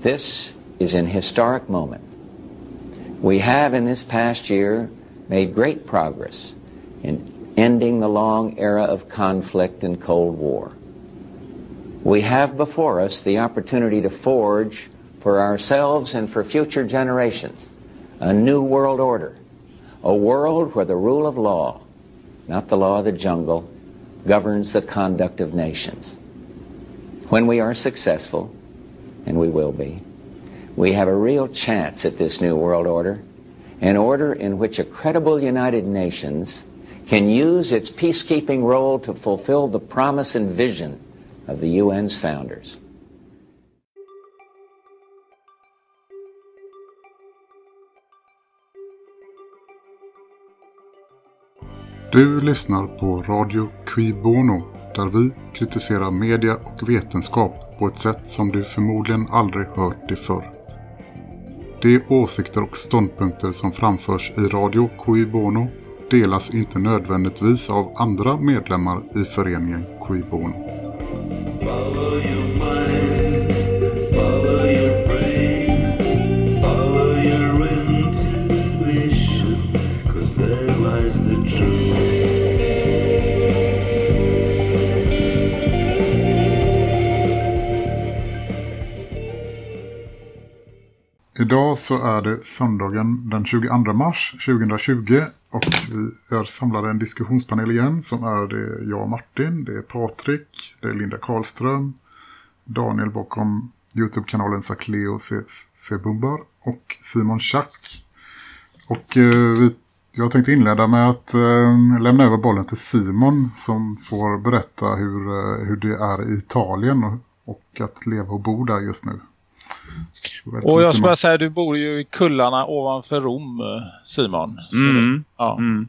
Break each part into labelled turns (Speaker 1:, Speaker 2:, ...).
Speaker 1: This is an historic moment. We have in this past year made great progress in ending the long era of conflict and Cold War. We have before us the opportunity to forge for ourselves and for future generations a new world order, a world where the rule of law, not the law of the jungle, governs the conduct of nations. When we are successful, and we will be, we have a real chance at this new world order, an order in which a credible United Nations can use its peacekeeping role to fulfill the promise and vision of the UN's founders.
Speaker 2: Du lyssnar på Radio Qui Bono där vi kritiserar media och vetenskap på ett sätt som du förmodligen aldrig hört det förr. De åsikter och ståndpunkter som framförs i Radio Cui Bono delas inte nödvändigtvis av andra medlemmar i föreningen Cui Bono. Idag så är det söndagen den 22 mars 2020 och vi är samlade en diskussionspanel igen som är det jag och Martin, det är Patrik, det är Linda Karlström, Daniel bakom Youtube-kanalen Sakleo Sebumbar och Simon Schack. Och eh, vi, jag tänkte inleda med att eh, lämna över bollen till Simon som får berätta hur, eh, hur det är i Italien och, och att leva och bo där just nu.
Speaker 3: Och jag bara säga, du bor ju i kullarna ovanför Rom, Simon.
Speaker 4: Mm. Ja. Mm.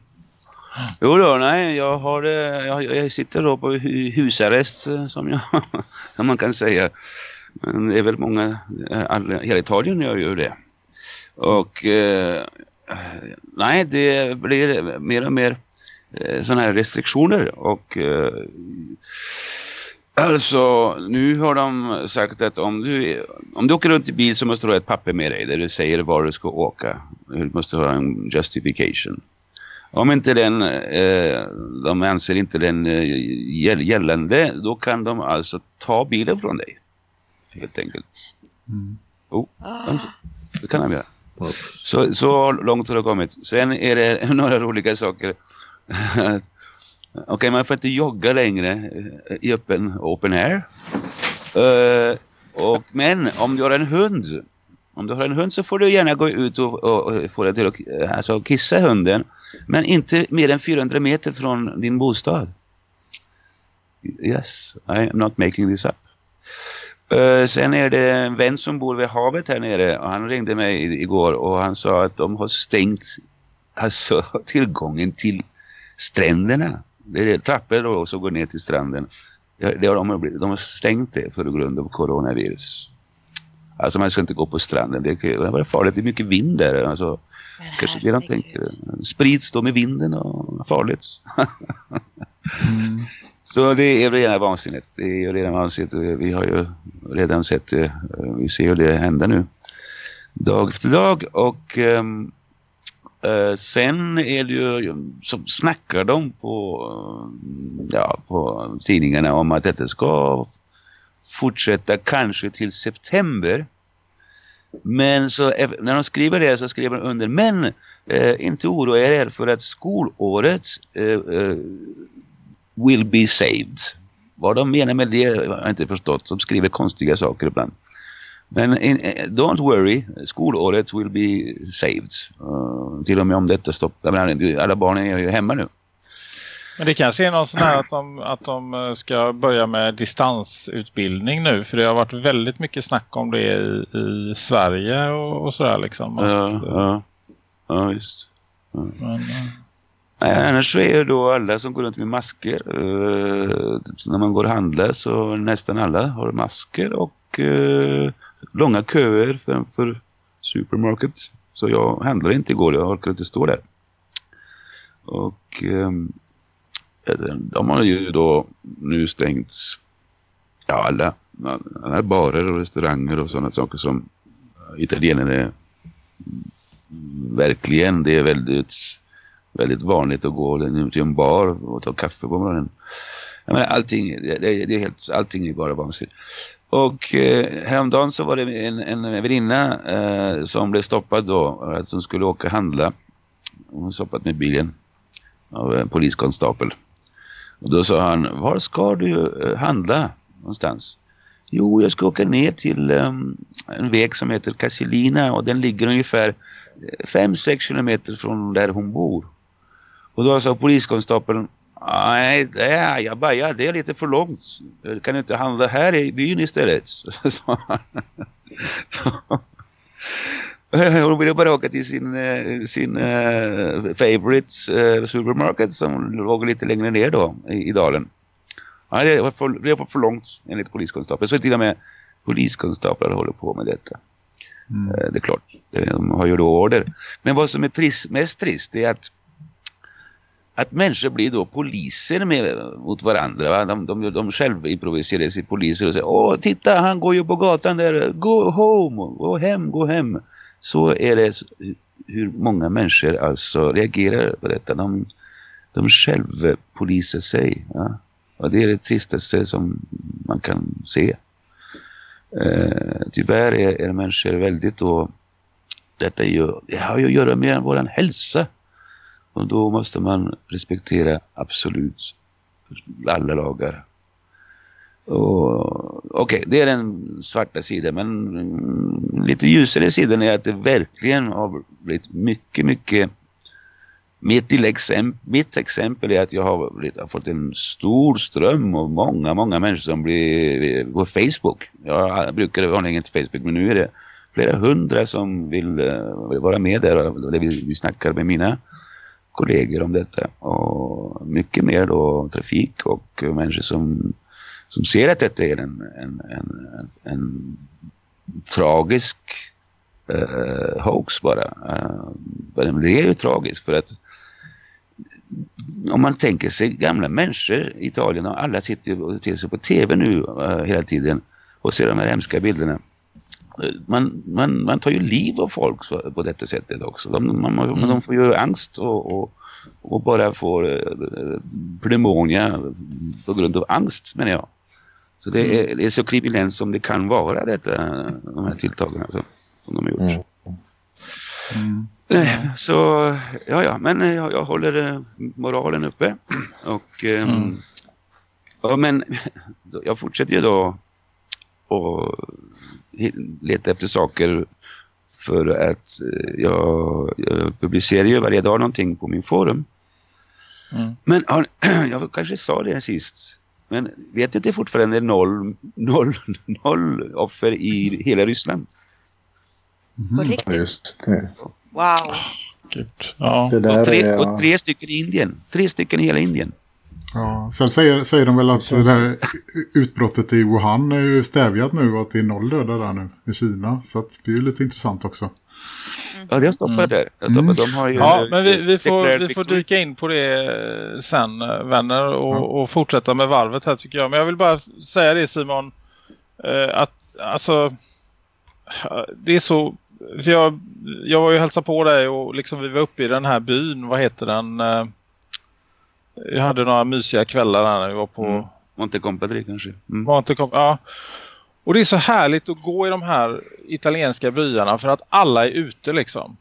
Speaker 4: Jo då, nej, jag, har, jag, jag sitter då på husarrest som, jag, som man kan säga. Men det är väl många, hela Italien gör ju det. Och eh, nej, det blir mer och mer eh, sådana här restriktioner och eh, Alltså, nu har de sagt att om du, om du åker runt i bil så måste du ha ett papper med dig där du säger var du ska åka. Du måste ha en justification. Om inte den, eh, de anser inte den eh, gällande, då kan de alltså ta bilen från dig. Helt enkelt. Mm. Oh, det kan de göra. Så, så långt har det kommit. Sen är det några roliga saker. Okej, okay, man får inte jogga längre eh, i öppen open air. Uh, och, men om du har en hund om du har en hund så får du gärna gå ut och, och, och få den till att eh, alltså, kissa hunden. Men inte mer än 400 meter från din bostad. Yes, I am not making this up. Uh, sen är det en vän som bor vid havet här nere. Och han ringde mig igår och han sa att de har stängt alltså, tillgången till stränderna det är trappor då som går ner till stranden. Det har de, de har stängt det för grund av coronavirus. Alltså man ska inte gå på stranden. Det kan vara farligt. Det är mycket vind där. Alltså, kanske det de tänker. Sprids då med vinden och farligt. mm. Så det är redan vansinnigt. Det är redan vansinnigt. Vi har ju redan sett det. Vi ser ju det hända nu. Dag efter dag. Och um, Uh, sen är det ju, så snackar de på, eh, ja, på tidningarna om att detta ska fortsätta kanske till september. Men så eh, när de skriver det så skriver de under, men eh, inte oroa er för att skolåret eh, will be saved. Vad de menar med det har jag inte förstått. De skriver konstiga saker ibland. Men in, eh, don't worry, skolåret will be saved. Uh, till och med om detta stoppar. Alla barnen är ju hemma nu.
Speaker 3: Men det kanske är någon sån här att de, att de eh, ska börja med distansutbildning nu. För det har varit väldigt mycket snack om det i, i Sverige och, och sådär liksom.
Speaker 4: Ja, ja, ja visst. Ja. Men. Nej, annars så är ju då alla som går runt med masker. Uh, när man går och handlar så nästan alla har masker och uh, långa köer för, för supermarket. Så jag handlade inte igår, jag orkade inte stå där. Och eh, de har ju då nu stängt ja, alla alla barer och restauranger och sådana saker som italienare verkligen, det är väldigt väldigt vanligt att gå till en bar och ta kaffe på morgonen. Jag menar, allting, det, det är helt, allting är bara vansinnigt. Och eh, häromdagen så var det en, en väninna eh, som blev stoppad då, eh, som skulle åka handla. Hon var stoppad med bilen av en poliskonstapel. Och då sa han, var ska du eh, handla någonstans? Jo, jag ska åka ner till um, en väg som heter Casilina och den ligger ungefär eh, 5-6 kilometer från där hon bor. Och då sa poliskonstapeln, nej det är, jag bara, det är lite för långt. Kan du inte handla här i byn istället? Hon ville bara åka till sin, eh, sin uh, favorite uh, supermarket som låg lite längre ner då i, i dalen. Ja, det var för, det var för långt enligt poliskonstapeln. Så till och med poliskonstaplar håller på med detta. Mm. Det är klart, de har ju då order. Men vad som är trist, mest trist är att att människor blir då poliser med, mot varandra. Va? De, de, de själva improviserar sig poliser och säger Åh, titta, han går ju på gatan där. go home, gå hem, gå hem. Så är det hur många människor alltså reagerar på detta. De, de själva poliser sig. Ja? Och det är det tristaste som man kan se. Eh, tyvärr är, är människor väldigt då detta är ju, det har ju att göra med vår hälsa. Och då måste man respektera absolut alla lagar. Okej, okay, det är den svarta sidan. Men lite ljusare sidan är att det verkligen har blivit mycket, mycket... Mitt, exempel, mitt exempel är att jag har, blivit, har fått en stor ström av många, många människor som blir på Facebook. Jag brukade vanligen inte Facebook, men nu är det flera hundra som vill, vill vara med där och vi, vi snackar med mina kollegor om detta. Och mycket mer då trafik och människor som, som ser att detta är en, en, en, en, en tragisk eh, hoax bara. Uh, det är ju tragiskt för att om man tänker sig gamla människor i Italien och alla sitter och ser sig på tv nu eh, hela tiden och ser de här hemska bilderna man, man, man tar ju liv av folk så, på detta sättet också. De, man, mm. de får ju angst och, och, och bara får eh, pneumonia på grund av angst menar jag. Så det är, mm. det är så kriminellt som det kan vara detta, de här tilltagen alltså, som de har gjort. Mm. Mm. Så ja, ja, men eh, jag, jag håller eh, moralen uppe och mm. ja, men jag fortsätter ju då och leta efter saker för att eh, jag, jag publicerar ju varje dag någonting på min forum. Mm. Men jag kanske sa det sist. Men vet du det fortfarande noll, noll, noll offer i hela Ryssland?
Speaker 5: Mm. På riktigt?
Speaker 6: Just det.
Speaker 5: Wow.
Speaker 3: Ja.
Speaker 6: Det där
Speaker 4: och, tre, och tre stycken i Indien. Tre stycken i hela Indien.
Speaker 2: Ja, sen säger, säger de väl att det, det här utbrottet i Wuhan är ju stävjat nu och att det är noll döda där nu i Kina. Så det är ju lite intressant också.
Speaker 4: Ja, det har stoppat mm. där. Jag stoppat. De har ju
Speaker 3: ja, men vi, vi, får, vi får dyka in på det sen, vänner, och, ja. och fortsätta med varvet här tycker jag. Men jag vill bara säga det Simon, eh, att alltså det är så jag, jag var ju hälsa på dig och liksom vi var uppe i den här byn, vad heter den? Eh, vi hade några mysiga kvällar där när vi var på... Mm.
Speaker 4: Monte Compatri kanske.
Speaker 3: Mm. Monte Com ja. Och det är så härligt att gå i de här italienska byarna för att alla är ute liksom.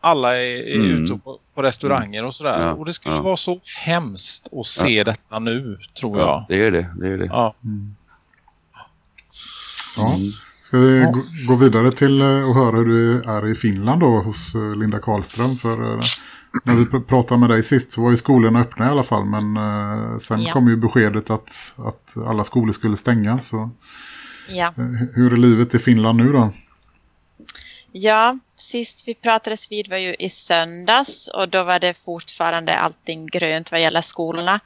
Speaker 3: Alla är, är mm. ute på, på restauranger och sådär. Ja, och det skulle ja. vara så hemskt att se ja. detta nu, tror jag.
Speaker 4: det är det. det, är det.
Speaker 3: Ja.
Speaker 2: Mm. ja. Ska vi gå vidare till eh, att höra hur du är i Finland då hos eh, Linda Karlström? För eh, när vi pratade med dig sist så var ju skolorna öppna i alla fall. Men eh, sen ja. kom ju beskedet att, att alla skolor skulle stänga. Så
Speaker 5: ja.
Speaker 2: eh, hur är livet i Finland nu då?
Speaker 5: Ja, sist vi pratades vid var ju i söndags och då var det fortfarande allting grönt vad gäller skolorna.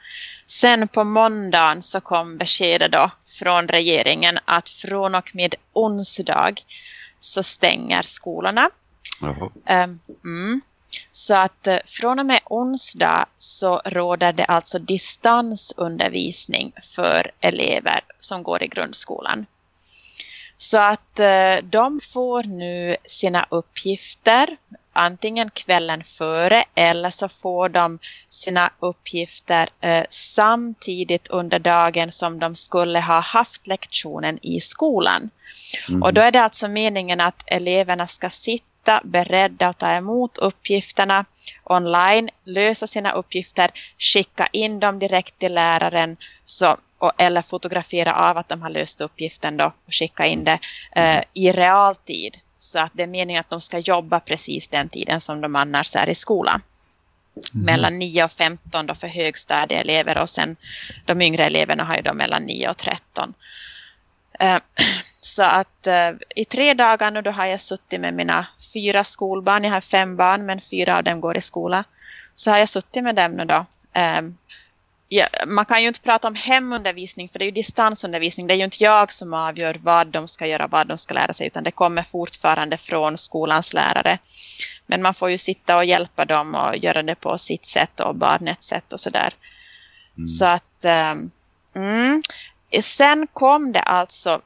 Speaker 5: Sen på måndagen så kom beskedet då från regeringen att från och med onsdag så stänger skolorna. Um, mm. Så att eh, från och med onsdag så råder det alltså distansundervisning för elever som går i grundskolan. Så att eh, de får nu sina uppgifter antingen kvällen före eller så får de sina uppgifter eh, samtidigt under dagen som de skulle ha haft lektionen i skolan. Mm. Och då är det alltså meningen att eleverna ska sitta beredda att ta emot uppgifterna online, lösa sina uppgifter, skicka in dem direkt till läraren så, och, eller fotografera av att de har löst uppgiften då och skicka in det eh, i realtid. Så att det är meningen att de ska jobba precis den tiden som de annars är i skolan. Mm. Mellan 9 och 15 då för högstadieelever och sen de yngre eleverna har ju då mellan 9 och 13. Eh, så att uh, i tre dagar nu då har jag suttit med mina fyra skolbarn. Jag har fem barn men fyra av dem går i skola. Så har jag suttit med dem nu då. Um, ja, man kan ju inte prata om hemundervisning för det är ju distansundervisning. Det är ju inte jag som avgör vad de ska göra, vad de ska lära sig utan det kommer fortfarande från skolans lärare. Men man får ju sitta och hjälpa dem och göra det på sitt sätt och barnets sätt och sådär. Mm. Så att um, mm. sen kom det alltså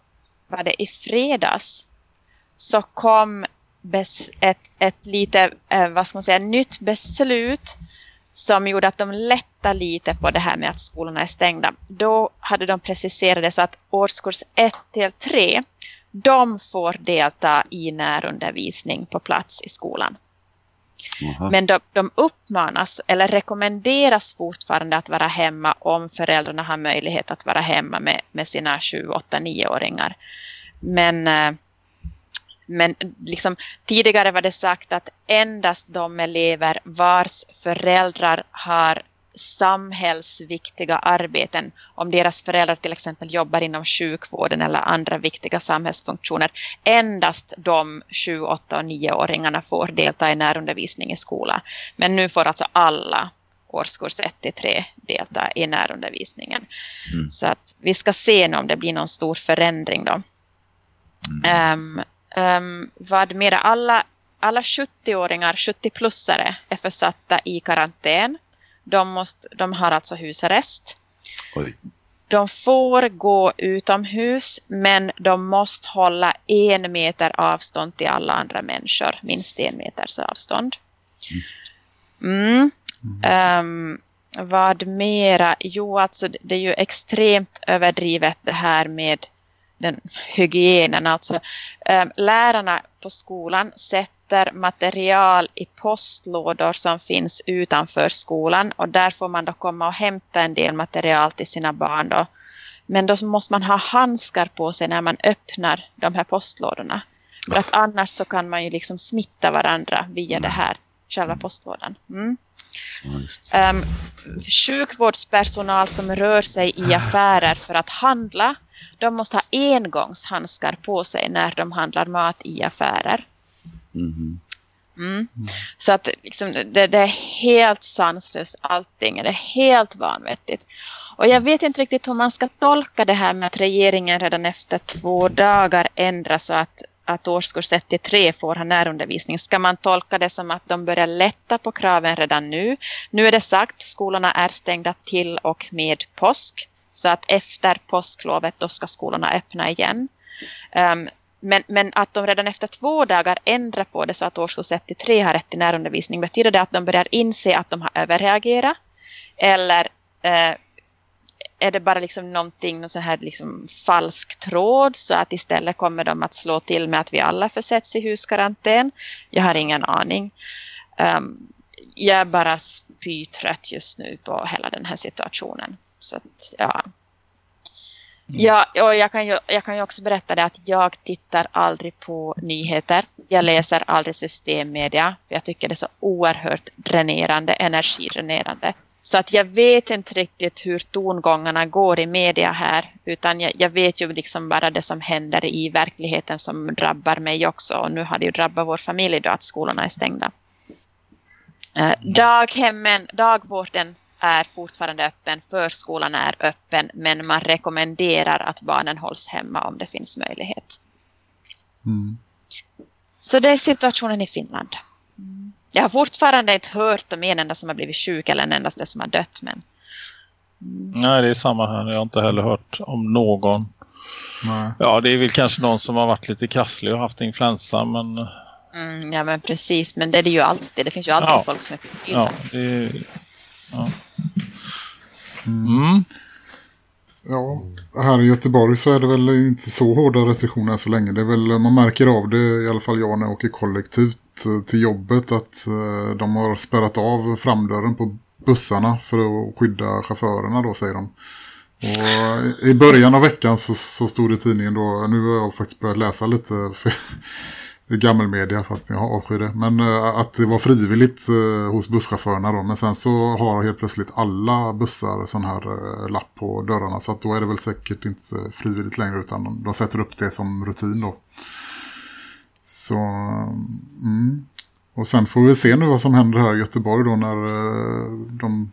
Speaker 5: var det i fredags så kom ett, ett lite, eh, vad ska man säga, nytt beslut som gjorde att de lättade lite på det här med att skolorna är stängda. Då hade de preciserat det så att årskurs 1 till 3 de får delta i närundervisning på plats i skolan. Aha. Men de, de uppmanas eller rekommenderas fortfarande att vara hemma om föräldrarna har möjlighet att vara hemma med, med sina 7, 8, 9-åringar. Men, eh, men liksom, tidigare var det sagt att endast de elever vars föräldrar har samhällsviktiga arbeten, om deras föräldrar till exempel jobbar inom sjukvården eller andra viktiga samhällsfunktioner, endast de 7, 8 och 9-åringarna får delta i närundervisning i skola. Men nu får alltså alla årskurs 1 till 3 delta i närundervisningen. Mm. Så att vi ska se om det blir någon stor förändring då. Um, um, vad mera, alla, alla 70-åringar, 70-plussare är försatta i karantän. De, måste, de har alltså husarrest. Oj. De får gå utomhus men de måste hålla en meter avstånd till alla andra människor. Minst en meters avstånd. Mm. Um, vad mera? Jo, alltså det är ju extremt överdrivet det här med den hygienen. Alltså, eh, lärarna på skolan sätter material i postlådor som finns utanför skolan och där får man då komma och hämta en del material till sina barn då. Men då måste man ha handskar på sig när man öppnar de här postlådorna. För att annars så kan man ju liksom smitta varandra via det här, själva postlådan. Mm. Um, sjukvårdspersonal som rör sig i affärer för att handla de måste ha engångshandskar på sig när de handlar mat i affärer. Mm. Mm. Så att liksom, det, det, är helt sanslöst allting. Det är helt vanvettigt. Och jag vet inte riktigt hur man ska tolka det här med att regeringen redan efter två dagar ändrar så att, att årskurs 1 till 3 får ha närundervisning. Ska man tolka det som att de börjar lätta på kraven redan nu? Nu är det sagt, skolorna är stängda till och med påsk. Så att efter påsklovet då ska skolorna öppna igen. Um, men, men att de redan efter två dagar ändrar på det så att årskurs 1 till 3 har rätt till närundervisning. Betyder det att de börjar inse att de har överreagerat? Eller eh, är det bara liksom någonting, någon sån här liksom falsk tråd så att istället kommer de att slå till med att vi alla försätts i huskarantän? Jag har ingen aning. Um, jag är bara spytrött just nu på hela den här situationen. Så att, ja. Mm. Ja, och jag kan, ju, jag kan ju också berätta det att jag tittar aldrig på nyheter. Jag läser aldrig systemmedia. För jag tycker det är så oerhört dränerande, energidränerande. Så att jag vet inte riktigt hur tongångarna går i media här. Utan jag, jag, vet ju liksom bara det som händer i verkligheten som drabbar mig också. Och nu har det ju drabbat vår familj då att skolorna är stängda. Eh, daghemmen, dagvården är fortfarande öppen, förskolan är öppen men man rekommenderar att barnen hålls hemma om det finns möjlighet. Mm. Så det är situationen i Finland. Mm. Jag har fortfarande inte hört om en enda som har blivit sjuk eller en enda som har dött. Men...
Speaker 3: Mm. Nej, det är samma här. Jag har inte heller hört om någon Nej. Ja, det är väl kanske någon som har varit lite krasslig och haft influensa, men...
Speaker 5: Mm, ja, men precis. Men det är det ju alltid. Det finns ju alltid ja. folk som är förkylda.
Speaker 3: Ja, det Ja. Mm.
Speaker 2: Ja, här i Göteborg så är det väl inte så hårda restriktioner så länge. Det är väl, man märker av det, i alla fall jag när jag åker kollektivt eh, till jobbet, att eh, de har spärrat av framdörren på bussarna för att skydda chaufförerna då, säger de. Och i början av veckan så, så stod det i tidningen då, nu har jag faktiskt börjat läsa lite för, gammelmedia fast jag avskyr det. Men eh, att det var frivilligt eh, hos busschaufförerna då. Men sen så har helt plötsligt alla bussar sån här eh, lapp på dörrarna. Så att då är det väl säkert inte frivilligt längre utan de, de sätter upp det som rutin då. Så, mm. Och sen får vi se nu vad som händer här i Göteborg då när de,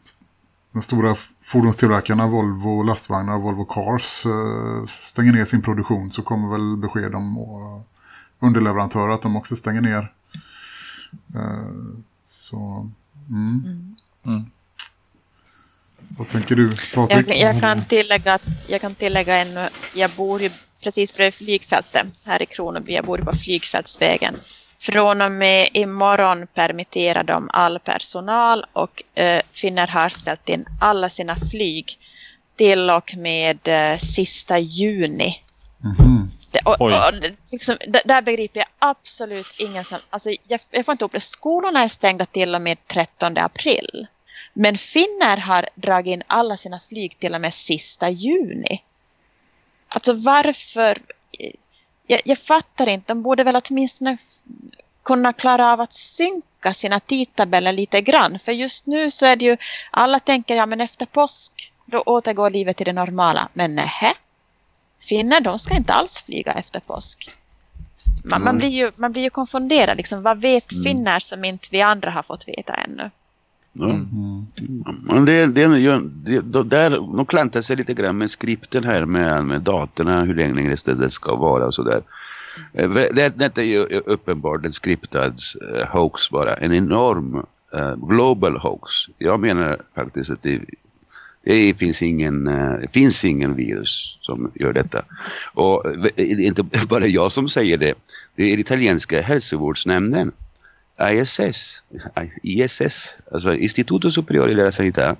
Speaker 2: de stora fordonstillverkarna Volvo lastvagnar och Volvo Cars stänger ner sin produktion så kommer väl besked om underleverantörer att de också stänger ner. Uh, så, mm. Mm. mm. Vad tänker du, Patrik?
Speaker 5: Jag, jag, kan tillägga att jag kan tillägga ännu, jag bor ju precis bredvid flygfältet här i Kronoby. Jag bor på flygfältsvägen. Från och med imorgon permitterar de all personal och eh, Finner har ställt in alla sina flyg till och med eh, sista juni. Mm -hmm. Det, och, och, liksom, där begriper jag absolut ingen som... Alltså, jag, jag får inte upp det. Skolorna är stängda till och med 13 april. Men Finner har dragit in alla sina flyg till och med sista juni. Alltså varför... Jag, jag fattar inte. De borde väl åtminstone kunna klara av att synka sina tidtabeller lite grann. För just nu så är det ju... Alla tänker, ja men efter påsk då återgår livet till det normala. Men nähä finnar de ska inte alls flyga efter påsk. Man, man, blir, ju, man blir ju konfunderad. Liksom, vad vet mm. finnar som inte vi andra har fått veta ännu?
Speaker 4: Mm. Mm. Det, det, det, det, där, de klantar sig lite grann med skripten här med, med datorna, hur länge det ska vara och sådär. Eh, det, detta är ju uppenbart en skriptad uh, hoax bara. En enorm uh, global hoax. Jag menar faktiskt att det det finns ingen, eh, det finns ingen virus som gör detta. Och eh, det är inte bara jag som säger det. Det är italienska hälsovårdsnämnden. ISS, ISS, alltså Instituto Superiore della Sanità.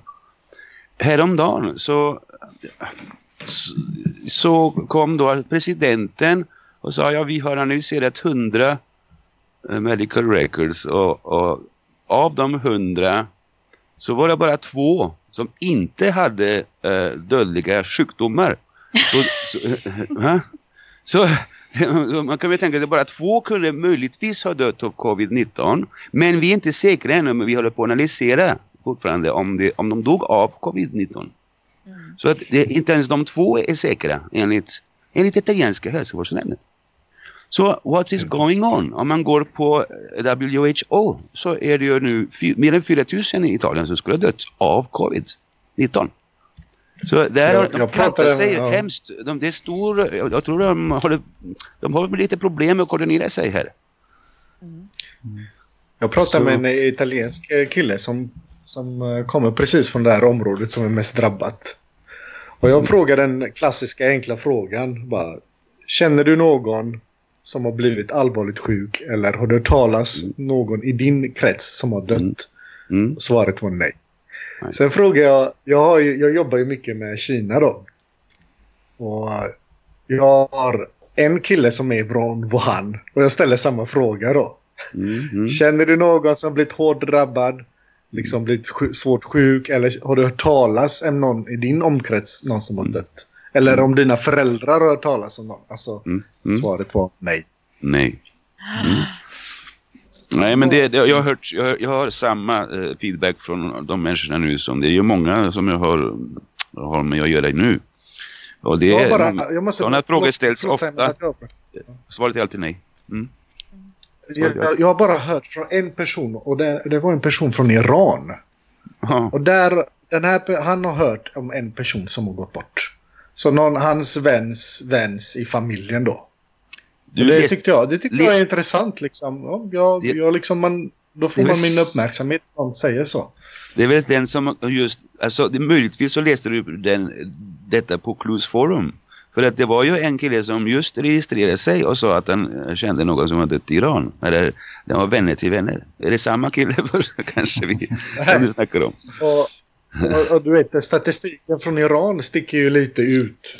Speaker 4: Häromdagen så, så kom då presidenten och sa ja vi har analyserat hundra eh, medical records och, och av de hundra så var det bara två som inte hade äh, dödliga sjukdomar. Så, så, så, man kan väl tänka att det bara två kunde möjligtvis ha dött av covid-19. Men vi är inte säkra ännu, men vi håller på att analysera fortfarande om, det, om de dog av covid-19. Mm. Så att det, inte ens de två är säkra enligt, enligt italienska hälsovårdsnämnden. Så what is going on? Om man går på WHO så är det ju nu mer än 4000 i Italien som skulle ha dött av covid-19. Så där jag, de pratar sig ja. hemskt. De, det är stor, jag tror de har, de har lite problem med att koordinera sig här.
Speaker 6: Mm. Jag pratade så. med en italiensk kille som, som eh, kommer precis från det här området som är mest drabbat. Och jag frågade den klassiska enkla frågan. Bara, Känner du någon som har blivit allvarligt sjuk? Eller har du hört talas mm. någon i din krets som har dött? Mm. Mm. Svaret var nej. nej. Sen frågar jag, jag, har, jag jobbar ju mycket med Kina då. Och jag har en kille som är från Wuhan. Och jag ställer samma fråga då. Mm, mm. Känner du någon som blivit hårt drabbad? Liksom blivit svårt sjuk? Eller har du hört talas om någon i din omkrets? Någon som har mm. dött? Eller om dina föräldrar har hört talas om någon. Alltså, mm. Mm. svaret var nej.
Speaker 4: Nej. Mm. Nej, men det, det, jag, har hört, jag, jag har samma uh, feedback från de människorna nu som det är ju många som jag har, har med att göra nu. Och det är, bara, jag måste, sådana frågor ställs ofta. Svaret är alltid nej. Mm.
Speaker 6: Jag, jag, har bara hört från en person och det, det var en person från Iran. Aha. Och där, den här, han har hört om en person som har gått bort. Så någon, hans väns väns i familjen då. Du, det tyckte jag, det tyckte jag är intressant. Liksom. Ja, jag, jag liksom man, då får man min uppmärksamhet om man säger så.
Speaker 4: Det är väl den som just, alltså det, möjligtvis så läste du den, detta på Clues Forum. För att det var ju en kille som just registrerade sig och sa att han kände någon som hade dött i Iran. Eller den var vänner till vänner. Är det samma kille kanske vi som du snackar om?
Speaker 6: Och, och, och, du vet, statistiken från Iran sticker ju lite ut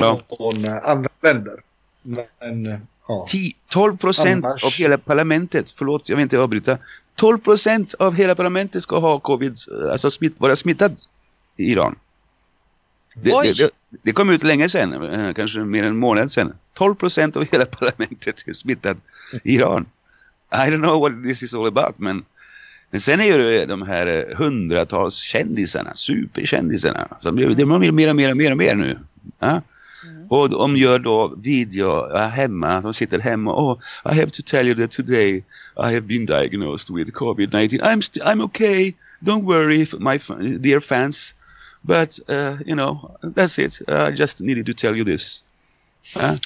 Speaker 6: ja. från andra länder. Men,
Speaker 4: ja. 12 procent Annars... av hela parlamentet, förlåt jag vill inte avbryta. 12 procent av hela parlamentet ska ha covid, alltså smitt, vara smittad i Iran. Det, det, det, det, kom ut länge sedan, eh, kanske mer än en månad sedan. 12 procent av hela parlamentet är smittat i Iran. I don't know what this is all about, men, men sen är ju de här eh, hundratals kändisarna, superkändisarna, som blir, de blir mer och mer och mer och mer nu. Ja? Mm. Och de gör då video hemma, de sitter hemma och oh, I have to tell you that today I have been diagnosed with COVID-19. I'm, I'm okay, don't worry my dear fans. But, uh, you know, that's it. I just needed to tell you this. Uh,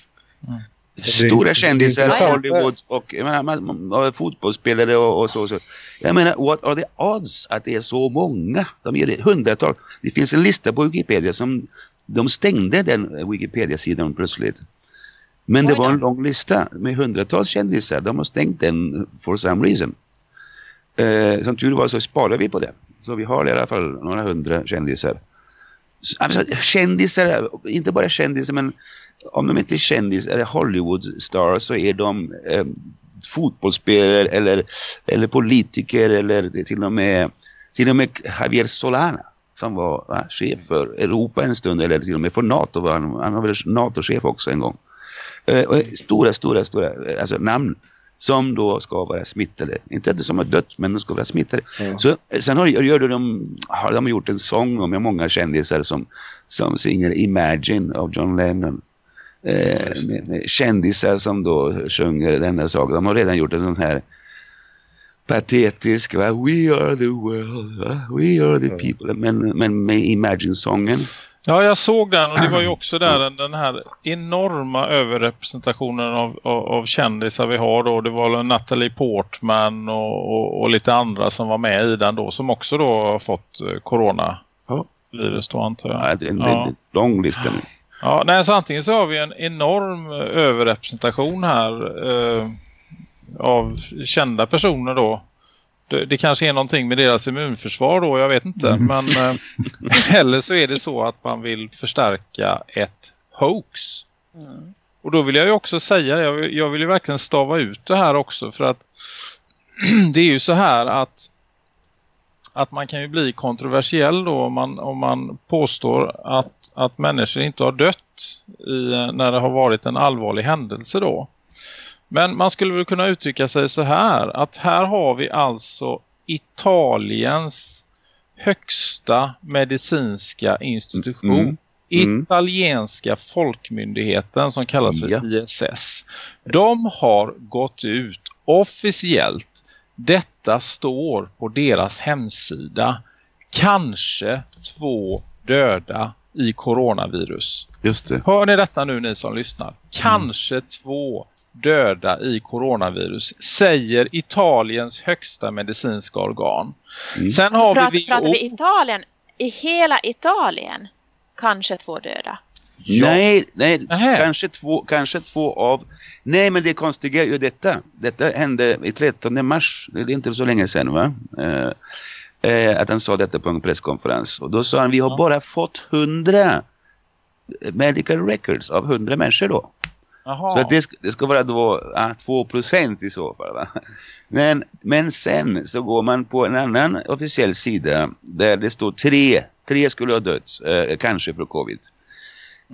Speaker 4: mm. Stora kändisar, Hollywood och menar, fotbollsspelare och, och, så, så. Jag menar, what are the odds att det är så många? De ger det hundratals. Det finns en lista på Wikipedia som de stängde den Wikipedia-sidan plötsligt. Men det var en lång lista med hundratals kändisar. De har stängt den for some reason. Eh, som tur var så sparar vi på det. Så vi har i alla fall några hundra kändisar. Alltså, kändisar, inte bara kändisar men om de inte är kändisar eller Hollywood-stars så är de eh, fotbollsspelare eller, eller politiker eller till och med, till och med Javier Solana som var va, chef för Europa en stund eller till och med för NATO. Var han, han var väl NATO-chef också en gång. Eh, stora, stora, stora alltså namn som då ska vara smittade. Inte som har dött, men de ska vara smittade. Mm. Så, sen har, gör de, har de gjort en sång om många kändisar som, som sjunger Imagine av John Lennon. Eh, med, med kändisar som då sjunger denna sak. De har redan gjort en sån här patetisk, va? We are the world, va? we are the people. Men, men med Imagine-sången
Speaker 3: Ja, jag såg den och det var ju också där den här enorma överrepresentationen av, av, av kändisar vi har då. Det var Natalie Portman och, och, och, lite andra som var med i den då som också då har fått eh, coronavirus då antar jag.
Speaker 4: Ja, det är en väldigt ja. lång lista nu.
Speaker 3: Ja, nej, så antingen så har vi en enorm överrepresentation här eh, av kända personer då det, det, kanske är någonting med deras immunförsvar då, jag vet inte. Mm. Men eh, eller så är det så att man vill förstärka ett hoax. Mm. Och då vill jag ju också säga, jag, jag vill ju verkligen stava ut det här också för att det är ju så här att att man kan ju bli kontroversiell då om man, om man påstår att, att människor inte har dött i, när det har varit en allvarlig händelse då. Men man skulle väl kunna uttrycka sig så här att här har vi alltså Italiens högsta medicinska institution. Mm. Mm. Italienska folkmyndigheten som kallas för ja. ISS. De har gått ut officiellt. Detta står på deras hemsida. Kanske två döda i coronavirus.
Speaker 4: Just det.
Speaker 3: Hör ni detta nu ni som lyssnar? Kanske mm. två döda i coronavirus säger Italiens högsta medicinska organ.
Speaker 5: Mm. Sen har pratar, vi pratar vi Italien i hela Italien kanske två döda.
Speaker 4: Ja. Nej, nej kanske två, kanske två av... Nej, men det konstiga är ju detta. Detta hände i 13 mars. Det är inte så länge sedan, va? Eh, eh, att han sa detta på en presskonferens. Och då sa han, vi har bara fått 100 medical records av 100 människor då. Aha. Så att det, ska, det ska vara då ah, 2% i så fall. Va? Men, men sen så går man på en annan officiell sida där det står tre, tre skulle ha dött, eh, kanske för covid.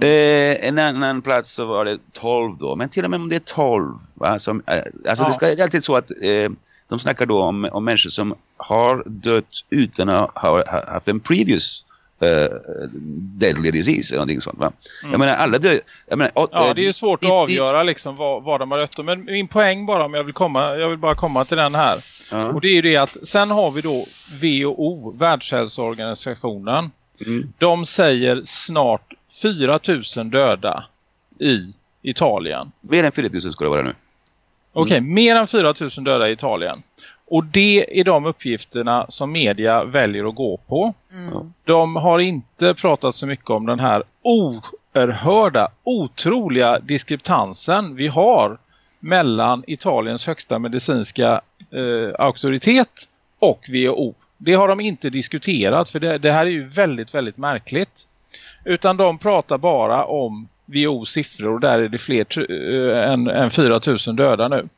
Speaker 4: Eh, en annan plats så var det 12 då. Men till och med om det är 12. Va, som, eh, alltså ja. det, ska, det är alltid så att eh, de snackar då om, om människor som har dött utan att ha, ha haft en previous uh, deadly disease eller någonting sånt va? Mm. Jag menar alla dö jag menar,
Speaker 3: och, Ja, det är ju svårt att avgöra liksom vad, vad de har dött Men min poäng bara om jag vill komma, jag vill bara komma till den här. Uh. Och det är ju det att sen har vi då WHO, Världshälsoorganisationen. Mm. De säger snart 4000 döda i Italien.
Speaker 4: Mer än 4000 ska det vara nu.
Speaker 3: Okej, okay, mm. mer än 4000 döda i Italien. Och det är de uppgifterna som media väljer att gå på. Mm. De har inte pratat så mycket om den här oerhörda, otroliga diskreptansen vi har mellan Italiens högsta medicinska eh, auktoritet och WHO. Det har de inte diskuterat för det, det, här är ju väldigt, väldigt märkligt. Utan de pratar bara om WHOs siffror och där är det fler äh, än, än 4 000 döda nu.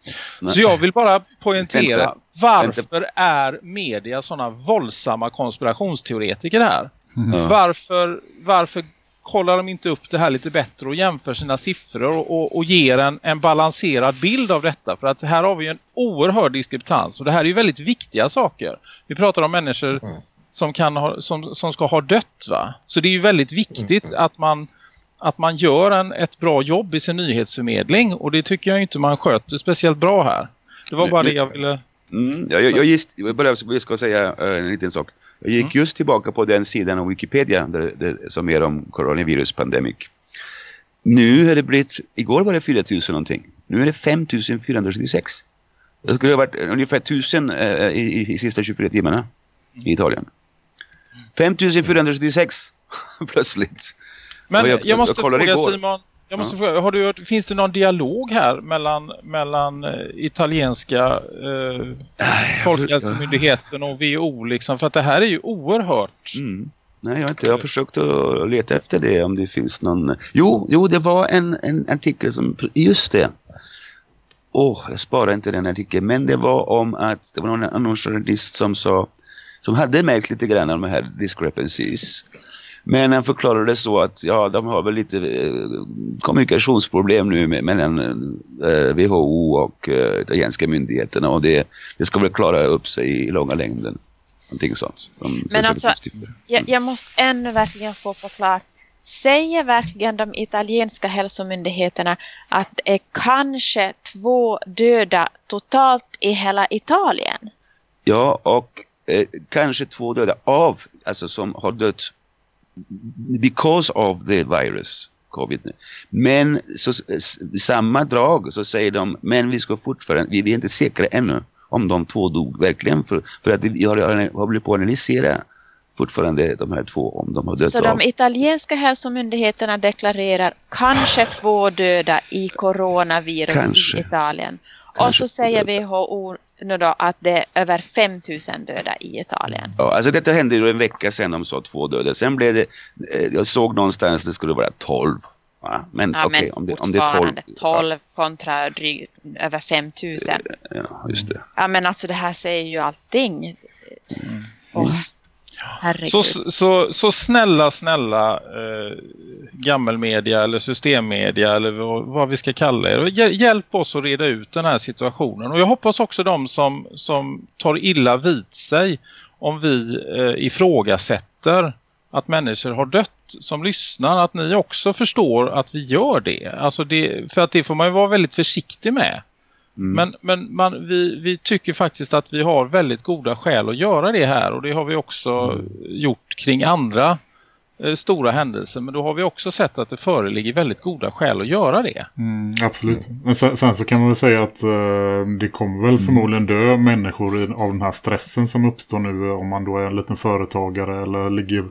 Speaker 3: Nej. Så jag vill bara poängtera vänta, varför vänta. är media sådana våldsamma konspirationsteoretiker här? Mm. Varför, varför kollar de inte upp det här lite bättre och jämför sina siffror och, och, och ger en, en balanserad bild av detta. För att här har vi en oerhörd diskreptans och det här är ju väldigt viktiga saker. Vi pratar om människor mm. Som, kan ha, som, som ska ha dött va? Så det är ju väldigt viktigt mm. att man att man gör en, ett bra jobb i sin nyhetsförmedling och det tycker jag inte man sköter speciellt bra här. Det var bara det jag ville...
Speaker 4: Mm, jag, jag, jag, just, jag bara jag ska säga uh, en liten sak. Jag gick mm. just tillbaka på den sidan av Wikipedia där, där, som är om coronavirus pandemic. Nu är det blivit, igår var det 4000 någonting. Nu är det 5476. Det skulle ha varit ungefär 1000 uh, i, i, i sista 24 timmarna i Italien. 5476 plötsligt.
Speaker 3: Men jag, jag, måste jag fråga igår. Simon, jag måste ja. fråga, har du, finns det någon dialog här mellan, mellan uh, italienska uh, folkhälsomyndigheten och WHO liksom? För att det här är ju oerhört...
Speaker 4: Mm. Nej, jag har inte. Jag har försökt att leta efter det om det finns någon... Jo, jo det var en, en artikel som... Just det. Åh, oh, jag sparar inte den artikeln. Men det var om att det var någon journalist som sa... Som hade märkt lite grann av de här discrepancies. Men han förklarade det så att ja, de har väl lite eh, kommunikationsproblem nu med, mellan eh, WHO och eh, italienska myndigheterna och det, det ska väl klara upp sig i långa längden. Någonting sånt.
Speaker 5: De Men alltså, jag, jag, måste ännu verkligen få förklara. Säger verkligen de italienska hälsomyndigheterna att det är kanske två döda totalt i hela Italien?
Speaker 4: Ja, och eh, kanske två döda av, alltså som har dött because of the virus covid. Men så, samma drag så säger de, men vi ska fortfarande, vi, är inte säkra ännu om de två dog verkligen för, för att vi har, har blivit på att analysera fortfarande de här två om de har dött
Speaker 5: Så de italienska hälsomyndigheterna deklarerar kanske två döda i coronavirus kanske. i Italien. Kanske och så säger WHO nu då att det är över 5000 döda i Italien.
Speaker 4: Ja, alltså detta hände ju en vecka sedan de sa två döda. Sen blev det, eh, jag såg någonstans det skulle vara 12. Ja, men ja, okay, om, det, om det är 12.
Speaker 5: 12 kontra drygt över 5000.
Speaker 4: Ja, just det.
Speaker 5: Ja, men alltså det här säger ju allting. Mm.
Speaker 3: Så, så, så snälla, snälla eh, gammelmedia eller systemmedia eller vad, vad vi ska kalla det. Hjälp oss att reda ut den här situationen. Och jag hoppas också de som, som tar illa vid sig om vi eh, ifrågasätter att människor har dött som lyssnar. Att ni också förstår att vi gör det. Alltså det för att det får man ju vara väldigt försiktig med. Mm. Men, men man, vi, vi tycker faktiskt att vi har väldigt goda skäl att göra det här och det har vi också mm. gjort kring andra eh, stora händelser. Men då har vi också sett att det föreligger väldigt goda skäl att göra det.
Speaker 2: Mm, absolut. Men sen, sen, så kan man väl säga att uh, det kommer väl mm. förmodligen dö människor i, av den här stressen som uppstår nu om man då är en liten företagare eller ligger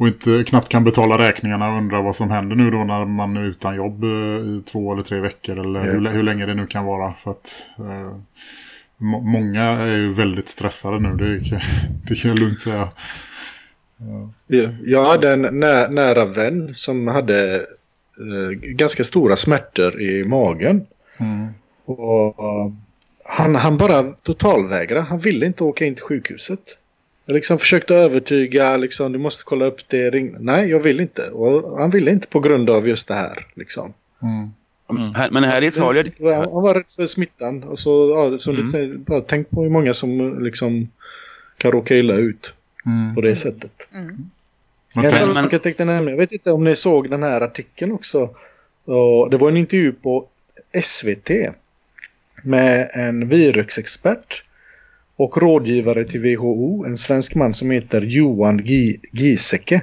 Speaker 2: och inte knappt kan betala räkningarna och undrar vad som händer nu då när man är utan jobb eh, i två eller tre veckor eller hur, hur, länge det nu kan vara. För att eh, må många är ju väldigt stressade nu. Det kan, det kan jag lugnt säga.
Speaker 6: Ja. jag hade en nä nära vän som hade eh, ganska stora smärtor i magen. Mm. och han, han bara totalvägrade. Han ville inte åka in till sjukhuset jag liksom försökte övertyga, liksom, du måste kolla upp det. Ring. Nej, jag vill inte. Och han ville inte på grund av just det här. Liksom.
Speaker 4: Mm. Mm. Men här i Italien...
Speaker 6: Han var rädd för smittan. Och så, ja, som mm. du bara tänk på hur många som liksom kan råka illa ut mm. på det sättet. Mm. En sak men... jag tänkte nämna, jag vet inte om ni såg den här artikeln också. Och det var en intervju på SVT med en virusexpert och rådgivare till WHO, en svensk man som heter Johan Giesecke.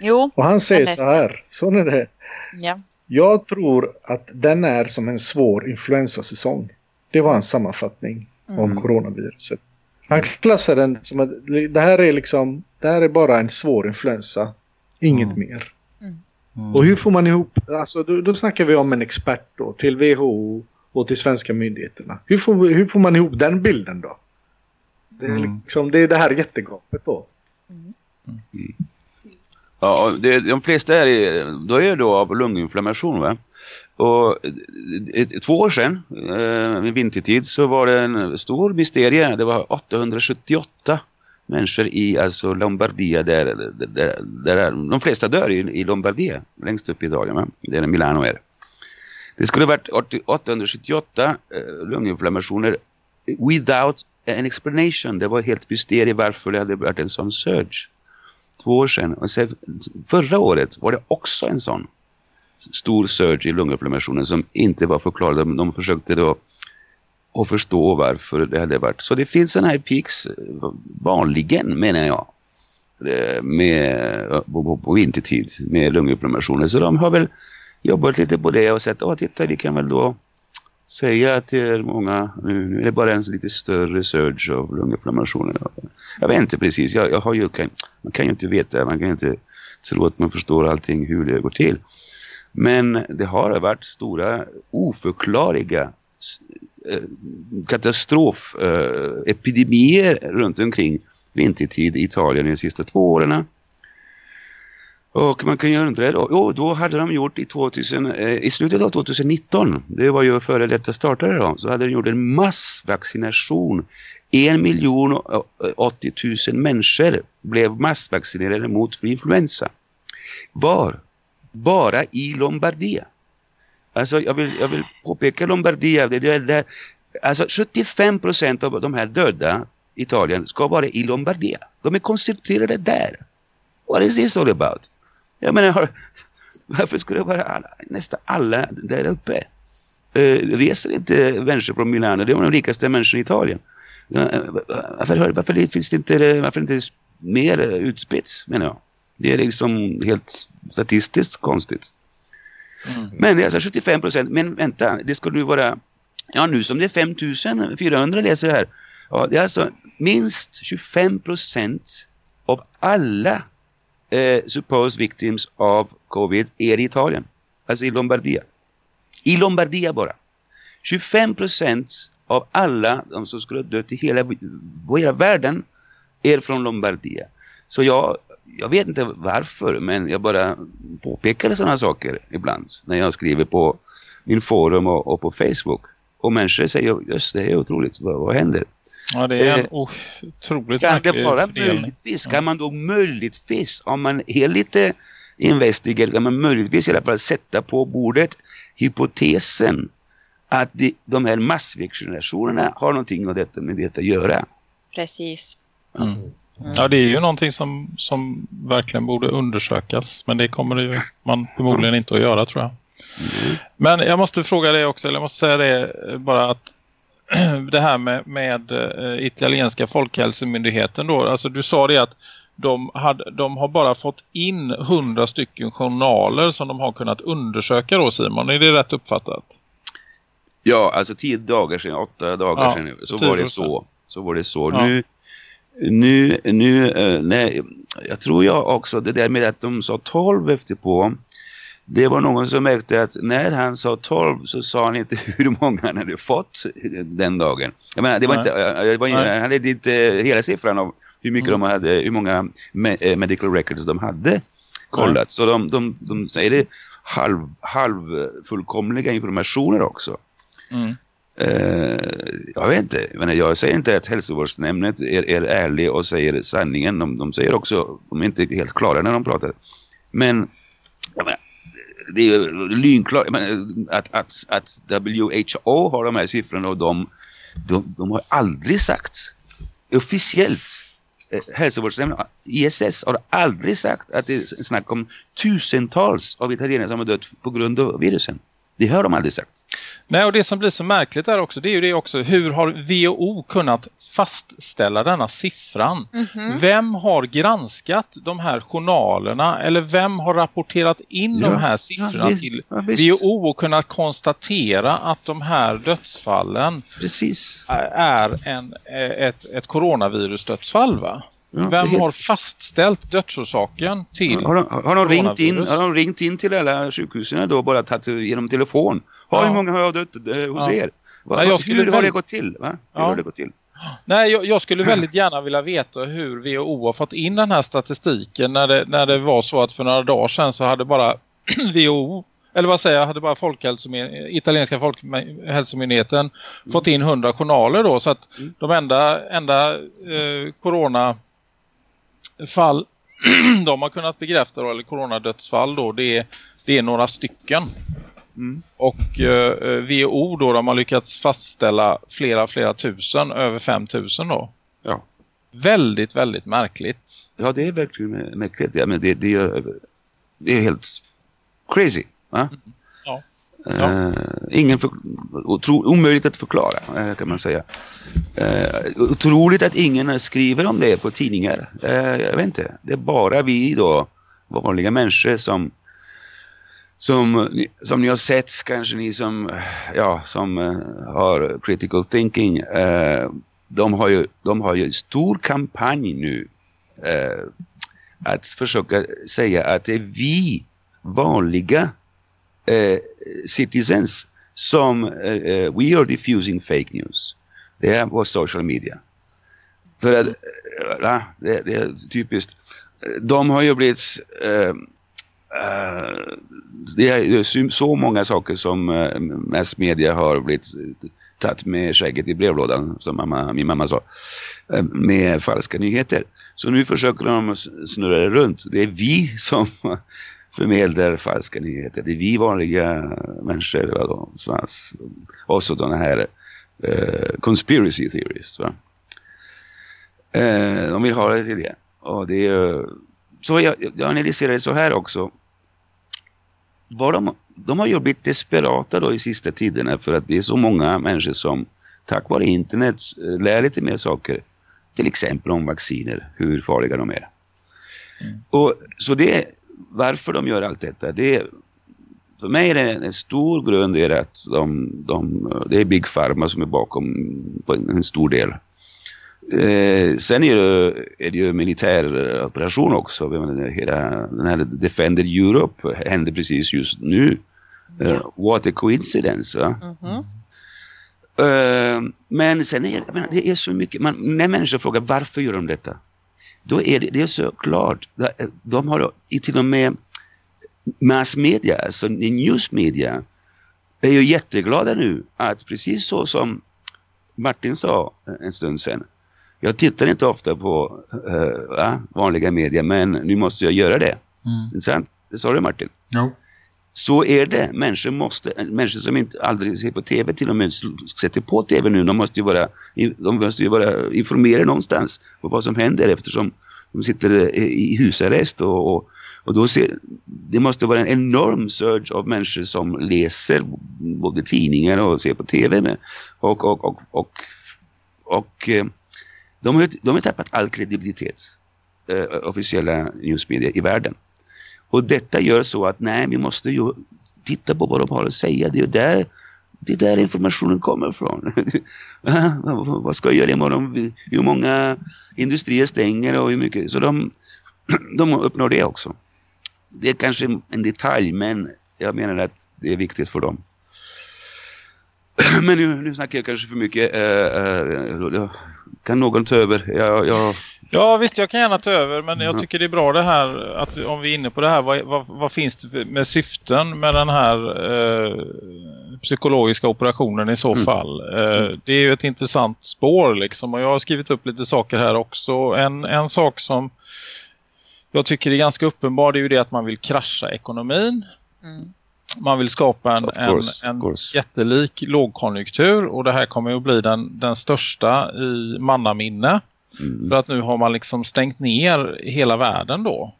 Speaker 5: Jo.
Speaker 6: Och han säger så här, så är det. Ja. Jag tror att den är som en svår influensasäsong. Det var hans sammanfattning mm. om coronaviruset. Han klassar den som att det här är liksom, det här är bara en svår influensa. Inget mm. mer. Mm. Mm. Och hur får man ihop, alltså då, då snackar vi om en expert då, till WHO och till svenska myndigheterna. Hur får, hur får man ihop den bilden då? Det är, mm. liksom, det, är det här jättegapet då. Mm.
Speaker 4: Ja, det, de flesta är, då är då av lunginflammation va? Och ett, två år sedan, eh, vid vintertid, så var det en stor mysterie. Det var 878 människor i alltså Lombardia där, där, där de flesta dör i, i Lombardia, längst upp i Italien, va? där Milano är. Det skulle ha varit 878 eh, lunginflammationer without Eh, en explanation. Det var helt mysterie varför det hade varit en sån surge. Två år sedan. Och sen, förra året var det också en sån stor surge i lunginflammationen som inte var förklarad. De, de försökte då att förstå varför det hade varit. Så det finns sådana här peaks eh, vanligen menar jag med, eh, på, på vintertid med lunginflammationer. Så de har väl jobbat lite på det och sett, att titta vi kan väl då säga till många, nu, nu är det bara en lite större surge av lunginflammationer. Jag vet inte precis, jag, jag har ju, kan, man kan ju inte veta, man kan inte tro att man förstår allting hur det går till. Men det har varit stora oförklarliga eh, katastrofepidemier eh, runt omkring vintertid i Italien de sista två åren. Och man kan ju undra då, jo, då hade de gjort i, 2000, eh, i slutet av 2019, det var ju före detta startade då, så hade de gjort en massvaccination. En miljon 80 000 eh, människor blev massvaccinerade mot influensa. Var? Bara i Lombardia. Alltså jag vill, jag vill påpeka Lombardia, det, är där, alltså 75 procent av de här döda i Italien ska vara i Lombardia. De är koncentrerade där. What is this all about? Jag menar, varför skulle det vara alla, nästan alla där uppe? Uh, reser inte människor från Milano? Det är de rikaste människorna i Italien. Uh, varför, varför finns det inte, varför inte mer utspritt, menar jag? Det är liksom helt statistiskt konstigt. Mm. Men det är alltså 75 procent. Men vänta, det skulle nu vara... Ja, nu som det är 5400 läser jag här. Ja, det är alltså minst 25 procent av alla eh, supposed victims av covid är i Italien. Alltså i Lombardia. I Lombardia bara. 25 procent av alla de som skulle ha dött i hela, hela världen är från Lombardia. Så jag, jag vet inte varför men jag bara påpekade sådana saker ibland när jag skriver på min forum och, och på Facebook. Och människor säger, just det är otroligt, vad, vad händer?
Speaker 3: Ja, det är en eh, otroligt
Speaker 4: kan det vara möjligtvis, kan man då möjligtvis, om man är lite investigerad, kan man möjligtvis i alla fall sätta på bordet hypotesen att de, de här massvaccinationerna har någonting med detta, med detta att göra.
Speaker 5: Precis.
Speaker 3: Mm. Mm. Ja, det är ju någonting som, som verkligen borde undersökas. Men det kommer det ju man förmodligen inte att göra tror jag. Mm. Men jag måste fråga dig också, eller jag måste säga det bara att det här med, med uh, italienska folkhälsomyndigheten då. Alltså du sa det att de, hade, de har bara fått in hundra stycken journaler som de har kunnat undersöka då Simon. Är det rätt uppfattat?
Speaker 4: Ja, alltså tio dagar sedan, åtta dagar ja, sedan så var det så. Så var det så. Ja. Nu, nu, nu uh, nej, jag tror jag också det där med att de sa tolv efter på det var någon som märkte att när han sa 12 så sa han inte hur många han hade fått den dagen. Jag menar, det var inte, det var, han hade inte hela siffran av hur mycket mm. de hade, hur många eh, medical records de hade kollat. Nej. Så de, de, de säger det halv, halvfullkomliga informationer också. Mm. Uh, jag vet inte, men jag säger inte att hälsovårdsnämnden är, är ärlig och säger sanningen. De, de säger också, de är inte helt klara när de pratar. Men jag menar, det är lynklart att, att, att WHO har de här siffrorna och de, de, de har aldrig sagt officiellt eh, hälsovårdsnämnden, ISS har aldrig sagt att det är snack om tusentals av italienare som har dött på grund av virusen. Det har de aldrig sagt.
Speaker 3: Nej, och det som blir så märkligt där också, det är ju det också. Hur har WHO kunnat fastställa denna siffran? Mm -hmm. Vem har granskat de här journalerna eller vem har rapporterat in ja, de här siffrorna ja, till ja, WHO och kunnat konstatera att de här dödsfallen
Speaker 4: Precis.
Speaker 3: är en, ett, ett coronavirus dödsfall va? Ja, Vem helt... har fastställt dödsorsaken till
Speaker 4: Har de, har de, ringt, in, har de ringt in till alla sjukhusen då bara tagit genom telefon? Ja. Hur många har dött eh, hos ja. er? Va, Nej, hur har det gått till? Va? Hur ja. har det gått till?
Speaker 3: Nej, jag, jag, skulle väldigt gärna vilja veta hur WHO har fått in den här statistiken när det, när det var så att för några dagar sedan så hade bara WHO eller vad säger jag, hade bara folkhälsomyndigheten, italienska folkhälsomyndigheten mm. fått in 100 journaler då så att mm. de enda, enda eh, coronafall de har kunnat bekräfta då, eller coronadödsfall då det är, det är några stycken. Mm. Och eh, WHO då de har lyckats fastställa flera flera tusen, över 5000 då.
Speaker 4: Ja.
Speaker 3: Väldigt, väldigt märkligt.
Speaker 4: Ja, det är verkligen märkligt. Ja, men det, det, är, det är helt crazy. Va? Ja. Uh, ingen för, otro, omöjligt att förklara uh, kan man säga. Uh, otroligt att ingen skriver om det på tidningar. jag vet inte. Det är bara vi då, vanliga människor som som, som ni har sett, kanske ni som, ja, som har critical thinking, de, har ju, de har ju stor kampanj nu att försöka säga att det är vi vanliga uh, citizens som uh, we are diffusing fake news. Det är på social media. För att, ja, det, det, är typiskt. De har ju blivit... Uh, det är så många saker som massmedia har blivit tagit med skägget i brevlådan, som mamma, min mamma sa, med falska nyheter. Så nu försöker de snurra det runt. Det är vi som förmedlar falska nyheter. Det är vi vanliga människor och sådana här uh, conspiracy theories. Va? Uh, de vill ha det till det. Och det är, så jag, jag analyserar det så här också. Var de, de har ju blivit desperata då i sista tiderna för att det är så många människor som tack vare internet lär lite mer saker. Till exempel om vacciner, hur farliga de är. Mm. Och, så det varför de gör allt detta, det är, för mig är det en stor grund är att de, de, det är Big Pharma som är bakom på en, en stor del. Eh, sen är det, är det ju militär operation också. Hela, den här Defender Europe händer precis just nu. Uh, what a coincidence. Va? Mm -hmm. uh, men sen är menar, det är så mycket. Man, när människor frågar varför gör de detta? Då är det, det är så klart. De har till och med massmedia, alltså newsmedia, är ju jätteglada nu att precis så som Martin sa en stund sedan. Jag tittar inte ofta på uh, vanliga media men nu måste jag göra det. Mm. Sant? Det sa du Martin?
Speaker 2: Ja.
Speaker 4: Så är det. Människor, måste, människor som inte aldrig ser på tv till och med sätter på tv nu. De måste ju vara, de måste ju vara informerade någonstans på vad som händer eftersom de sitter i husarrest och, och, och då ser, det måste vara en enorm surge av människor som läser både tidningar och ser på tv med. Och, och, och, och, och eh, de, har, de har tappat all kredibilitet, eh, officiella newsmedia i världen. Och detta gör så att nej, vi måste ju titta på vad de har att säga. Det är där, det är där informationen kommer ifrån. vad ska jag göra imorgon? Hur många industrier stänger och hur mycket? Så de, de uppnår det också. Det är kanske en detalj, men jag menar att det är viktigt för dem. Men nu, nu snackar jag kanske för mycket. Uh, uh, kan någon ta över? Jag, jag,
Speaker 3: Ja visst, jag kan gärna ta över men jag tycker det är bra det här att om vi är inne på det här, vad, vad, vad finns det med syften med den här eh, psykologiska operationen i så mm. fall? Eh, det är ju ett intressant spår liksom och jag har skrivit upp lite saker här också. En, en sak som jag tycker är ganska uppenbar det är ju det att man vill krascha ekonomin. Mm. Man vill skapa en, course, en, en jättelik lågkonjunktur och det här kommer att bli den, den största i mannaminne. Mm. För att nu har man liksom stängt ner hela världen då.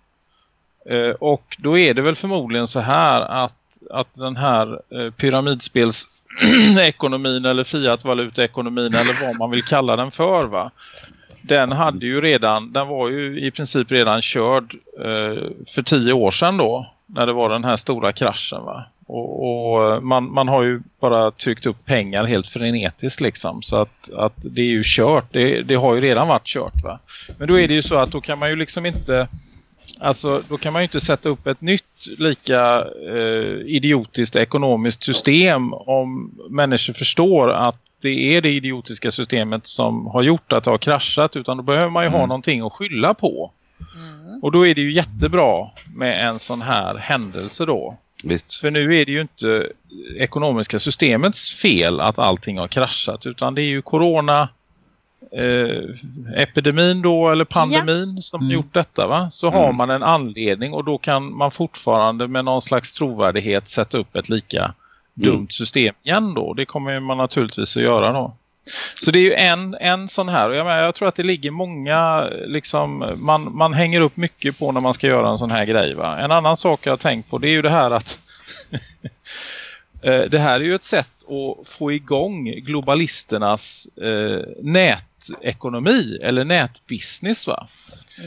Speaker 3: Eh, och då är det väl förmodligen så här att, att den här eh, pyramidspelsekonomin eller fiatvalutaekonomin eller vad man vill kalla den för va. Den hade ju redan, den var ju i princip redan körd eh, för tio år sedan då. När det var den här stora kraschen va. Och, och, man, man har ju bara tryckt upp pengar helt frenetiskt liksom. Så att, att det är ju kört. Det, det har ju redan varit kört va. Men då är det ju så att då kan man ju liksom inte... Alltså då kan man ju inte sätta upp ett nytt lika eh, idiotiskt ekonomiskt system om människor förstår att det är det idiotiska systemet som har gjort att det har kraschat utan då behöver man ju mm. ha någonting att skylla på. Mm. Och då är det ju jättebra med en sån här händelse då.
Speaker 4: Visst.
Speaker 3: För nu är det ju inte ekonomiska systemets fel att allting har kraschat utan det är ju corona eh, epidemin då eller pandemin ja. som mm. gjort detta va? Så mm. har man en anledning och då kan man fortfarande med någon slags trovärdighet sätta upp ett lika mm. dumt system igen då. Det kommer man naturligtvis att göra då. Så det är ju en, en sån här. Jag, menar, jag tror att det ligger många, liksom, man, man hänger upp mycket på när man ska göra en sån här grej. Va? En annan sak jag har tänkt på det är ju det här att eh, det här är ju ett sätt att få igång globalisternas eh, nätekonomi eller nätbusiness va?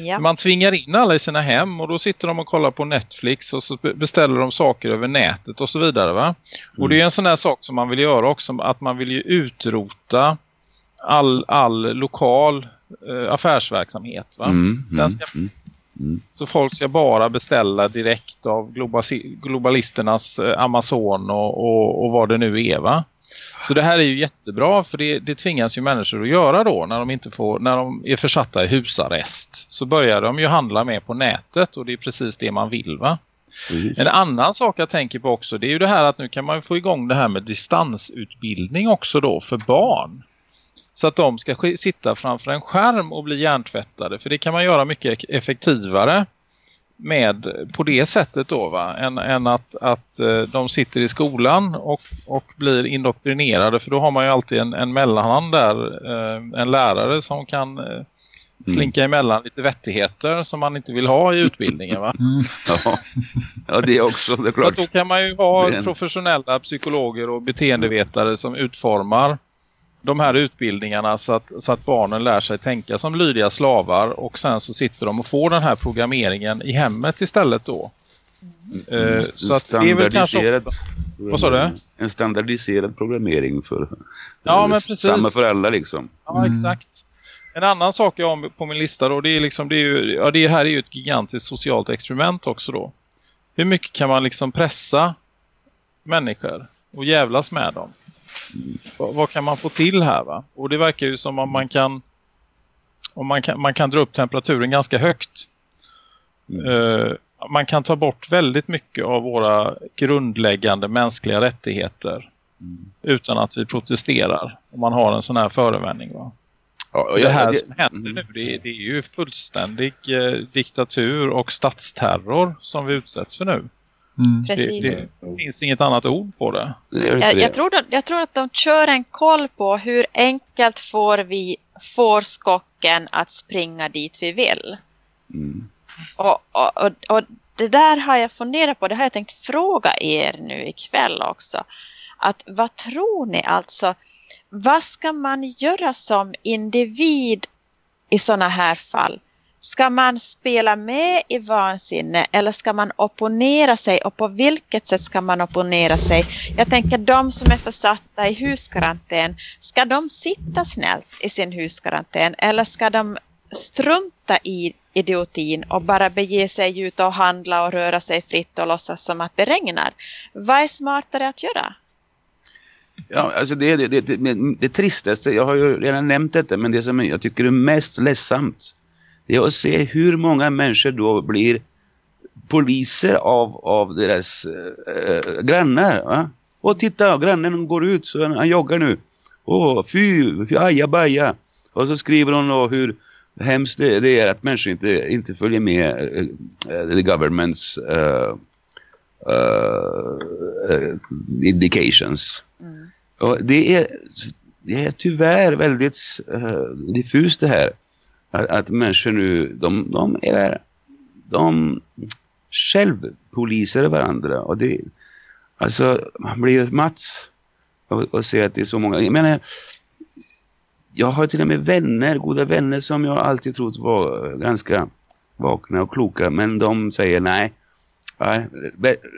Speaker 3: Ja. Man tvingar in alla i sina hem och då sitter de och kollar på Netflix och så beställer de saker över nätet och så vidare va. Mm. Och det är en sån här sak som man vill göra också att man vill ju utrota all, all lokal eh, affärsverksamhet va. Mm, mm, ska, mm, mm, så folk ska bara beställa direkt av globalisternas eh, Amazon och, och, och vad det nu är va. Så det här är ju jättebra för det, det tvingas ju människor att göra då när de inte får när de är försatta i husarrest. Så börjar de ju handla med på nätet och det är precis det man vill va? Precis. En annan sak jag tänker på också det är ju det här att nu kan man få igång det här med distansutbildning också då för barn. Så att de ska sitta framför en skärm och bli hjärntvättade. För det kan man göra mycket effektivare med på det sättet då va än, än att, att eh, de sitter i skolan och, och blir indoktrinerade för då har man ju alltid en, en mellanhand där eh, en lärare som kan eh, mm. slinka emellan lite vettigheter som man inte vill ha i utbildningen va? Mm.
Speaker 4: Ja. ja, det är också det är klart.
Speaker 3: Då kan man ju ha professionella psykologer och beteendevetare som utformar de här utbildningarna så att, så att barnen lär sig tänka som lydiga slavar och sen så sitter de och får den här programmeringen i hemmet istället då.
Speaker 4: Mm. Uh, så att det är väl kanske
Speaker 3: Vad sa du?
Speaker 4: En standardiserad programmering för ja, men precis. samma för alla liksom.
Speaker 3: Ja, mm. exakt. En annan sak jag har på min lista då, det är liksom, det är ju, ja det här är ju ett gigantiskt socialt experiment också då. Hur mycket kan man liksom pressa människor och jävlas med dem? Vad, kan man få till här va? Och det verkar ju som om man kan om man kan, man kan dra upp temperaturen ganska högt. Mm. Uh, man kan ta bort väldigt mycket av våra grundläggande mänskliga rättigheter mm. utan att vi protesterar om man har en sån här förevändning va? Ja, det här det, som händer mm. nu det, det, är ju fullständig eh, diktatur och statsterror som vi utsätts för nu.
Speaker 5: Mm. Precis.
Speaker 3: Det, det, finns inget annat ord på det.
Speaker 5: Jag, jag, tror de, jag tror att de kör en koll på hur enkelt får vi får skocken att springa dit vi vill. Mm. Och, och, och, och, det där har jag funderat på, det har jag tänkt fråga er nu ikväll också. Att vad tror ni alltså, vad ska man göra som individ i sådana här fall? Ska man spela med i vansinne eller ska man opponera sig och på vilket sätt ska man opponera sig? Jag tänker de som är försatta i huskarantän, ska de sitta snällt i sin huskarantän eller ska de strunta i idiotin och bara bege sig ut och handla och röra sig fritt och låtsas som att det regnar? Vad är smartare att göra?
Speaker 4: Ja, alltså det, det, det, det, det tristaste, jag har ju redan nämnt detta, men det som jag tycker är mest ledsamt det är att se hur många människor då blir poliser av, av deras äh, grannar. Va? Och titta, grannen går ut så han, han joggar nu. Åh, fy, fy aja baja. Och så skriver hon då hur hemskt det, det, är att människor inte, inte följer med uh, the government's uh, uh, indications. Mm. Och det är, det är tyvärr väldigt diffust det här att, att människor nu, de, de är de självpoliser varandra och det alltså man blir ju mats och, och se att det är så många, jag menar jag har till och med vänner, goda vänner som jag alltid trott var ganska vakna och kloka men de säger nej Nej,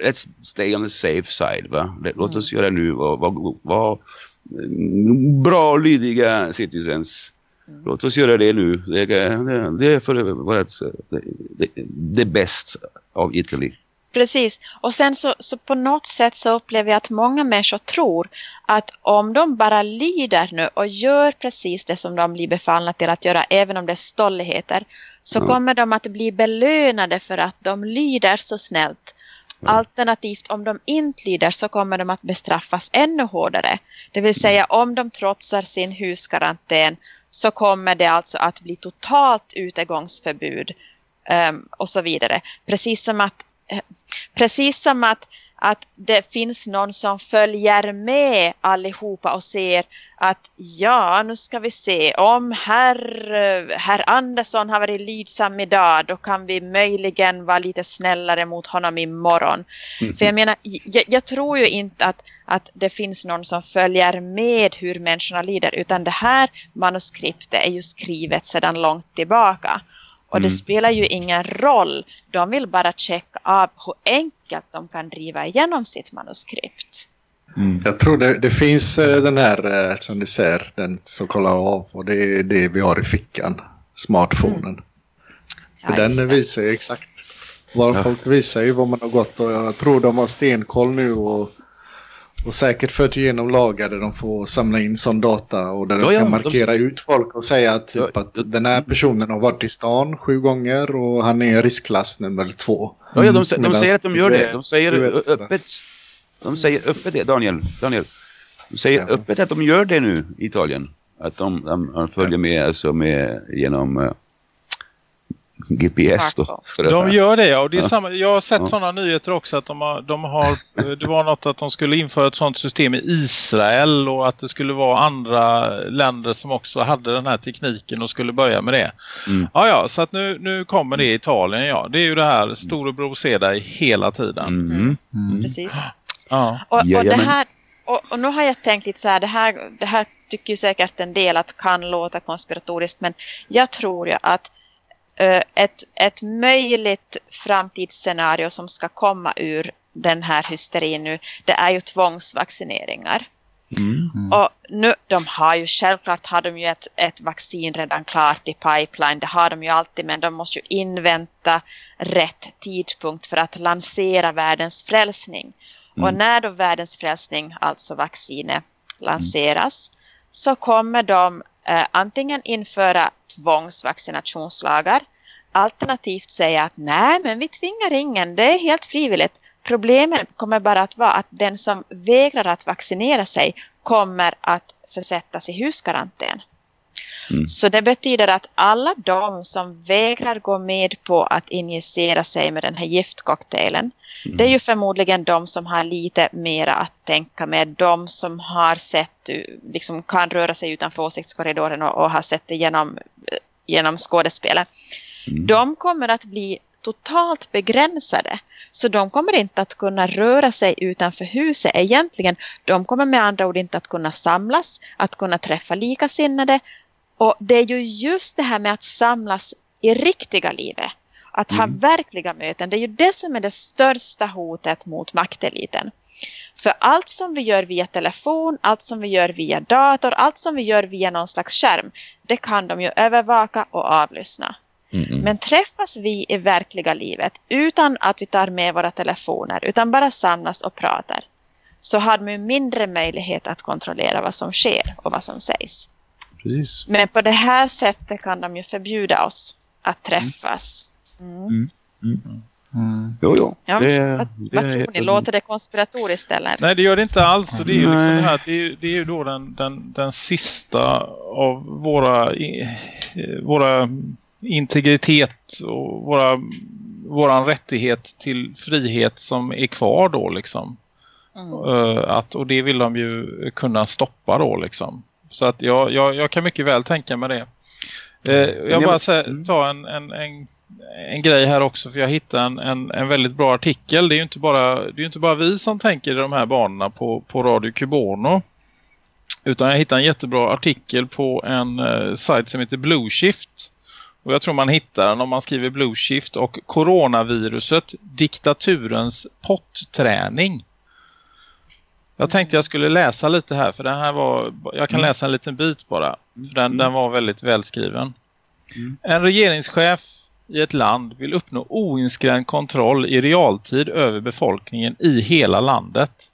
Speaker 4: let's stay on the safe side va. Låt oss mm. göra nu vad, vad, vad bra lydiga citizens. Mm. Låt oss göra det nu. Det, det, det är för vårt, det, det, bäst av Italy.
Speaker 5: Precis. Och sen så, så på något sätt så upplever jag att många människor tror att om de bara lider nu och gör precis det som de blir befallna till att göra, även om det är stolligheter, så mm. kommer de att bli belönade för att de lyder så snällt. Mm. Alternativt om de inte lider så kommer de att bestraffas ännu hårdare. Det vill säga om de trotsar sin huskarantän så kommer det alltså att bli totalt utegångsförbud um, och så vidare. Precis som att precis som att, att det finns någon som följer med allihopa och ser att ja, nu ska vi se om herr, herr Andersson har varit lydsam idag då kan vi möjligen vara lite snällare mot honom imorgon. Mm. För jag menar, jag, jag, tror ju inte att, att det finns någon som följer med hur människorna lider utan det här manuskriptet är ju skrivet sedan långt tillbaka. Och det mm. spelar ju ingen roll. De vill bara checka av hur enkelt de kan driva igenom sitt manuskript.
Speaker 6: Mm. Jag tror det, det finns eh, den här, eh, som du ser, den som kollar av. Och det är det vi har i fickan. Smartphonen. Mm. Ja, den visar ju exakt. Var ja. Folk visar ju vad man har gått och jag tror de har stenkoll nu och och säkert fört igenom lagar där de får samla in sån data och där ja, de kan ja, markera de... ut folk och säga typ ja, att den här personen har varit i stan sju gånger och han är riskklass nummer två.
Speaker 4: Ja, ja de, de, de säger att de gör det. De säger öppet. De säger öppet det, Daniel. Daniel. De säger öppet att de gör det nu i Italien. Att de, de följer med alltså med genom eh, GPS då.
Speaker 3: De gör det och det är ja. samma, jag har sett ja. sådana nyheter också att de har, de har, det var något att de skulle införa ett sådant system i Israel och att det skulle vara andra länder som också hade den här tekniken och skulle börja med det. Mm. Ja, ja, så att nu, nu kommer det i Italien, ja. Det är ju det här storebror ser dig hela tiden.
Speaker 5: Mm. Mm. mm. Precis. Ja. Och, och det här och, och, nu har jag tänkt lite så här, det här, det här tycker ju säkert en del att kan låta konspiratoriskt, men jag tror ju att ett, ett möjligt framtidsscenario som ska komma ur den här hysterin nu, det är ju tvångsvaccineringar. Mm. mm. Och nu, de har ju självklart har de ju ett, ett vaccin redan klart i pipeline, det har de ju alltid, men de måste ju invänta rätt tidpunkt för att lansera världens frälsning. Mm. Och när då världens frälsning, alltså vaccinet, lanseras, mm. så kommer de eh, antingen införa tvångsvaccinationslagar. Alternativt säga att nej men vi tvingar ingen, det är helt frivilligt. Problemet kommer bara att vara att den som vägrar att vaccinera sig kommer att försättas i huskarantän. Mm. Så det betyder att alla de som vägrar gå med på att injicera sig med den här giftcocktailen, mm. det är ju förmodligen de som har lite mera att tänka med. De som har sett, liksom kan röra sig utanför åsiktskorridoren och, och har sett det genom, genom skådespelet. Mm. De kommer att bli totalt begränsade. Så de kommer inte att kunna röra sig utanför huset egentligen. De kommer med andra ord inte att kunna samlas, att kunna träffa likasinnade, och det är ju just det här med att samlas i riktiga livet. Att ha mm. verkliga möten. Det är ju det som är det största hotet mot makteliten. För allt som vi gör via telefon, allt som vi gör via dator, allt som vi gör via någon slags skärm, det kan de ju övervaka och avlyssna. Mm. Men träffas vi i verkliga livet utan att vi tar med våra telefoner, utan bara samlas och pratar, så har de mindre möjlighet att kontrollera vad som sker och vad som sägs.
Speaker 4: Precis.
Speaker 5: Men på det här sättet kan de ju förbjuda oss att träffas. Mm. Mm.
Speaker 4: Mm. Mm. Jo, jo.
Speaker 5: Ja, det, vad, det, vad tror ni? Låter det konspiratoriskt eller?
Speaker 3: Nej, det gör det inte alls. det är ju, liksom det här, det är, det är ju då den, den, den sista av våra, våra integritet och våra, våran rättighet till frihet som är kvar då liksom. Mm. Uh, att, och det vill de ju kunna stoppa då liksom. Så att jag, jag, jag kan mycket väl tänka mig det. Eh, jag bara säga, mm. ta en, en, en, en grej här också för jag hittade en, en, en väldigt bra artikel. Det är ju inte bara, det är inte bara vi som tänker i de här banorna på, på Radio Cubono. Utan jag hittade en jättebra artikel på en uh, sajt som heter Blueshift. Och jag tror man hittar den om man skriver Blue Shift och coronaviruset, diktaturens potträning. Jag tänkte jag skulle läsa lite här för den här var, jag kan mm. läsa en liten bit bara. För den, mm. den var väldigt välskriven. Mm. En regeringschef i ett land vill uppnå oinskränkt kontroll i realtid över befolkningen i hela landet.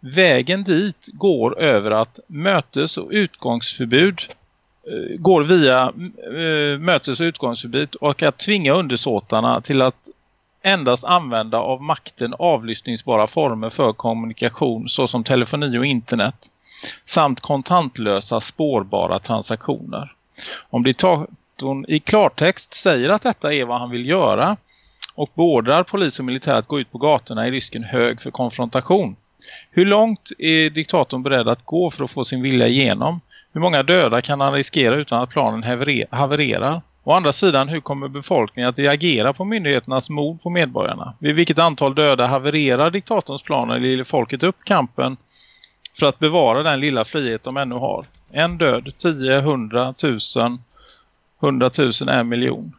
Speaker 3: Vägen dit går över att mötes- och utgångsförbud eh, går via äh, mötes- och utgångsförbud och att tvinga undersåtarna till att endast använda av makten avlyssningsbara former för kommunikation såsom telefoni och internet samt kontantlösa spårbara transaktioner. Om diktatorn i klartext säger att detta är vad han vill göra och beordrar polis och militär att gå ut på gatorna är risken hög för konfrontation. Hur långt är diktatorn beredd att gå för att få sin vilja igenom? Hur många döda kan han riskera utan att planen havererar? Å andra sidan, hur kommer befolkningen att reagera på myndigheternas mord på medborgarna? Vid vilket antal döda havererar diktatorns planer? eller folket upp kampen för att bevara den lilla frihet de ännu har? En död, tio, hundra, tusen, hundratusen, en miljon.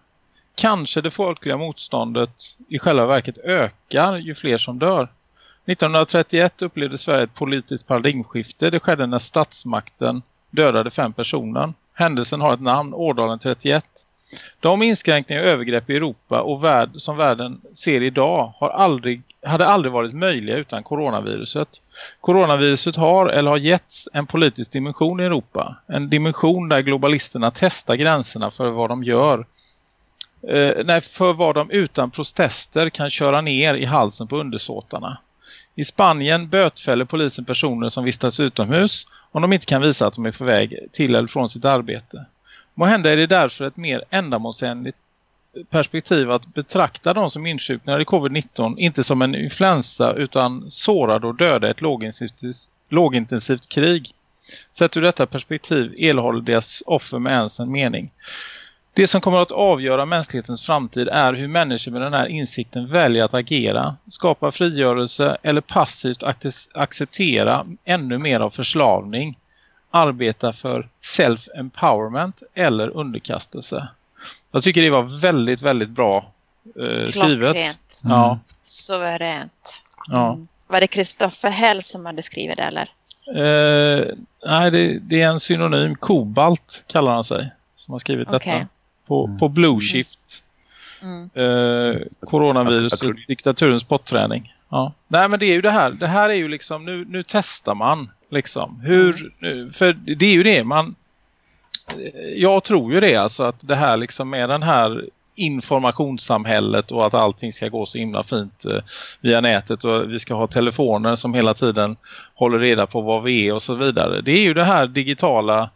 Speaker 3: Kanske det folkliga motståndet i själva verket ökar ju fler som dör. 1931 upplevde Sverige ett politiskt paradigmskifte. Det skedde när statsmakten dödade fem personer. Händelsen har ett namn, Årdalen 31. De inskränkningar och övergrepp i Europa och värld, som världen ser idag har aldrig, hade aldrig varit möjliga utan coronaviruset. Coronaviruset har eller har getts en politisk dimension i Europa. En dimension där globalisterna testar gränserna för vad de gör. Eh, nej, för vad de utan protester kan köra ner i halsen på undersåtarna. I Spanien bötfäller polisen personer som vistas utomhus om de inte kan visa att de är på väg till eller från sitt arbete. Måhända är det därför ett mer ändamålsenligt perspektiv att betrakta de som insjuknar i covid-19 inte som en influensa utan sårade och döda ett lågintensivt, lågintensivt krig. Sett ur detta perspektiv erhåller deras offer med ens en mening. Det som kommer att avgöra mänsklighetens framtid är hur människor med den här insikten väljer att agera, skapa frigörelse eller passivt acceptera ännu mer av förslavning arbeta för self-empowerment eller underkastelse. Jag tycker det var väldigt, väldigt bra eh, skrivet. Mm.
Speaker 5: Ja. Suveränt. Ja. Mm. Var det Kristoffer Hell som hade skrivit det eller?
Speaker 3: Eh, nej, det, det, är en synonym. Kobalt kallar han sig. Som har skrivit okay. detta. På, mm. på Blue Shift. Mm. Eh, coronavirus och diktaturens potträning. Ja. Nej men det är ju det här. Det här är ju liksom, nu, nu testar man Liksom. Hur, mm. för det är ju det man jag tror ju det alltså att det här liksom med den här informationssamhället och att allting ska gå så himla fint eh, via nätet och vi ska ha telefoner som hela tiden håller reda på vad vi är och så vidare. Det är ju det här digitala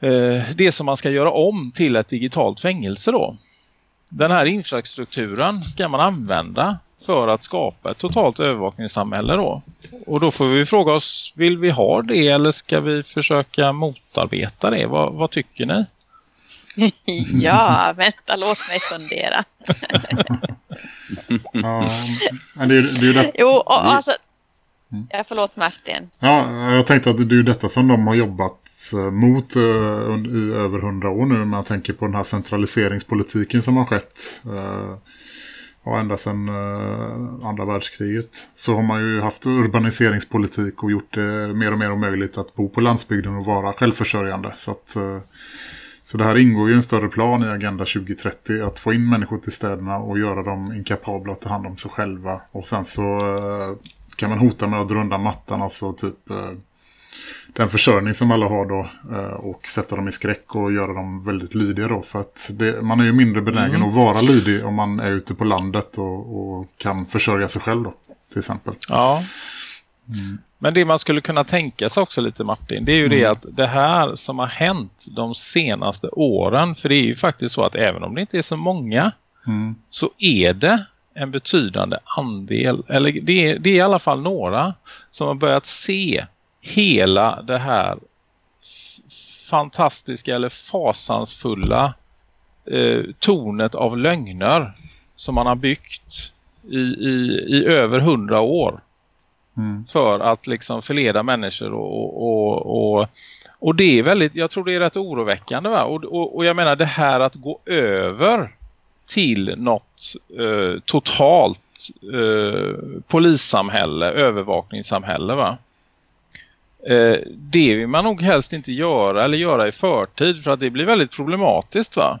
Speaker 3: eh, det som man ska göra om till ett digitalt fängelse då. Den här infrastrukturen ska man använda för att skapa ett totalt övervakningssamhälle då. Och då får vi fråga oss, vill vi ha det eller ska vi försöka motarbeta det? Vad, vad tycker ni?
Speaker 5: ja, vänta, låt mig fundera.
Speaker 2: ja, det, är, det är det.
Speaker 5: Jo, och, alltså... Mm. Ja, förlåt Martin.
Speaker 2: Ja, jag tänkte att det är detta som de har jobbat mot uh, i över hundra år nu. Men jag tänker på den här centraliseringspolitiken som har skett. Uh, och ända sedan eh, andra världskriget så har man ju haft urbaniseringspolitik och gjort det mer och mer omöjligt att bo på landsbygden och vara självförsörjande. Så, att, eh, så det här ingår ju i en större plan i Agenda 2030 att få in människor till städerna och göra dem inkapabla att ta hand om sig själva. Och sen så eh, kan man hota med att dra undan mattan, alltså typ eh, den försörjning som alla har då eh, och sätta dem i skräck och göra dem väldigt lydiga då. För att det, man är ju mindre benägen mm. att vara lydig om man är ute på landet och, och kan försörja sig själv då, till exempel.
Speaker 3: Ja. Mm. Men det man skulle kunna tänka sig också lite Martin, det är ju mm. det att det här som har hänt de senaste åren, för det är ju faktiskt så att även om det inte är så många mm. så är det en betydande andel, eller det är, det är i alla fall några som har börjat se hela det här fantastiska eller fasansfulla eh, tornet av lögner som man har byggt i, i, i över hundra år. mm. för att liksom förleda människor och, och, och, och, det är väldigt, jag tror det är rätt oroväckande va? Och, och, och jag menar det här att gå över till något eh, totalt eh, polissamhälle, övervakningssamhälle va? Eh, det vill man nog helst inte göra eller göra i förtid för att det blir väldigt problematiskt va?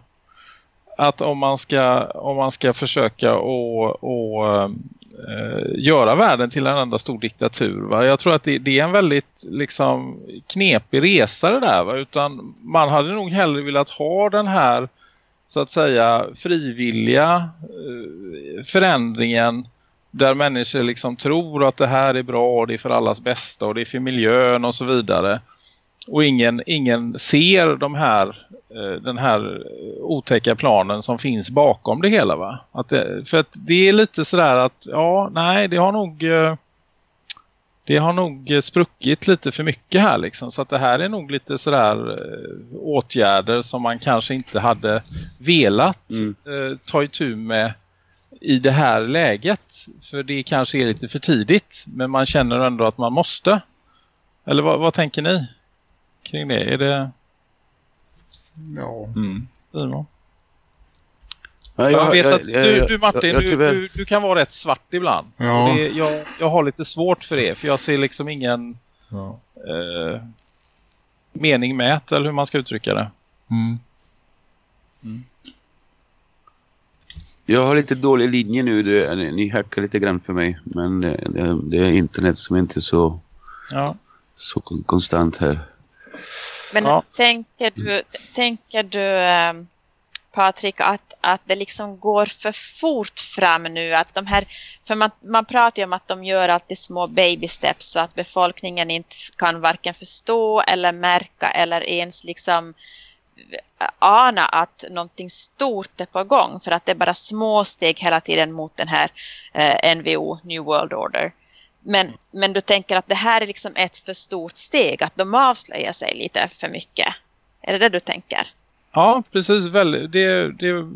Speaker 3: Att om man ska, om man ska försöka och, och eh, göra världen till en enda stor diktatur va? Jag tror att det, det är en väldigt liksom knepig resa det där va? Utan man hade nog hellre velat ha den här så att säga frivilliga eh, förändringen där människor liksom tror att det här är bra och det är för allas bästa och det är för miljön och så vidare. Och ingen, ingen ser de här, eh, den här otäcka planen som finns bakom det hela va? Att det, för att det är lite sådär att ja, nej det har nog eh, det har nog spruckit lite för mycket här liksom. Så att det här är nog lite sådär eh, åtgärder som man kanske inte hade velat mm. eh, ta itu med i det här läget. För det kanske är lite för tidigt. Men man känner ändå att man måste. Eller vad, vad tänker ni kring det? Är det...
Speaker 2: Ja.
Speaker 3: Mm. Ja, jag, jag, vet att du, du Martin, du, du, du, kan vara rätt svart ibland. Ja. Det, jag, jag har lite svårt för det. För jag ser liksom ingen ja. eh, mening med eller hur man ska uttrycka det. Mm.
Speaker 4: Mm. Jag har lite dålig linje nu. Det, ni hackar lite grann för mig. Men det, det, det är internet som inte är så, ja. så konstant här.
Speaker 5: Men ja. tänker du, tänker du ähm, Patrik, att, att det liksom går för fort fram nu? Att de här, för man, man pratar ju om att de gör alltid små baby steps så att befolkningen inte kan varken förstå eller märka eller ens liksom ana att någonting stort är på gång för att det är bara små steg hela tiden mot den här eh, NVO, New World Order. Men, men du tänker att det här är liksom ett för stort steg, att de avslöjar sig lite för mycket. Är det det du tänker?
Speaker 3: Ja, precis. Väl, det, det är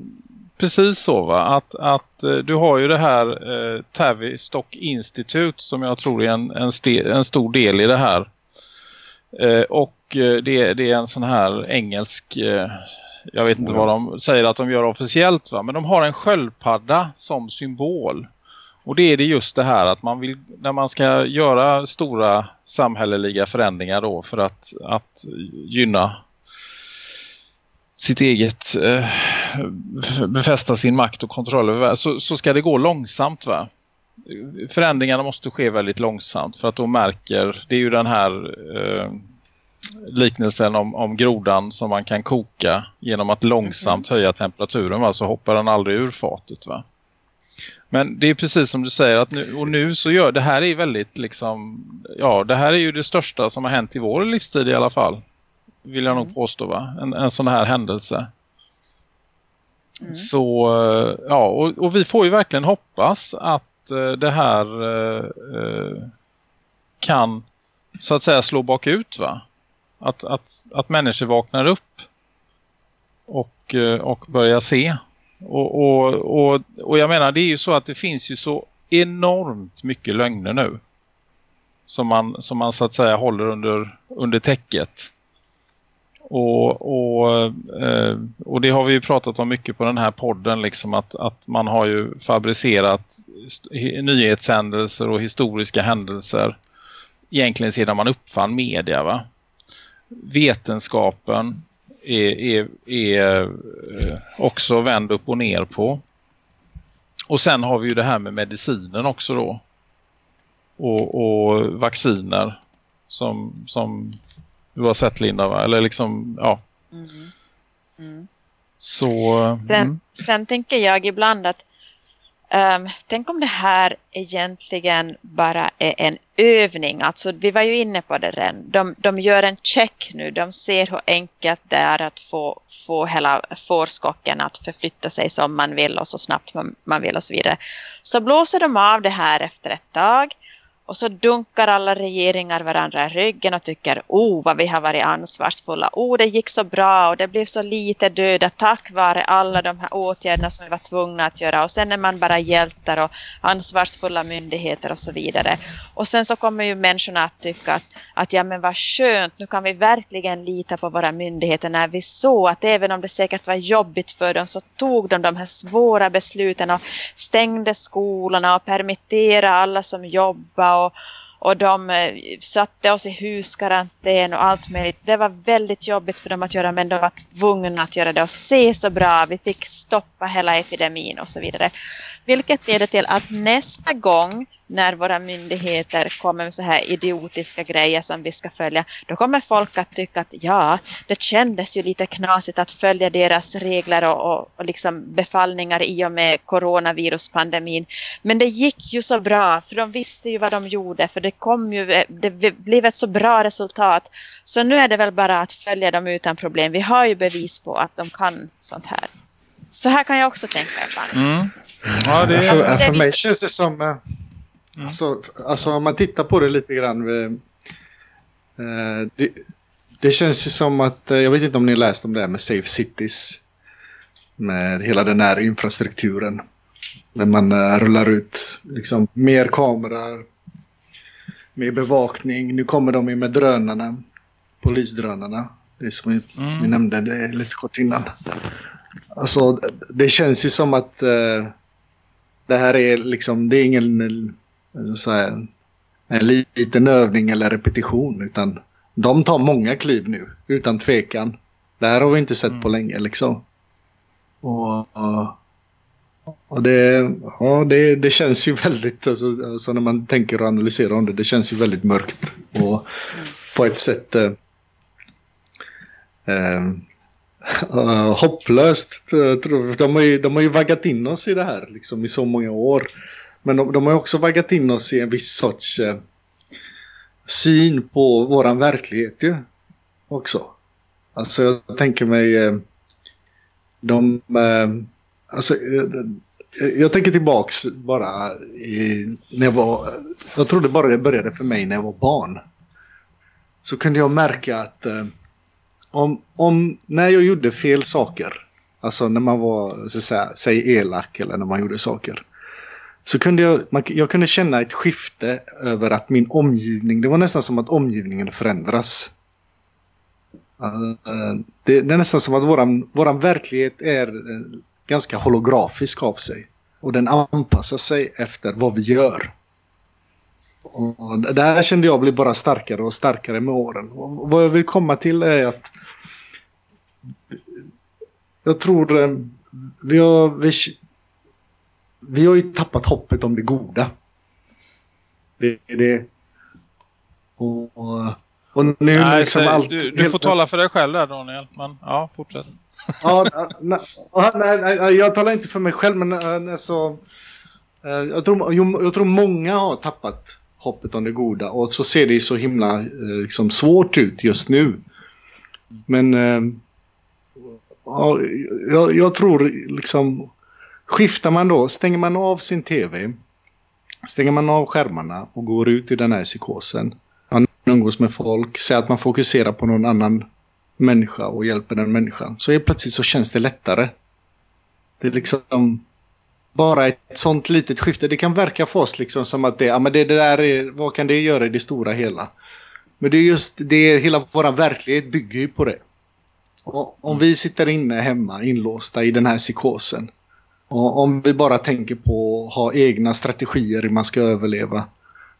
Speaker 3: precis så va. Att, att eh, du har ju det här eh, Tavistock Institute som jag tror är en, en, ste, en stor del i det här. Eh, och det, det, är en sån här engelsk, eh, jag vet inte vad de säger att de gör officiellt va. Men de har en sköldpadda som symbol. Och det är det just det här att man vill, när man ska göra stora samhälleliga förändringar då för att, att gynna sitt eget eh, befästa sin makt och kontroll över så, så ska det gå långsamt va? Förändringarna måste ske väldigt långsamt för att då märker, det är ju den här eh, liknelsen om, om grodan som man kan koka genom att långsamt höja temperaturen va? så hoppar den aldrig ur fatet va? Men det är precis som du säger att nu, och nu så gör det här är väldigt liksom ja det här är ju det största som har hänt i vår livstid i alla fall vill jag nog mm. påstå va? En, en sån här händelse. Mm. Så eh, ja, och, och, vi får ju verkligen hoppas att uh, det här uh, kan så att säga slå bakut va? Att, att, att människor vaknar upp och, eh, och börjar se. Och, och, och, och jag menar det är ju så att det finns ju så enormt mycket lögner nu. Som man, som man så att säga håller under, under täcket. Och, och, eh, och det har vi ju pratat om mycket på den här podden liksom att, att man har ju fabricerat nyhetshändelser och historiska händelser egentligen sedan man uppfann media va. Vetenskapen är, är, är eh, också vänd upp och ner på. Och sen har vi ju det här med medicinen också då. Och, och vacciner som, som du har sett Linda va? Eller liksom, ja. Mm. Mm. Så...
Speaker 5: Sen, mm. sen tänker jag ibland att um, tänk om det här egentligen bara är en övning. Alltså vi var ju inne på det redan. De, de gör en check nu. De ser hur enkelt det är att få, få hela fårskocken att förflytta sig som man vill och så snabbt man, man vill och så vidare. Så blåser de av det här efter ett tag och så dunkar alla regeringar varandra i ryggen och tycker oh vad vi har varit ansvarsfulla. Oh det gick så bra och det blev så lite döda tack vare alla de här åtgärderna som vi var tvungna att göra. Och sen är man bara hjältar och ansvarsfulla myndigheter och så vidare. Och sen så kommer ju människorna att tycka att, att ja men vad skönt, nu kan vi verkligen lita på våra myndigheter när vi såg att även om det säkert var jobbigt för dem så tog de de här svåra besluten och stängde skolorna och permitterade alla som jobbar och, och de eh, satte oss i huskarantän och allt möjligt. Det var väldigt jobbigt för dem att göra men de var tvungna att göra det och se så bra. Vi fick stoppa hela epidemin och så vidare. Vilket leder till att nästa gång när våra myndigheter kommer med så här idiotiska grejer som vi ska följa, då kommer folk att tycka att ja, det kändes ju lite knasigt att följa deras regler och, och, och liksom befallningar i och med coronaviruspandemin. Men det gick ju så bra, för de visste ju vad de gjorde, för det kom ju, det blev ett så bra resultat. Så nu är det väl bara att följa dem utan problem. Vi har ju bevis på att de kan sånt här. Så här kan jag också tänka ibland. Mm.
Speaker 6: Ja, det... för, för mig känns det som... Eh, Mm. Alltså, alltså om man tittar på det lite grann. Eh, eh, det, det, känns ju som att, eh, jag vet inte om ni har läst om det här med Safe Cities. Med hela den här infrastrukturen. När man uh, rullar ut liksom, mer kameror. Mer bevakning. Nu kommer de med drönarna. Polisdrönarna. Det som vi, mm. vi nämnde det lite kort innan. Alltså det känns ju som att uh, det här är liksom, det är ingen så här, en liten övning eller repetition. Utan de tar många kliv nu, utan tvekan. Det här har vi inte sett mm. på länge liksom. Och, och det, ja, det, det känns ju väldigt, alltså, alltså, när man tänker och analyserar om det, det känns ju väldigt mörkt. Och på ett sätt eh, eh, hopplöst. De har, ju, de har ju vaggat in oss i det här liksom, i så många år. Men de, de har också vaggat in oss i en viss sorts eh, syn på våran verklighet ju. Också. Alltså jag tänker mig eh, de... Eh, alltså, eh, jag tänker tillbaks bara i, när jag var... Jag trodde bara det började för mig när jag var barn. Så kunde jag märka att eh, om, om när jag gjorde fel saker, alltså när man var, så att säga, säg elak eller när man gjorde saker så kunde jag, jag kunde känna ett skifte över att min omgivning, det var nästan som att omgivningen förändras. Eh, det, är nästan som att våran, våran verklighet är uh, ganska holografisk av sig. Och den anpassar sig efter vad vi gör. Och det här kände jag blir bara starkare och starkare med åren. Och vad jag vill komma till är att jag tror eh, vi har, vi, vi har ju tappat hoppet om det goda. Det är det. Och, och nu Nej, liksom
Speaker 3: säg,
Speaker 6: allt...
Speaker 3: Du, du får tala för dig själv där Daniel. Men ja, fortsätt.
Speaker 6: ja, nej, nej, nej, jag talar inte för mig själv men alltså... Jag tror, jag tror många har tappat hoppet om det goda och så ser det så himla liksom, svårt ut just nu. Men ja, jag, jag tror liksom Skiftar man då, stänger man av sin tv, stänger man av skärmarna och går ut i den här psykosen. Man umgås med folk, säger att man fokuserar på någon annan människa och hjälper den människan. Så helt plötsligt så känns det lättare. Det är liksom bara ett sånt litet skifte. Det kan verka för oss liksom som att det, ja, men det, det där är, vad kan det göra i det stora hela? Men det är just det, hela vår verklighet bygger ju på det. Och om vi sitter inne hemma inlåsta i den här psykosen och om vi bara tänker på att ha egna strategier hur man ska överleva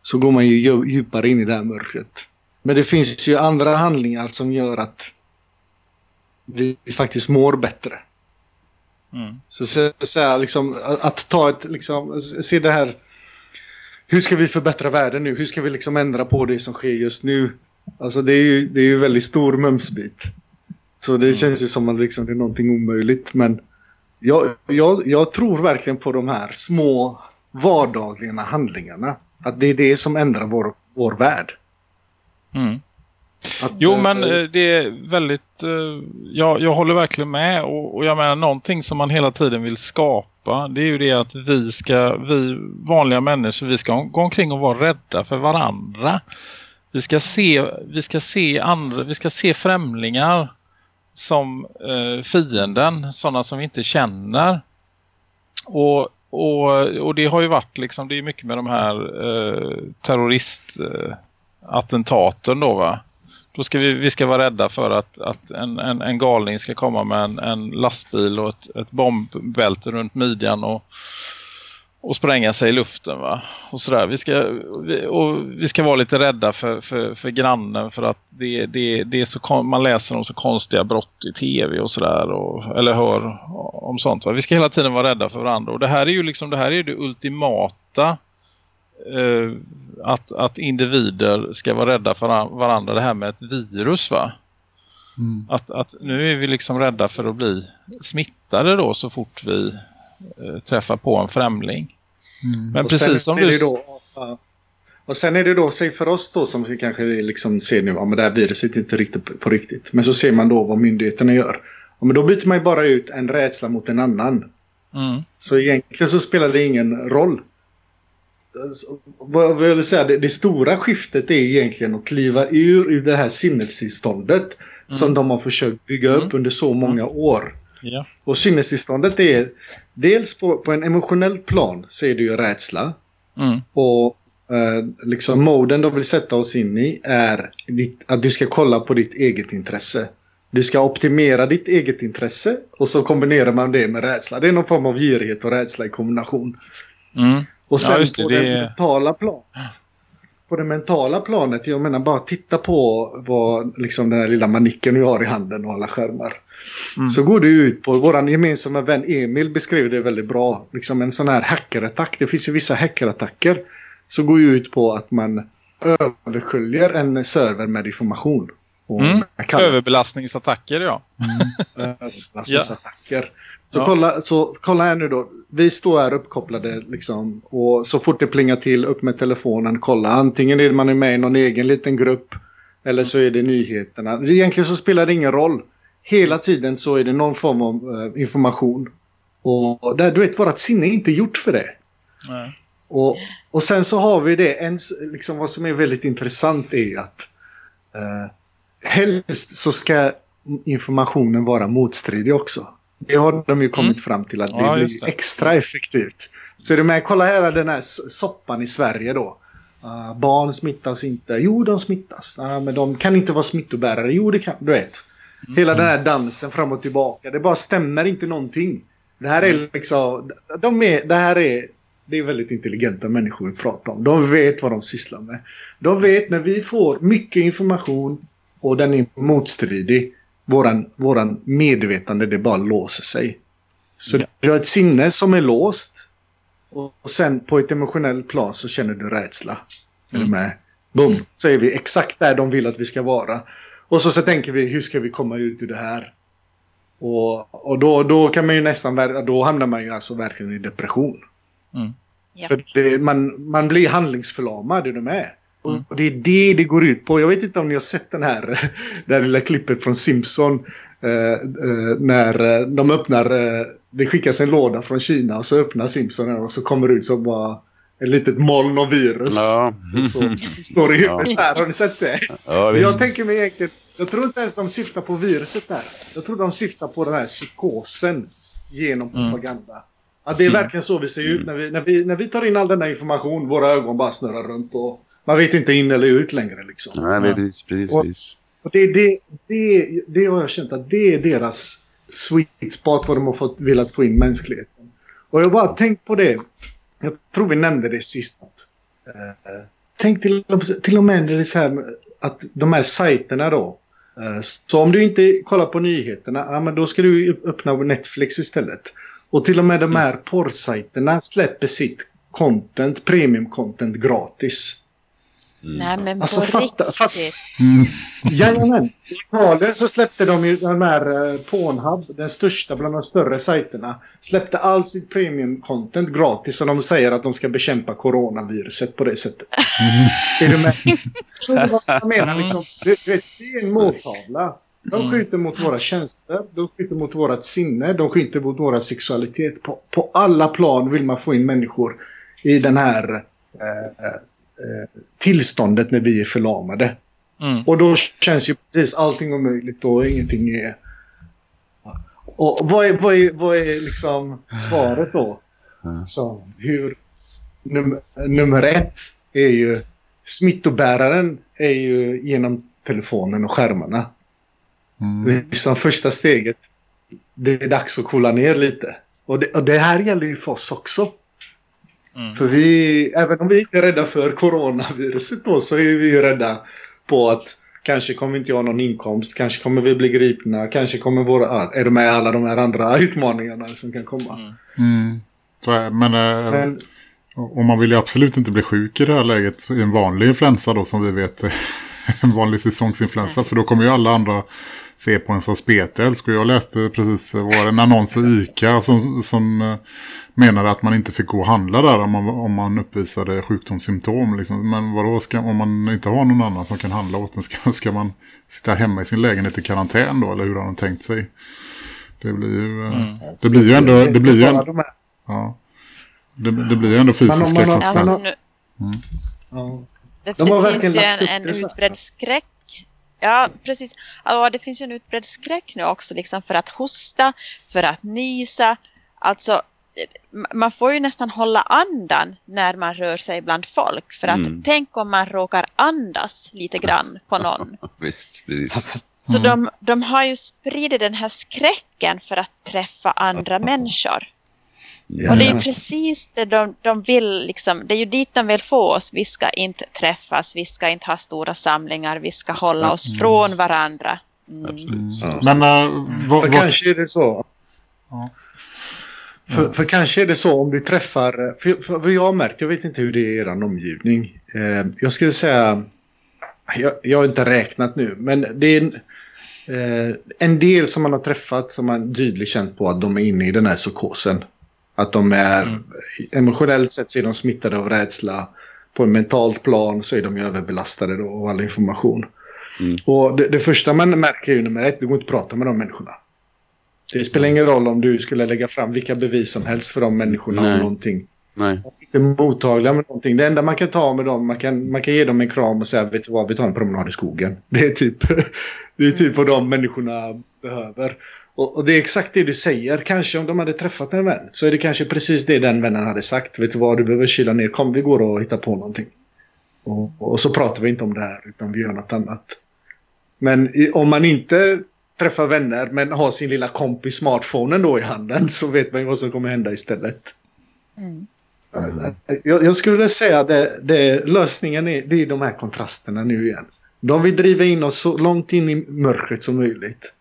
Speaker 6: så går man ju djupare in i det här mörkret. Men det finns ju andra handlingar som gör att vi faktiskt mår bättre. Mm. Så, så, så liksom, att ta ett, liksom, se det här. Hur ska vi förbättra världen nu? Hur ska vi liksom ändra på det som sker just nu? Alltså det är ju, det är ju väldigt stor mumsbit. Så det mm. känns ju som att liksom det är någonting omöjligt. Men jag, jag, jag tror verkligen på de här små vardagliga handlingarna. Att det är det som ändrar vår, vår värld.
Speaker 3: Mm. Att, jo, men äh, det är väldigt... Äh, jag, jag håller verkligen med. Och, och, jag menar, någonting som man hela tiden vill skapa. Det är ju det att vi ska, vi vanliga människor, vi ska gå omkring och vara rädda för varandra. Vi ska se, vi ska se andra, vi ska se främlingar som eh, fienden. Sådana som vi inte känner. Och och, och det har ju varit liksom, det är mycket med de här eh, terroristattentaten eh, då va. Då ska vi, vi ska vara rädda för att, att en, en, en galning ska komma med en, en lastbil och ett, ett bombbälte runt midjan och, och spränga sig i luften va. Och sådär. Vi ska, vi, och vi ska vara lite rädda för, för, för grannen för att det, det, det är så, man läser om så konstiga brott i tv och sådär. Eller hör om sånt va. Vi ska hela tiden vara rädda för varandra. Och det här är ju liksom det här är det ultimata eh, att, att individer ska vara rädda för varandra. Det här med ett virus va. Mm. Att, att nu är vi liksom rädda för att bli smittade då så fort vi eh, träffar på en främling. Mm. Men och precis som du...
Speaker 6: Då, och sen är det då, säg för oss då som vi kanske liksom ser nu, ja men det här viruset är inte riktigt på riktigt. Men så ser man då vad myndigheterna gör. Ja, men då byter man ju bara ut en rädsla mot en annan. Mm. Så egentligen så spelar det ingen roll. Vad vill säga, det, det, stora skiftet är egentligen att kliva ur, ur det här sinnestillståndet mm. som de har försökt bygga upp mm. under så många mm. år. Ja. Och sinnestillståndet är dels på, på en emotionell plan så är det ju rädsla. Mm. Och eh, liksom moden de vill sätta oss in i är ditt, att du ska kolla på ditt eget intresse. Du ska optimera ditt eget intresse och så kombinerar man det med rädsla. Det är någon form av girighet och rädsla i kombination. Mm. Och sen ja, det, på det, det mentala plan. På det mentala planet, jag menar bara titta på vad liksom den här lilla manicken vi har i handen och alla skärmar. Mm. Så går det ut på, vår gemensamma vän Emil beskrev det väldigt bra, liksom en sån här hackerattack. Det finns ju vissa hackerattacker som går ut på att man översköljer en server med information.
Speaker 3: Mm. Överbelastningsattacker, ja.
Speaker 6: Mm. Överbelastningsattacker. Så, ja. kolla, så kolla här nu då. Vi står här uppkopplade liksom. Och så fort det plingar till, upp med telefonen, kolla. Antingen är man med i någon egen liten grupp. Eller så är det nyheterna. Egentligen så spelar det ingen roll hela tiden så är det någon form av uh, information. Och där, du vet, vårt sinne är inte gjort för det. Nej. Och, och sen så har vi det, en, liksom vad som är väldigt intressant är att uh, helst så ska informationen vara motstridig också. Det har de ju kommit mm. fram till att det ja, blir det. extra effektivt. Så är du med, kolla här den här soppan i Sverige då. Uh, barn smittas inte. Jo, de smittas. Uh, men de kan inte vara smittobärare. Jo, det kan. Du vet. Hela den här dansen fram och tillbaka. Det bara stämmer inte någonting. Det här är mm. liksom... De är, det här är... Det är väldigt intelligenta människor vi pratar om. De vet vad de sysslar med. De vet när vi får mycket information och den är motstridig. Våran, våran medvetande det bara låser sig. Så ja. du har ett sinne som är låst. Och sen på ett emotionellt plan så känner du rädsla. Är du mm. med? Boom! Så är vi exakt där de vill att vi ska vara. Och så, så tänker vi, hur ska vi komma ut ur det här? Och, och då, då kan man ju nästan, då hamnar man ju alltså verkligen i depression. Mm. För det, man, man blir handlingsförlamad, är du med? Mm. Och det är det det går ut på. Jag vet inte om ni har sett den här, det här lilla klippet från Simpson. Eh, eh, när eh, de öppnar, eh, det skickas en låda från Kina och så öppnar Simpson och så kommer det ut så bara ett litet moln av virus. Ja. Så står i huvudet ja. här. Har ni sett det? Ja, jag tänker mig egentligen, jag tror inte ens de syftar på viruset där. Jag tror de syftar på den här psykosen genom mm. propaganda. Mm. Att det är verkligen så vi ser ut när vi, när, vi, när vi tar in all den här information. Våra ögon bara snurrar runt och man vet inte in eller ut längre liksom.
Speaker 4: Nej, precis, precis.
Speaker 6: Och, och det, det, det, det har jag känt att det är deras sweet spot vad de har fått, velat få in mänskligheten. Och jag har bara tänkt på det jag tror vi nämnde det sist. Eh, tänk till, till och med det så här, att de här sajterna då. Eh, så om du inte kollar på nyheterna, ja, men då ska du öppna Netflix istället. Och till och med de här porrsajterna släpper sitt content, premium content gratis.
Speaker 5: Mm. Nej, men alltså, på fatta, riktigt. Fatta.
Speaker 6: Mm. Jajamän. I Italien så släppte de ju den här uh, Pornhub, den största bland de större sajterna. Släppte all sitt premium-content gratis och de säger att de ska bekämpa coronaviruset på det sättet. Mm. Är du med? Så vad jag menar liksom. Du, du vet, det är en måltavla. De mm. skjuter mot våra tjänster, de skjuter mot vårat sinne, de skjuter mot våra sexualitet. På, på alla plan vill man få in människor i den här eh, eh, tillståndet när vi är förlamade. Mm. Och då känns ju precis allting omöjligt och ingenting är... Och vad är, vad är, vad är liksom svaret då? Mm. Så hur... Num nummer ett är ju... Smittobäraren är ju genom telefonen och skärmarna. Mm. Liksom första steget. Det är dags att kolla ner lite. Och det, och det här gäller ju för oss också. Mm. För vi, även om vi inte är rädda för coronaviruset då, så är vi ju rädda på att kanske kommer inte jag ha någon inkomst, kanske kommer vi bli gripna, kanske kommer våra, är det med alla de här andra utmaningarna som kan komma. Mm.
Speaker 2: Mm. Men, äh, men och man vill ju absolut inte bli sjuk i det här läget i en vanlig influensa då som vi vet en vanlig säsongsinfluensa för då kommer ju alla andra se på en som spetälsk och jag läste precis var en annons i ICA som, som uh, menade att man inte fick gå och handla där om man, om man uppvisade sjukdomssymptom liksom. men vadå, ska, om man inte har någon annan som kan handla åt en ska, ska man sitta hemma i sin lägenhet i karantän då eller hur har de tänkt sig det blir ju uh, mm. det blir ju ändå det blir ju en, ja det, det blir ju ändå fysiska konsekvenser.
Speaker 5: Mm. Ja. Det, det finns ju en, en utbredd skräck. Ja, precis. Ja, det finns ju en utbredd skräck nu också liksom för att hosta, för att nysa. Alltså, man får ju nästan hålla andan när man rör sig bland folk. För att mm. tänk om man råkar andas lite grann på någon.
Speaker 4: Visst, precis.
Speaker 5: Så mm. de, de har ju spridit den här skräcken för att träffa andra människor. Yeah. Och det är precis det de, de vill, liksom, det är ju dit de vill få oss. Vi ska inte träffas, vi ska inte ha stora samlingar, vi ska hålla oss mm. från varandra.
Speaker 4: Mm. Absolut. Ja.
Speaker 2: Men uh,
Speaker 6: vad, för kanske är det så. Ja. För, för, kanske är det så om du träffar, för, för, för jag har märkt, jag vet inte hur det är i er omgivning. Eh, jag skulle säga, jag, jag, har inte räknat nu, men det är en, eh, en del som man har träffat som man tydligt känt på att de är inne i den här psykosen. Att de är mm. emotionellt sett så är de smittade av rädsla. På en mentalt plan så är de ju överbelastade då av all information. Mm. Och det, det, första man märker är ju nummer ett, det går inte att prata med de människorna. Det spelar ingen roll om du skulle lägga fram vilka bevis som helst för de människorna Nej. om någonting.
Speaker 4: Nej.
Speaker 6: De är mottagliga med någonting. Det enda man kan ta med dem, man kan, man kan ge dem en kram och säga vet du vad, vi tar en promenad i skogen. Det är typ, det är typ vad de människorna behöver. Och, och, det är exakt det du säger. Kanske om de hade träffat en vän så är det kanske precis det den vännen hade sagt. Vet du vad, du behöver kyla ner. Kom, vi går och hittar på någonting. Och, och så pratar vi inte om det här utan vi gör något annat. Men om man inte träffar vänner men har sin lilla kompis smartphonen då i handen så vet man ju vad som kommer hända istället. Mm. Jag, jag, skulle säga att det, det, lösningen är, det är de här kontrasterna nu igen. De vill driva in oss så långt in i mörkret som möjligt.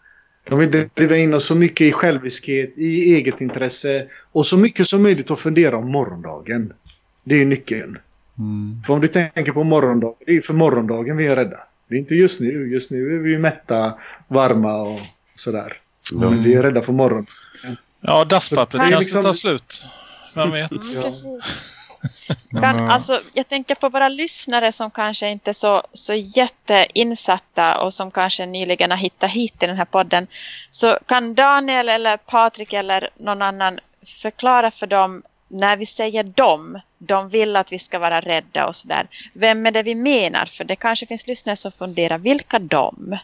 Speaker 6: De vill driva in oss så mycket i själviskhet, i eget intresse och så mycket som möjligt att fundera om morgondagen. Det är nyckeln. Mm. För om du tänker på morgondagen, det är för morgondagen vi är rädda. Det är inte just nu. Just nu är vi mätta, varma och sådär. Mm. Men vi är rädda för morgon.
Speaker 3: Ja, dasspappret kanske liksom... tar slut. Vem vet?
Speaker 5: Mm, precis. Kan, alltså, jag tänker på våra lyssnare som kanske inte är så, så jätteinsatta och som kanske nyligen har hittat hit i den här podden. Så kan Daniel eller Patrik eller någon annan förklara för dem när vi säger dem, de vill att vi ska vara rädda och sådär. Vem är det vi menar? För det kanske finns lyssnare som funderar, vilka de?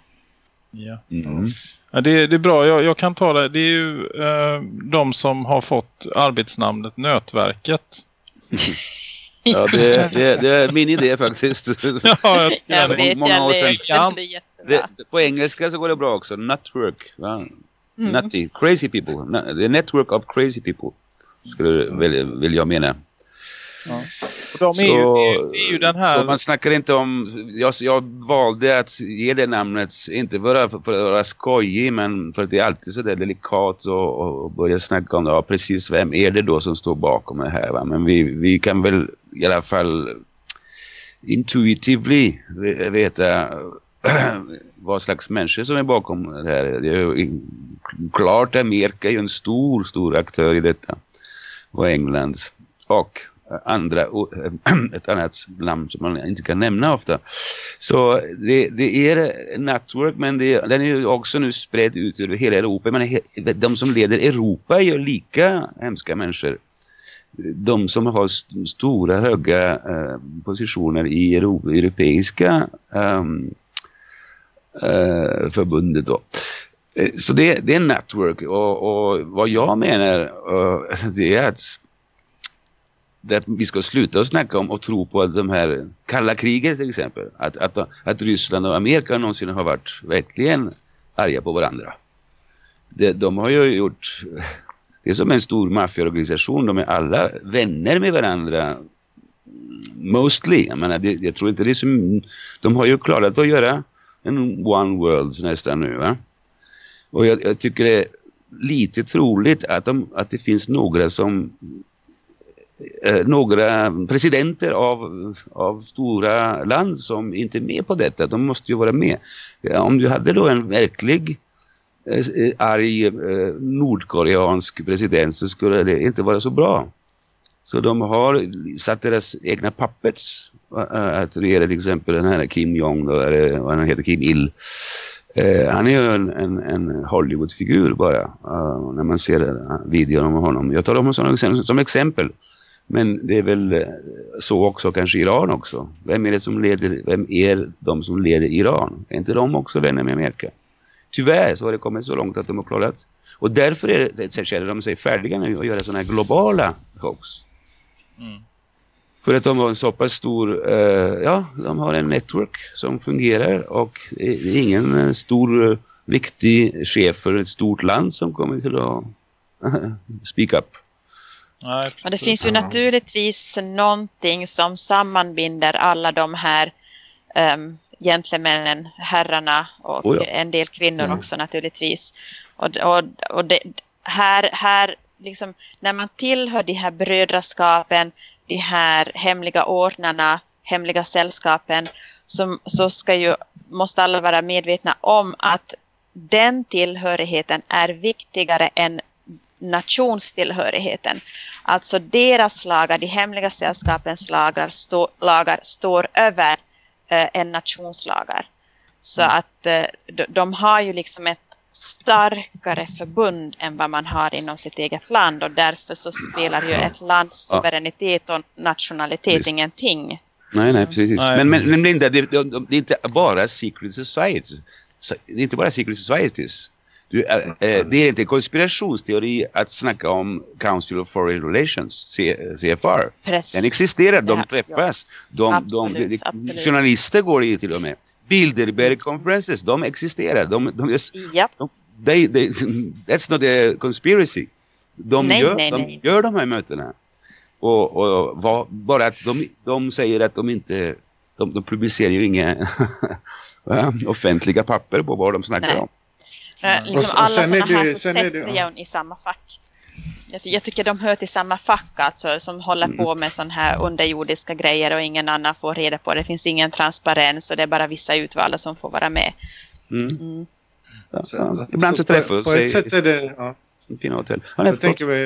Speaker 3: Ja. Mm. Ja, det, det, är bra, jag, jag, kan ta det. Det är ju eh, de som har fått arbetsnamnet Nötverket.
Speaker 4: Ja, det, det, det, är min idé faktiskt.
Speaker 5: ja, jag, jag vet, många jag år sedan.
Speaker 4: Det, på engelska så går det bra också. Network. Ja. Mm. Nutty. Crazy people. The network of crazy people. Skulle vill, vill jag mena.
Speaker 3: Ja. De så, ju, är ju den här...
Speaker 4: så man snackar inte om... Jag, jag valde att ge det namnet, inte för, för, för att vara skojig, men för att det är alltid så där delikat och, och börja snacka om det. Ja, precis vem är det då som står bakom det här? Va? Men vi, vi kan väl i alla fall intuitively veta vad slags människor som är bakom det här. Det är klart Amerika är ju en stor, stor aktör i detta. Och England. Och andra, ett annat namn som man inte kan nämna ofta. Så det, det är Network men det, den är också nu spridd ut över hela Europa. Men de som leder Europa är ju lika hemska människor. De som har st stora höga eh, positioner i Euro europeiska um, förbundet då. Eh, så det, det är en network och, och, vad jag menar eh, det är att det att vi ska sluta snacka om och tro på de här kalla kriget till exempel. Att, att, att Ryssland och Amerika någonsin har varit verkligen arga på varandra. Det, de har ju gjort... Det är som en stor maffiaorganisation. De är alla vänner med varandra. Mm, mostly. Jag, menar, det, jag tror inte det är som... De har ju klarat att göra en one world nästan nu va? Och jag, jag tycker det är lite troligt att, de, att det finns några som Eh, några presidenter av, av stora land som inte är med på detta. De måste ju vara med. Eh, om du hade då en verklig eh, eh, arg eh, nordkoreansk president så skulle det inte vara så bra. Så de har satt deras egna puppets att regera till exempel den här Kim Jong då, eller vad han heter, Kim Il. Eh, han är ju en, en, en Hollywood-figur bara uh, när man ser videon om honom. Jag tar dem som, som exempel. Men det är väl eh, så också kanske Iran också. Vem är det som leder, vem är de som leder Iran? Är inte de också vänner med Amerika? Tyvärr så har det kommit så långt att de har klarat. Och därför är det, känner de sig färdiga nu att göra sådana här globala hoax. Mm. För att de har en så pass stor, uh, ja, de har en network som fungerar och det är ingen eh, stor, viktig chef för ett stort land som kommer till att speak up.
Speaker 5: Nej, Men det finns ju naturligtvis någonting som sammanbinder alla de här um, gentlemännen, herrarna och oh ja. en del kvinnor mm. också naturligtvis. Och, och, och det, här, här liksom, när man tillhör de här brödraskapen, de här hemliga ordnarna, hemliga sällskapen, så, så ska ju, måste alla vara medvetna om att den tillhörigheten är viktigare än nationstillhörigheten. Alltså deras lagar, de hemliga sällskapens lagar, stå, lagar står över eh, en nationslagar. Så mm. att eh, de, de har ju liksom ett starkare förbund än vad man har inom sitt eget land och därför så spelar ju ett lands suveränitet och nationalitet Just. ingenting.
Speaker 4: Nej, nej, precis. Nej. Men, men, men Linda, det, det, det, är inte bara secret societies. Det är inte bara secret societies. Du, äh, äh, det är inte konspirationsteori att snacka om Council of Foreign Relations, C CFR. Precis. Den existerar, de träffas. De, absolut, de, de, journalister går i till och med. Bilderberg Conferences, de existerar. De, de, yep. de, they, they, that's not a conspiracy. De, nej, gör, nej, de gör de här mötena. Och, och var, bara att de, de säger att de inte de, de publicerar ju inga offentliga papper på vad de snackar nej. om.
Speaker 5: Mm. Liksom alla sådana här så sätter jag i samma fack. Jag, jag, tycker de hör till samma fack alltså, som håller mm. på med sådana här underjordiska grejer och ingen annan får reda på det. Det finns ingen transparens och det är bara vissa utvalda som får vara med. Mm.
Speaker 4: Mm. Ja, så, ibland så, så träffar
Speaker 6: på, på ett sätt är det... Ja.
Speaker 4: Fina hotell.
Speaker 6: Jag tänker vi,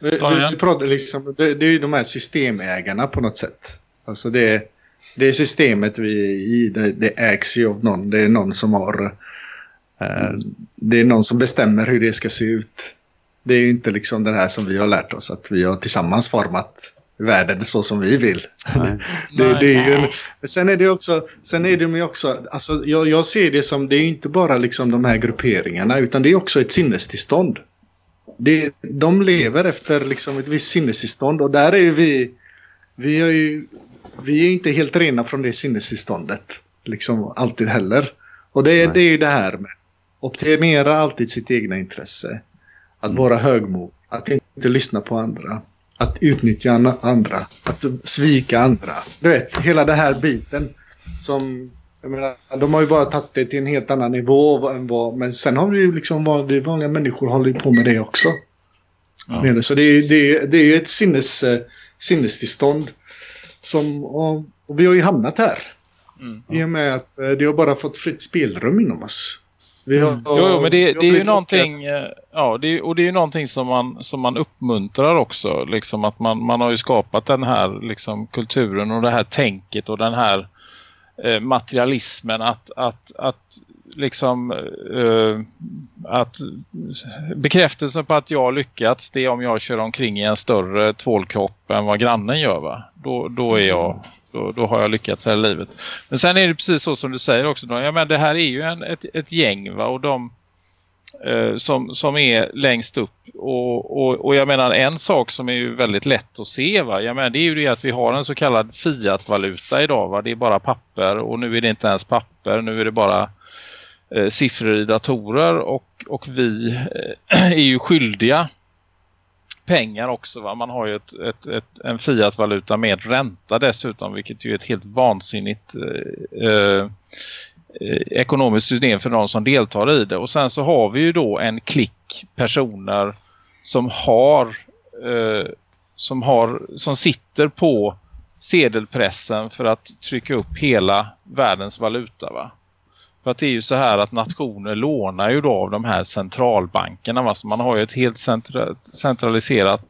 Speaker 6: vi, vi, vi pratar liksom, det, det är ju de här systemägarna på något sätt. Alltså det, det är systemet vi i, det, det ägs ju av någon. Det är någon som har Eh, det är någon som bestämmer hur det ska se ut. Det är ju inte liksom det här som vi har lärt oss att vi har tillsammans format världen så som vi vill. det, det, är ju, sen är det också, sen är det också, alltså jag, jag ser det som, det är inte bara liksom de här grupperingarna utan det är också ett sinnestillstånd. Det, de lever efter liksom ett visst sinnestillstånd och där är vi, vi är ju, vi är inte helt rena från det sinnestillståndet. Liksom alltid heller. Och det, det är ju det här med optimera alltid sitt egna intresse. Att mm. vara högmod. Att inte lyssna på andra. Att utnyttja andra. Att svika andra. Du vet, hela den här biten. Som, jag menar, de har ju bara tagit det till en helt annan nivå än vad... Men sen har vi ju liksom vanliga, vanliga människor håller på med det också. Ja. Så det är, det, är, det är ett sinnes, sinnestillstånd. Som, och, Och vi har ju hamnat här. Mm. I och med att eh, det har bara fått fritt spelrum inom oss.
Speaker 3: Vi har, mm. jo, jo, men det, det är ju någonting eh, ja, det är, och det är ju någonting som man, som man uppmuntrar också. Liksom att man, man har ju skapat den här liksom, kulturen och det här tänket och den här eh, materialismen att, att, att liksom eh, att bekräftelsen på att jag har lyckats det är om jag kör omkring i en större tvålkropp än vad grannen gör va? Då, då är jag då, då har jag lyckats hela livet. Men sen är det precis så som du säger också. Då. Ja, men det här är ju en, ett, ett gäng va? och de eh, som, som är längst upp. Och, och, och jag menar en sak som är ju väldigt lätt att se va. Jag menar, det är ju det att vi har en så kallad fiat-valuta idag va. Det är bara papper och nu är det inte ens papper. Nu är det bara eh, siffror i datorer och, och vi eh, är ju skyldiga pengar också. Va? Man har ju ett, ett, ett, en fiat-valuta med ränta dessutom vilket ju är ett helt vansinnigt eh, eh, ekonomiskt system för de som deltar i det. Och sen så har vi ju då en klick personer som har eh, som har som sitter på sedelpressen för att trycka upp hela världens valuta va. För att det är ju så här att nationer lånar ju då av de här centralbankerna. Va? Så man har ju ett helt centraliserat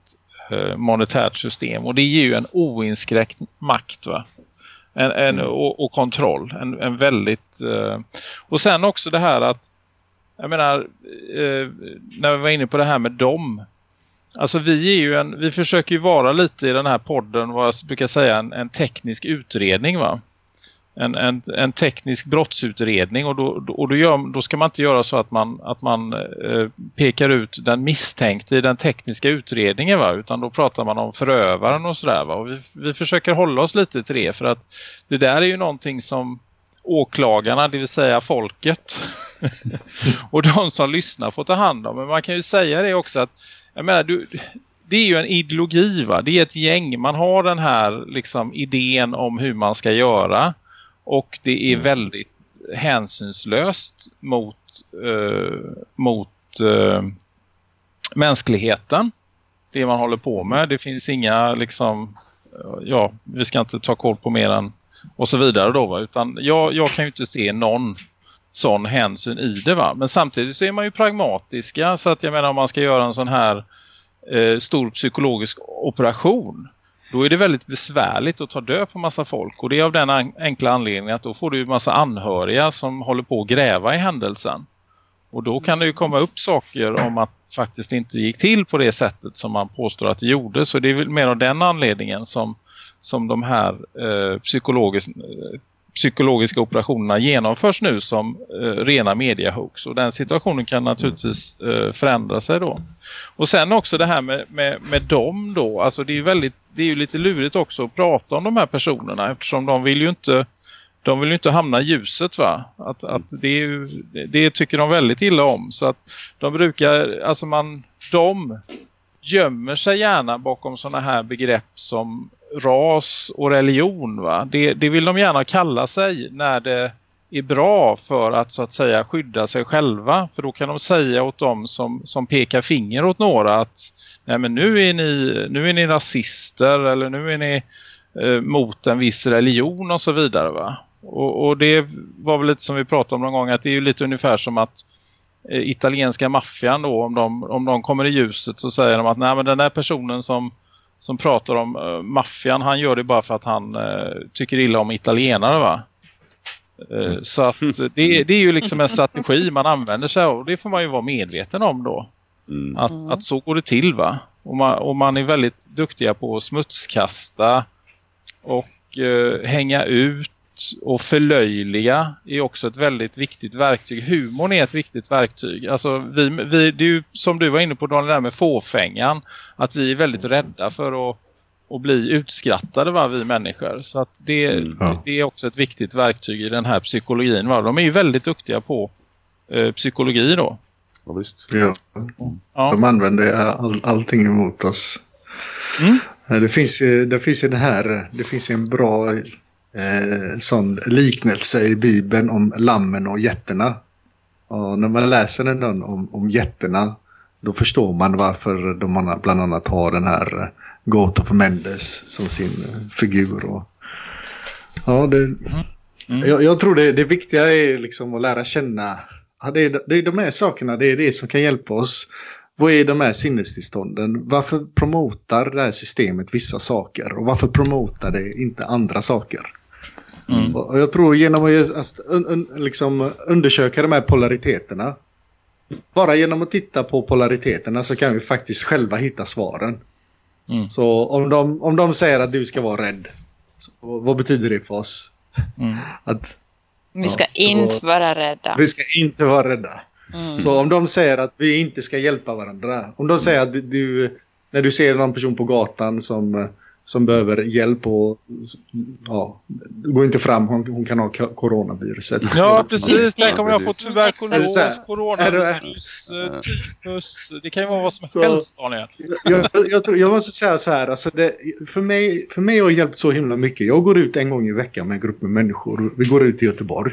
Speaker 3: eh, monetärt system. Och det ger ju en oinskränkt makt va. En, en, mm. och, och, kontroll. En, en väldigt... Eh, och sen också det här att jag menar, eh, när vi var inne på det här med dem. Alltså vi är ju en, vi försöker ju vara lite i den här podden vad jag brukar säga en, en teknisk utredning va en, en, en teknisk brottsutredning och, då, och då, gör, då ska man inte göra så att man, att man eh, pekar ut den misstänkte i den tekniska utredningen va? utan då pratar man om förövaren och sådär va? och vi, vi försöker hålla oss lite till det för att det där är ju någonting som åklagarna, det vill säga folket och de som lyssnar får ta hand om men man kan ju säga det också att jag menar, du, det är ju en ideologi va? Det är ett gäng. Man har den här liksom idén om hur man ska göra. Och det är mm. väldigt hänsynslöst mot, uh, mot uh, mänskligheten. Det man håller på med. Det finns inga liksom, ja, vi ska inte ta koll på mer än och så vidare då va? Utan jag, jag kan ju inte se någon sån hänsyn i det va. Men samtidigt så är man ju pragmatiska så att jag menar om man ska göra en sån här eh, stor psykologisk operation då är det väldigt besvärligt att ta död på massa folk. Och det är av den enkla anledningen att då får du massa anhöriga som håller på att gräva i händelsen. Och då kan det ju komma upp saker om att faktiskt inte gick till på det sättet som man påstår att det gjorde. Så det är väl mer av den anledningen som, som de här eh, psykologisk, eh, psykologiska operationerna genomförs nu som eh, rena mediahooks. Och den situationen kan naturligtvis eh, förändra sig då. Och sen också det här med, med, med dem då. Alltså det är ju väldigt det är ju lite lurigt också att prata om de här personerna eftersom de vill ju inte de vill ju inte hamna i ljuset va? Att, att det, ju, det tycker de väldigt illa om. Så att de brukar, alltså man, de gömmer sig gärna bakom sådana här begrepp som ras och religion va. Det, det vill de gärna kalla sig när det är bra för att så att säga skydda sig själva. För då kan de säga åt dem som, som pekar finger åt några att nej men nu är ni, nu är ni rasister eller nu är ni eh, mot en viss religion och så vidare va. Och, och, det var väl lite som vi pratade om någon gång att det är ju lite ungefär som att eh, italienska maffian då om de, om de kommer i ljuset så säger de att nej men den där personen som som pratar om uh, maffian, han gör det bara för att han uh, tycker illa om italienare va? Uh, så att det, det, är ju liksom en strategi man använder sig av och det får man ju vara medveten om då. Mm. Att, mm. att så går det till va? Och man, och man är väldigt duktiga på att smutskasta och hänga ut och förlöjliga är också ett väldigt viktigt verktyg. Humorn är ett viktigt verktyg. Alltså vi, vi, det är ju, som du var inne på, det där med fåfängan. Att vi är väldigt rädda för att, att bli utskrattade, va, vi människor. Så att det, mm. ja. det är också ett viktigt verktyg i den här psykologin. Va? De är ju väldigt duktiga på eh, psykologi då.
Speaker 6: Ja, visst. Ja. ja. De använder all, allting emot oss. Mm. Det finns ju det finns ju här, det finns en bra eh, sån liknelse i Bibeln om lammen och jätterna. Och när man läser den om, om jätterna då förstår man varför de bland annat har den här eh, Goto för Mendes som sin eh, figur. Och, Ja, det, mm. Mm. Jag, jag, tror det, det viktiga är liksom att lära känna. Ja, det, är, det är de här sakerna, det är det som kan hjälpa oss. Vad är de här sinnestillstånden? Varför promotar det här systemet vissa saker? Och varför promotar det inte andra saker? Mm. Och jag tror genom att un, un, liksom undersöka de här polariteterna. Bara genom att titta på polariteterna så kan vi faktiskt själva hitta svaren. Mm. Så om de, om de säger att du ska vara rädd. Så vad betyder det för oss?
Speaker 5: Mm. Att, vi ska ja, inte vara rädda.
Speaker 6: Vi ska inte vara rädda. Mm. Så om de säger att vi inte ska hjälpa varandra. Om de säger att du, när du ser någon person på gatan som som behöver hjälp och ja, går inte fram, hon, hon kan ha coronaviruset.
Speaker 3: Ja, precis. Tänk om jag får tuberkulos, coronavirus, eh, tyfus. Det kan ju vara vad som så, helst, Daniel.
Speaker 6: Jag, jag, jag, måste säga så här, alltså det, för, mig, för mig har det hjälpt så himla mycket. Jag går ut en gång i veckan med en grupp med människor. Vi går ut i Göteborg.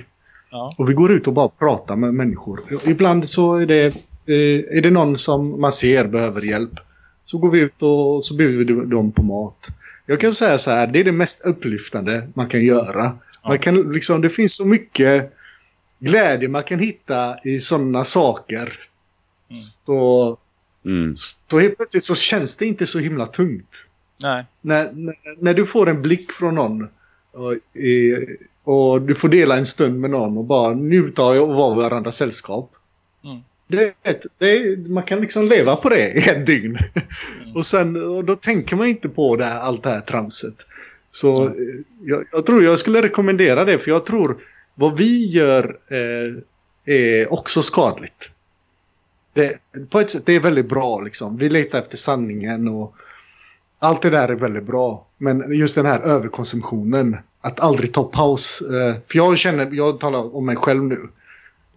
Speaker 6: Ja. Och vi går ut och bara pratar med människor. Ibland så är det, eh, är det någon som man ser behöver hjälp. Så går vi ut och så bjuder vi dem på mat. Jag kan säga så här, det är det mest upplyftande man kan göra. Man kan, liksom, det finns så mycket glädje man kan hitta i sådana saker. Mm. Så, mm. så helt plötsligt så känns det inte så himla tungt.
Speaker 3: Nej.
Speaker 6: När, när, när du får en blick från någon och, och, du får dela en stund med någon och bara njuta av att vara varandras sällskap. Mm. Det, det, man kan liksom leva på det i ett dygn. Mm. Och sen och då tänker man inte på det här, allt det här tramset. Så mm. jag, jag, tror jag skulle rekommendera det för jag tror vad vi gör eh, är också skadligt. Det, på ett sätt det är väldigt bra liksom. Vi letar efter sanningen och allt det där är väldigt bra. Men just den här överkonsumtionen. Att aldrig ta paus. Eh, för jag känner, jag talar om mig själv nu.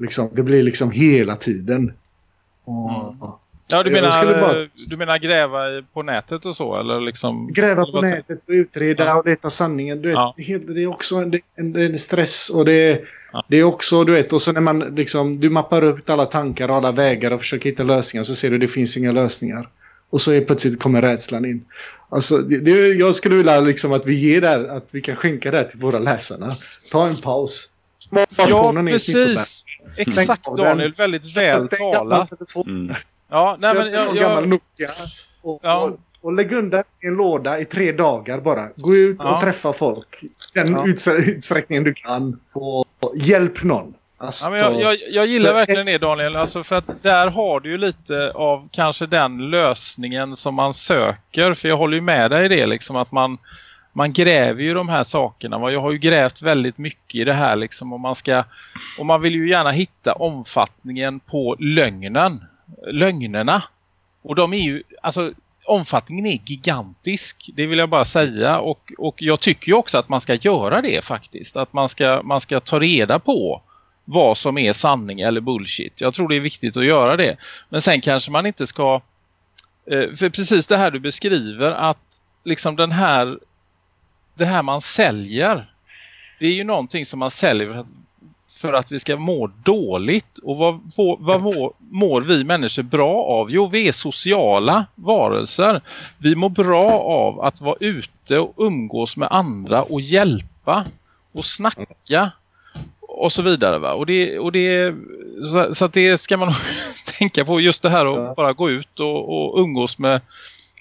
Speaker 6: Liksom, det blir liksom hela tiden. Och, mm.
Speaker 3: Ja, du menar, bara... du menar gräva på nätet och så? Eller liksom,
Speaker 6: gräva på nätet och utreda ja. och leta sanningen. Du vet, ja. det är också en, en, en stress och det är, ja. det är också, du vet, och så när man liksom, du mappar upp alla tankar och alla vägar och försöker hitta lösningar så ser du att det finns inga lösningar. Och så är plötsligt kommer rädslan in. Alltså, det, det, jag skulle vilja liksom att vi ger där, att vi kan skänka det till våra läsarna. Ta en paus.
Speaker 3: Ja, precis. Exakt Daniel, väldigt väl talat.
Speaker 6: Mm. Ja, nej, men jag, jag, gammal Nokia. Och, ja. och, och lägg undan i en låda i tre dagar bara. Gå ut ja. och träffa folk. Den ja. utsträckningen du kan. Och hjälp någon.
Speaker 3: Alltså, ja, jag, jag, jag, gillar verkligen det Daniel. Alltså för att där har du ju lite av kanske den lösningen som man söker. För jag håller ju med dig i det liksom att man man gräver ju de här sakerna. Jag har ju grävt väldigt mycket i det här liksom. Och man, ska, och man vill ju gärna hitta omfattningen på lögnen. Lögnerna. Och de är ju, alltså omfattningen är gigantisk. Det vill jag bara säga. Och, och jag tycker ju också att man ska göra det faktiskt. Att man ska, man ska ta reda på vad som är sanning eller bullshit. Jag tror det är viktigt att göra det. Men sen kanske man inte ska... Eh, för precis det här du beskriver att liksom den här det här man säljer det är ju någonting som man säljer för att vi ska må dåligt. Och vad, vad mår, mår vi människor bra av? Jo, vi är sociala varelser. Vi mår bra av att vara ute och umgås med andra och hjälpa och snacka och så vidare. Va? Och det, och det, så, så det ska man tänka på just det här att bara gå ut och, och umgås med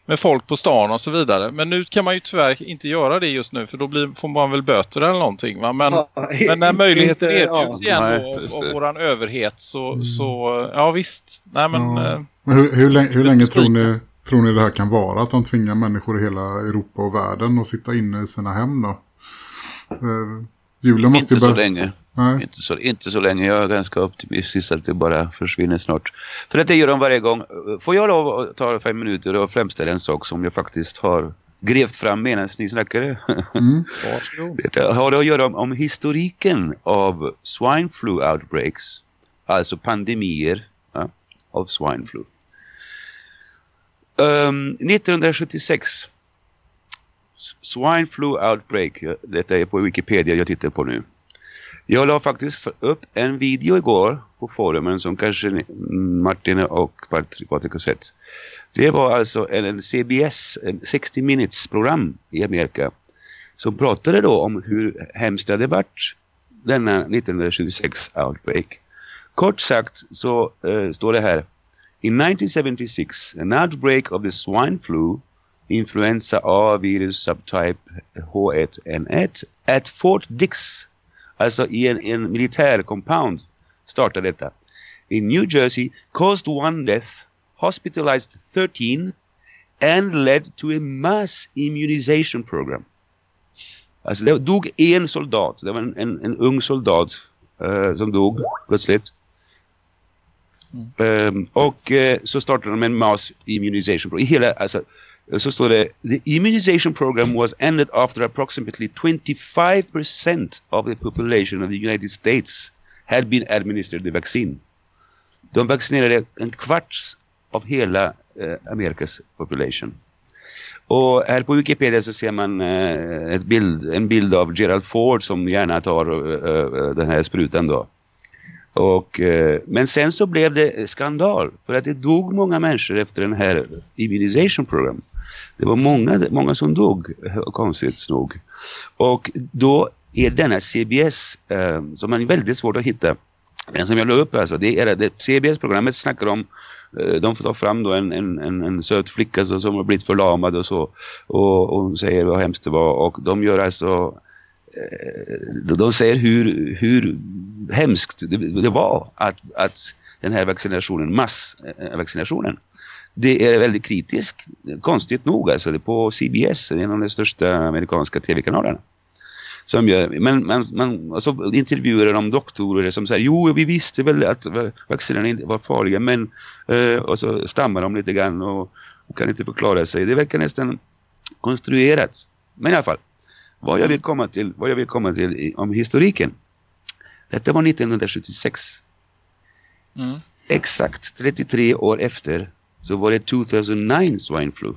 Speaker 3: med folk på stan och så vidare. Men nu kan man ju tyvärr inte göra det just nu för då blir, får man väl böter eller någonting. Va? Men, ja, men när möjligheten inte, erbjuds ja. igen Nej, då, av våran överhet så, mm. så ja visst. Nej, men, ja.
Speaker 2: eh, men hur, hur, länge, hur länge tror ni, tror ni det här kan vara? Att de tvingar människor i hela Europa och världen att sitta inne i sina hem då?
Speaker 4: Eh, julen måste inte ju börja... så länge. Inte så, inte så länge. Jag är ganska optimistisk att det bara försvinner snart. För att det gör de varje gång. Får jag lov att ta fem minuter och framställa en sak som jag faktiskt har grävt fram medan ni snackade? Mm. det har att göra om, om historiken av swine flu outbreaks. Alltså pandemier ja, av swine flu. Um, 1976 Swine flu outbreak. Detta är på Wikipedia jag tittar på nu. Jag la faktiskt upp en video igår på forumen som kanske Martin och Patrik har sett. Det var alltså en CBS, en 60 minutes program i Amerika som pratade då om hur hemskt det hade varit denna 1976 outbreak. Kort sagt så uh, står det här In 1976, an outbreak of the swine flu, influenza A virus subtype H1N1 at Fort Dix, alltså i en, en militär compound startade detta. In New Jersey caused one death, hospitalized 13 and led to a mass immunization program. Alltså det dog en soldat, det var en, en, en ung soldat uh, som dog plötsligt. Mm. Um, och uh, så startade de en mass immunization program. Hela, alltså, Eh, så står det The immunization program was ended after approximately 25% of the population of the United States had been administered the vaccine. De vaccinerade en kvarts av hela eh, Amerikas population. Och här på Wikipedia så ser man eh, ett bild, en bild av Gerald Ford som gärna tar eh, eh den här sprutan då. Och, eh, men sen så blev det skandal för att det dog många människor efter den här immunization program. Det var många, många som dog, konstigt nog. Och då är denna CBS, eh, som är väldigt svårt att hitta, den som jag la upp alltså, det är det CBS-programmet snackar om eh, de får ta fram då en, en, en, en söt flicka så, som har blivit förlamad och så och, och hon säger vad hemskt det var och de gör alltså Eh, de säger hur, hur hemskt det, det var att, att den här vaccinationen, massvaccinationen, det är väldigt kritiskt, konstigt nog alltså, det på CBS, en av de största amerikanska tv-kanalerna. Som gör, men man, man alltså, intervjuar de doktorer som säger jo vi visste väl att vaccinerna var farliga men eh, och så stammar de lite grann och, och, kan inte förklara sig. Det verkar nästan konstruerat. Men i alla fall, vad jag vill komma till, vad jag vill komma till om historiken. Detta var 1976. Mm. Exakt 33 år efter så var det 2009 swine flu.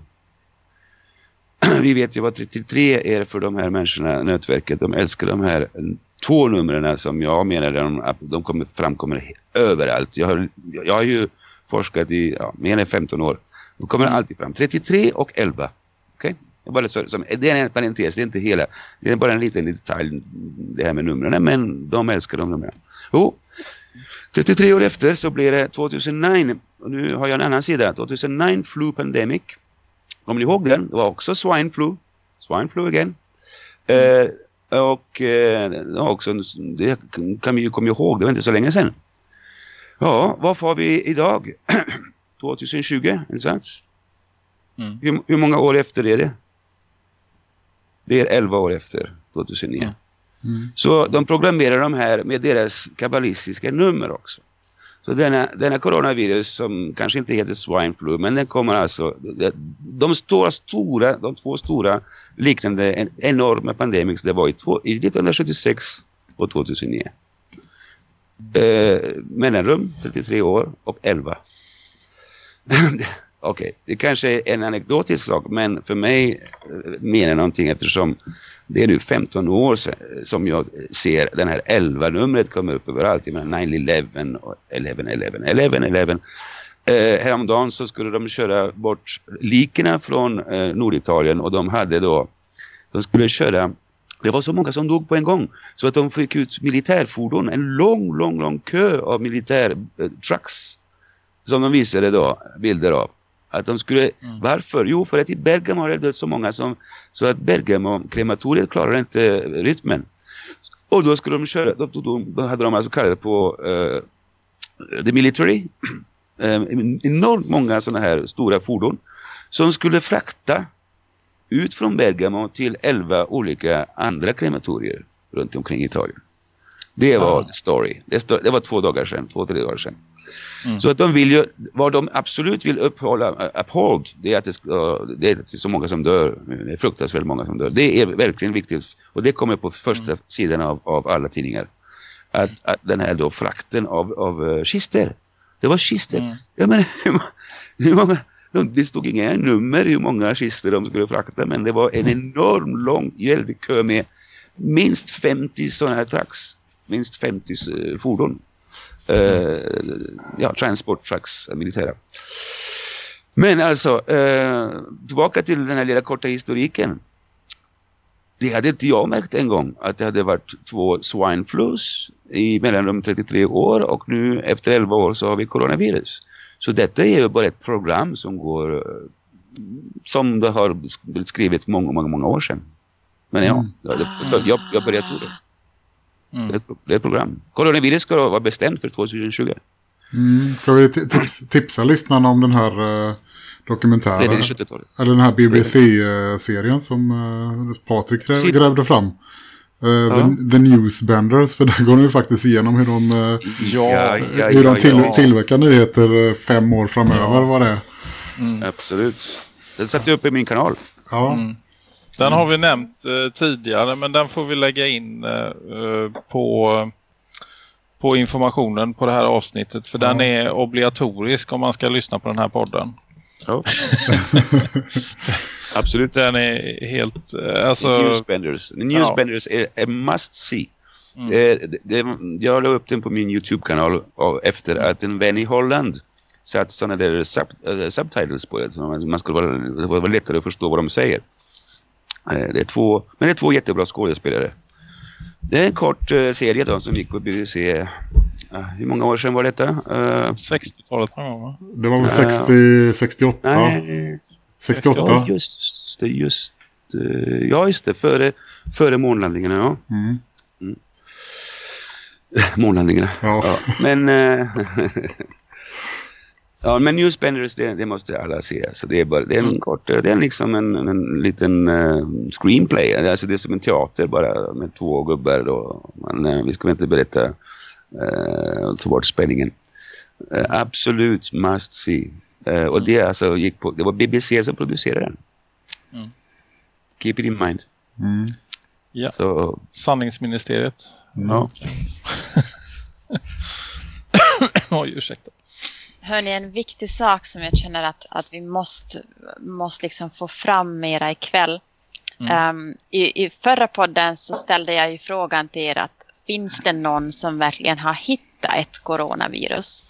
Speaker 4: Vi vet ju vad 33 är för de här människorna, nätverket. De älskar de här två numren som jag menar de, de kommer, framkommer överallt. Jag har, jag har ju forskat i ja, mer än 15 år. De kommer alltid fram. 33 och 11. Okej? Okay? Bara så, som, det är en parentes, det är inte hela. Det är bara en liten detalj det här med numren. Men de älskar de numren. Jo, 33 år efter så blir det 2009. Och nu har jag en annan sida. 2009 flu pandemic. Kommer ni ihåg den? Det var också swine flu. Swine flu. Mm. Eh, och eh, också, det kan vi ju komma ihåg, det var inte så länge sedan. Ja, vad får vi idag? 2020, inte? Mm. Hur, hur många år efter är det? Det är 11 år efter 2009. Mm. Mm. Så de programmerar de här med deras kabbalistiska nummer också. Så denna, denna coronavirus som kanske inte heter swine flu men den kommer alltså de stora, stora de två stora liknande enorma pandemics det var i, två, i 1976 och 2009. Eh, mellanrum 33 år och 11. Okej, okay. det kanske är en anekdotisk sak men för mig eh, menar någonting eftersom det är nu 15 år sedan som jag ser den här 11-numret komma upp överallt. Jag menar 9-11 och 11-11, 11-11. Eh, häromdagen så skulle de köra bort likerna från eh, Norditalien och de hade då, de skulle köra det var så många som dog på en gång så att de fick ut militärfordon, en lång, lång, lång kö av militärtrucks eh, som de visade då bilder av. Att de skulle, mm. Varför? Jo, för att i Bergamo har det dött så många som, så att Bergamo-krematoriet klarar inte rytmen. Och då skulle de köra, då, då, då hade de alltså kallat på uh, the military, uh, enormt många sådana här stora fordon som skulle frakta ut från Bergamo till elva olika andra krematorier runt omkring Italien. Det var ja. story. Det, var två dagar sedan, två, tre dagar sedan. Mm. Så att de vill ju, vad de absolut vill upphålla, uphold, det är att det, ska, det är så många som dör. Det är fruktansvärt många som dör. Det är verkligen viktigt. Och det kommer på första mm. sidan av, av alla tidningar. Att, att den här då frakten av, av uh, kister. Det var kister. Mm. Jag menar, hur många, det stod inga nummer hur många kister de skulle frakta. Men det var en enorm lång väldig kö med minst 50 sådana här trucks. Minst 50 uh, fordon eh, ja, transport trucks, militära. Men alltså, eh, tillbaka till den här lilla korta historiken. det hade inte jag märkt en gång att det hade varit två swine flus i mellanrum 33 år och nu efter 11 år så har vi coronavirus. Så detta är ju bara ett program som går eh, som det har skrivet många, många, många år sedan. Men ja, mm. jag, jag börjar tro det. Mm. Det, är ett, det är ett program. Coronavirus ska vara bestämt för 2020.
Speaker 2: Mm. Ska vi tips, tipsa lyssnarna om den här uh, dokumentären? Eller den här BBC-serien som uh, Patrik grävde fram. Uh, ja. the, the Newsbenders, för där går ni faktiskt igenom hur de, uh, ja, ja, hur de till, tillverkar nyheter fem år framöver, vad det är.
Speaker 4: Mm. Absolut. Den satte jag upp i min kanal.
Speaker 2: Ja. Mm.
Speaker 3: Den har vi nämnt eh, tidigare men den får vi lägga in eh, på, på informationen på det här avsnittet för ja. den är obligatorisk om man ska lyssna på den här podden. Ja.
Speaker 4: Absolut.
Speaker 3: Den är helt... Eh, alltså,
Speaker 4: Newsbenders. Newsbenders ja. är a must see. Mm. Eh, det, det, jag la upp den på min YouTube-kanal efter att en vän i Holland satt sådana där sub, uh, subtitles på det. Så man skulle vara, det var lättare att förstå vad de säger. Eh, det är två, men det är två jättebra skådespelare. Det är en kort uh, serie då som gick på BBC. Uh, hur många år sedan var detta? Uh,
Speaker 3: 60-talet
Speaker 2: Det var väl 60, 68? Nej, 68?
Speaker 4: Ja, just det. Just, ja, just det. Före, före månlandningarna, ja. Mm. Mm. månlandningarna. Ja. ja. Men... Ja, men Newsbenders, det, det måste alla se. Alltså det, är bara, det är en mm. kort, det är liksom en, en liten uh, screenplay. Alltså det är som en teater bara med två gubbar. Då. Men, uh, vi ska inte berätta uh, ta bort spänningen. Uh, absolut must see. Uh, och det, alltså, gick på, det var BBC som producerade den. Mm. Keep it in mind.
Speaker 3: Mm. Ja, Så, sanningsministeriet.
Speaker 4: Mm. Ja.
Speaker 3: Oj, ursäkta.
Speaker 5: Hörni, en viktig sak som jag känner att, att vi måste, måste liksom få fram mera ikväll. Mm. Um, i, I förra podden så ställde jag ju frågan till er att finns det någon som verkligen har hittat ett coronavirus?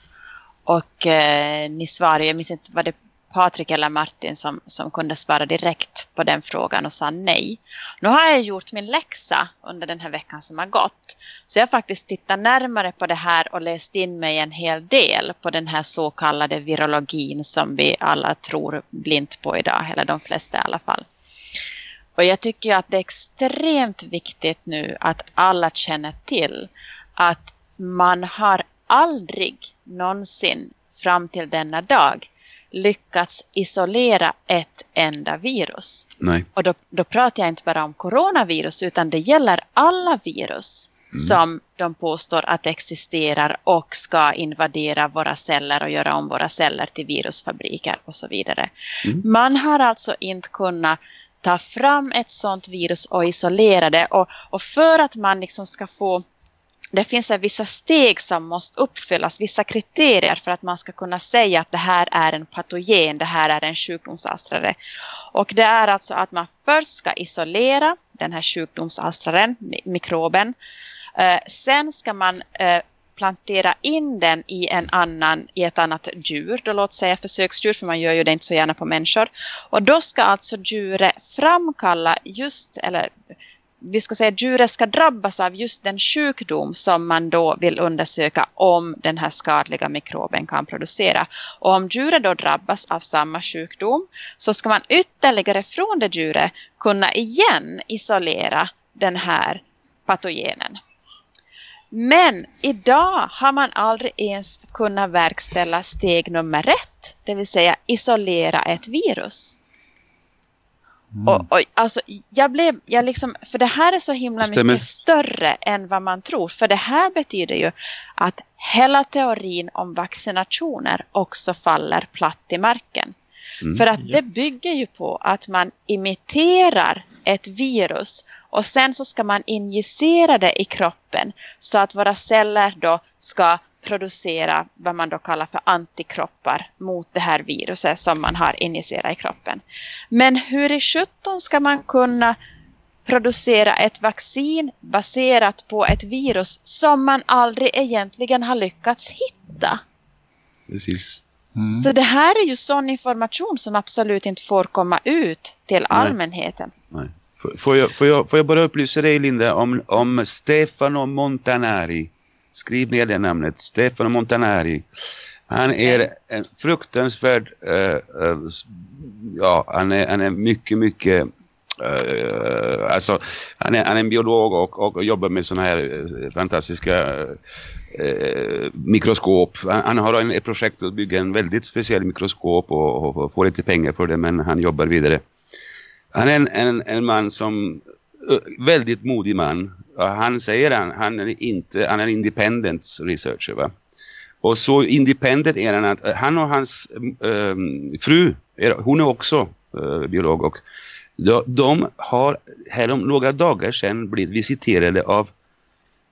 Speaker 5: Och eh, ni svarade, jag minns inte, var det Patrik eller Martin som, som kunde svara direkt på den frågan och sa nej. Nu har jag gjort min läxa under den här veckan som har gått. Så jag har faktiskt tittat närmare på det här och läst in mig en hel del på den här så kallade virologin som vi alla tror blint på idag, eller de flesta i alla fall. Och jag tycker att det är extremt viktigt nu att alla känner till att man har aldrig någonsin fram till denna dag lyckats isolera ett enda virus.
Speaker 4: Nej.
Speaker 5: Och då, då pratar jag inte bara om coronavirus utan det gäller alla virus mm. som de påstår att existerar och ska invadera våra celler och göra om våra celler till virusfabriker och så vidare. Mm. Man har alltså inte kunnat ta fram ett sådant virus och isolera det och, och för att man liksom ska få det finns vissa steg som måste uppfyllas, vissa kriterier för att man ska kunna säga att det här är en patogen, det här är en sjukdomsalstrare. Och det är alltså att man först ska isolera den här sjukdomsalstraren, mikroben. Eh, sen ska man eh, plantera in den i en annan, i ett annat djur, då låt säga försöksdjur, för man gör ju det inte så gärna på människor. Och då ska alltså djuret framkalla just, eller vi ska säga att djuret ska drabbas av just den sjukdom som man då vill undersöka om den här skadliga mikroben kan producera. Och om djuret då drabbas av samma sjukdom så ska man ytterligare från det djuret kunna igen isolera den här patogenen. Men idag har man aldrig ens kunnat verkställa steg nummer ett, det vill säga isolera ett virus. Mm. Och, och, alltså, jag blev, jag liksom, för det här är så himla Stämmer. mycket större än vad man tror. För det här betyder ju att hela teorin om vaccinationer också faller platt i marken. Mm. För att det bygger ju på att man imiterar ett virus och sen så ska man injicera det i kroppen så att våra celler då ska producera vad man då kallar för antikroppar mot det här viruset som man har injicerat i kroppen. Men hur i 17 ska man kunna producera ett vaccin baserat på ett virus som man aldrig egentligen har lyckats hitta?
Speaker 4: Precis.
Speaker 5: Mm. Så det här är ju sån information som absolut inte får komma ut till allmänheten.
Speaker 4: Nej. Får jag, får, jag, får jag bara upplysa dig Linda om, om Stefano Montanari. Skriv ner det namnet. Stefano Montanari. Han är en fruktansvärd... Uh, uh, ja, han är, han är mycket, mycket... Uh, alltså, han är, han är en biolog och, och jobbar med sådana här fantastiska mikroskop. Han, han har en, ett projekt att bygga en väldigt speciell mikroskop och, och får lite pengar för det men han jobbar vidare. Han är en, en, en man som, väldigt modig man. Han säger han, han är inte, han är independent researcher va. Och så independent är han att eh, han och hans äh, fru, hon är också äh, biolog och de, de har här om några dagar sedan blivit visiterade av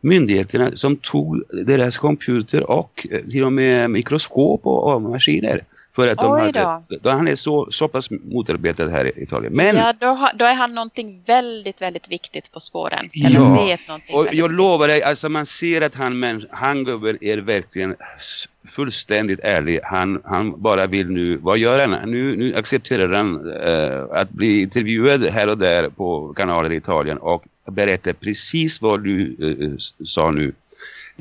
Speaker 4: myndigheterna som tog deras computer och till och med mikroskop och, och maskiner. För att de hade, då. han är så, så pass motarbetad här i Italien. Men,
Speaker 5: ja, då, ha, då är han någonting väldigt, väldigt viktigt på spåren. Eller ja, vet
Speaker 4: och jag lovar dig, alltså man ser att han, han gubben är verkligen fullständigt ärlig. Han, han bara vill nu, vad gör han? Nu, nu accepterar han uh, att bli intervjuad här och där på kanaler i Italien och berätta precis vad du uh, sa nu.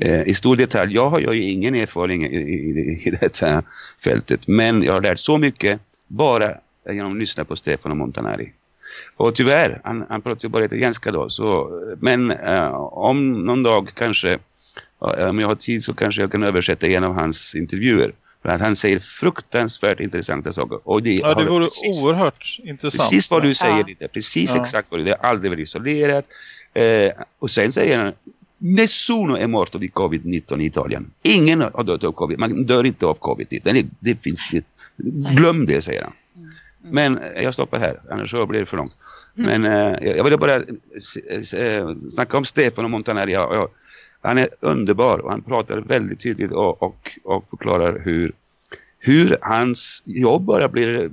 Speaker 4: Uh, I stor detalj, jag har ju ingen erfarenhet i, i, i detta fältet men jag har lärt så mycket bara genom att lyssna på Stefano Montanari. Och tyvärr, han, han pratar ju bara italienska då. Så, men uh, om någon dag kanske om jag har tid så kanske jag kan översätta en av hans intervjuer. För att han säger fruktansvärt intressanta saker.
Speaker 3: Och det, ja, det vore precis, oerhört intressant.
Speaker 4: Precis vad du säger, ja. det precis ja. exakt vad det är. Det har aldrig varit isolerat. Eh, och sen säger han, nessuno è morto di covid-19 i Italien. Ingen har dött av covid. Man dör inte av covid-19. Det, finns, det, glöm det, säger han. Mm. Mm. Men eh, jag stoppar här, annars så blir det för långt. Mm. Men eh, jag ville bara eh, snacka om Stefan och Montanari. Han är underbar och han pratar väldigt tydligt och, och, och förklarar hur, hur hans jobb bara blir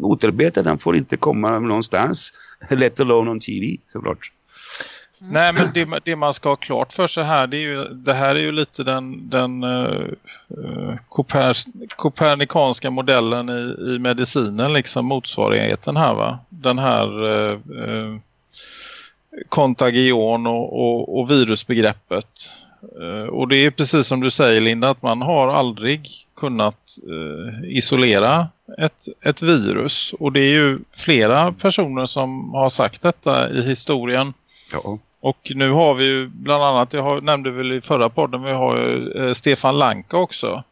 Speaker 4: motarbetat. Han får inte komma någonstans, let alone on TV såklart.
Speaker 3: Mm. Nej men det, det, man ska ha klart för sig här det, är ju, det här är ju lite den, den uh, koper, kopernikanska modellen i, i medicinen liksom motsvarigheten här va. Den här uh, uh, kontagion och, och, och virusbegreppet. Uh, och det är precis som du säger Linda att man har aldrig kunnat uh, isolera ett, ett virus. Och det är ju flera personer som har sagt detta i historien. Ja. Och nu har vi ju bland annat, jag har, nämnde väl i förra podden, vi har ju uh, Stefan Lanka också.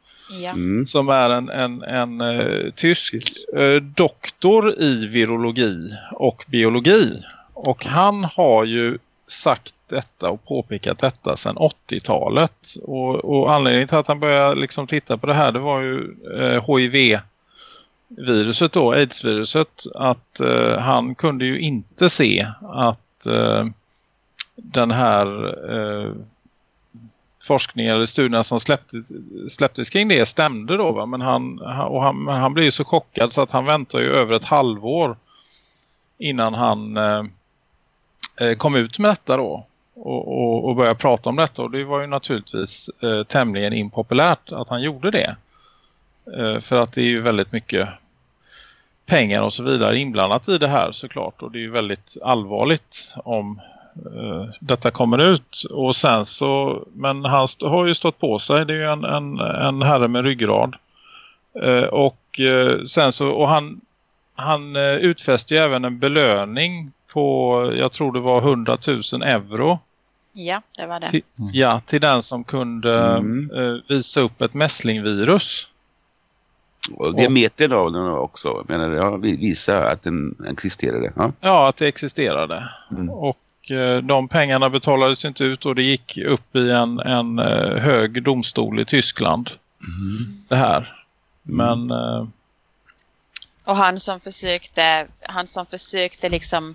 Speaker 3: Ja. Mm. Som är en, en, en uh, tysk uh, doktor i virologi och biologi. Och han har ju sagt detta och påpekat detta sedan 80-talet. Och, och, anledningen till att han började liksom titta på det här det var ju eh, HIV-viruset då, AIDS-viruset. Att eh, han kunde ju inte se att eh, den här eh, forskningen eller studierna som släppte, släpptes kring det stämde då. Va? Men, han, och han, han blev ju så chockad så att han väntar ju över ett halvår innan han eh, eh, kom ut med detta då och, och, och började prata om detta och det var ju naturligtvis eh, tämligen impopulärt att han gjorde det. Eh, för att det är ju väldigt mycket pengar och så vidare inblandat i det här såklart och det är ju väldigt allvarligt om detta kommer ut och sen så men han har ju stått på sig det är ju en, en, en herre med ryggrad eh, och eh, sen så och han han utfäste ju även en belöning på, jag tror det var 100 000 euro.
Speaker 5: Ja, det var det.
Speaker 3: Till, ja, till den som kunde mm. uh, visa upp ett mässlingvirus.
Speaker 4: Och diametern av den också, menar jag, visa att den existerade. Ja,
Speaker 3: ja att det existerade. Mm. Och de pengarna betalades inte ut och det gick upp i en, en uh, hög domstol i Tyskland. Mm. Det här. Men mm.
Speaker 5: Och han som försökte, han som försökte liksom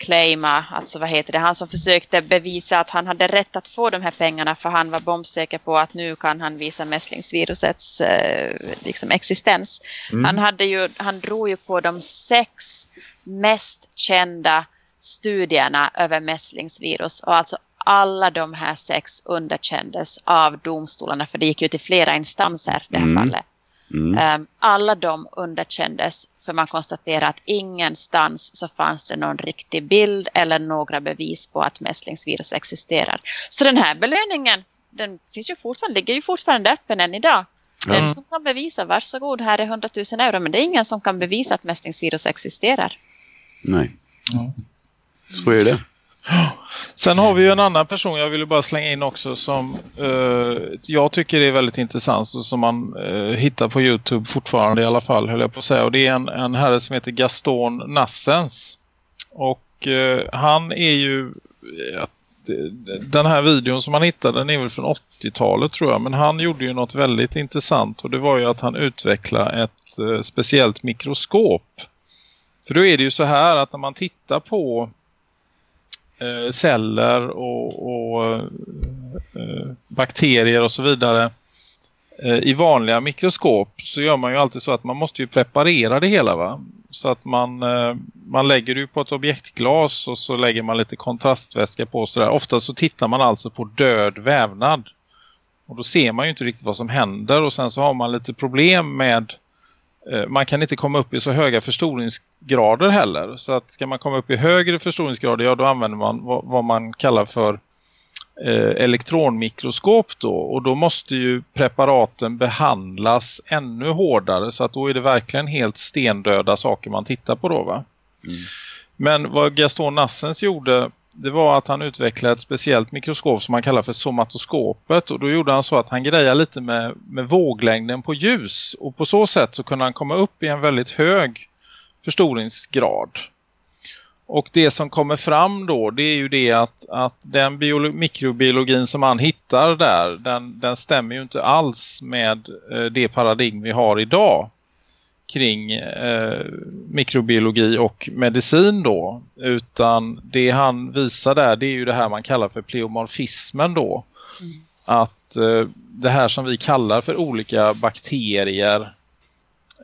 Speaker 5: claima, alltså vad heter det, han som försökte bevisa att han hade rätt att få de här pengarna för han var bombsäker på att nu kan han visa mässlingsvirusets eh, liksom existens. Mm. Han, hade ju, han drog ju på de sex mest kända studierna över mässlingsvirus och alltså alla de här sex underkändes av domstolarna för det gick ju till flera instanser det här mm. fallet. Mm. Um, alla de underkändes för man konstaterar att ingenstans så fanns det någon riktig bild eller några bevis på att mässlingsvirus existerar. Så den här belöningen den finns ju fortfarande, ligger ju fortfarande öppen än idag. Den mm. som kan bevisa, varsågod, här är 100 000 euro. Men det är ingen som kan bevisa att mässlingsvirus existerar.
Speaker 4: Nej, ja så är det.
Speaker 3: Sen har vi ju en annan person jag ville bara slänga in också som uh, jag tycker är väldigt intressant och som man uh, hittar på Youtube fortfarande i alla fall höll jag på att säga. Och det är en, en herre som heter Gaston Nassens. Och uh, han är ju den här videon som han hittade den är väl från 80-talet tror jag. Men han gjorde ju något väldigt intressant och det var ju att han utvecklade ett speciellt mikroskop. För då är det ju så här att när man tittar på eh, celler och, och eh, bakterier och så vidare eh, i vanliga mikroskop så gör man ju alltid så att man måste ju preparera det hela va. Så att man, eh, man lägger det på ett objektglas och så lägger man lite kontrastväska på sådär. Ofta så tittar man alltså på död vävnad. Och då ser man ju inte riktigt vad som händer och sen så har man lite problem med Eh, man kan inte komma upp i så höga förstoringsgrader heller. Så att ska man komma upp i högre förstoringsgrader, ja då använder man vad, vad man kallar för eh, elektronmikroskop då. Och då måste ju preparaten behandlas ännu hårdare så att då är det verkligen helt stendöda saker man tittar på då va. Mm. Men vad Gaston Nassens gjorde det var att han utvecklade ett speciellt mikroskop som man kallar för somatoskopet. Och då gjorde han så att han grejade lite med, med våglängden på ljus. Och på så sätt så kunde han komma upp i en väldigt hög förstoringsgrad. Och det som kommer fram då det är ju det att, att den mikrobiologin som han hittar där den, den stämmer ju inte alls med eh, det paradigm vi har idag kring eh, mikrobiologi och medicin då. Utan det han visar där det är ju det här man kallar för pleomorfismen då. Mm. Att eh, det här som vi kallar för olika bakterier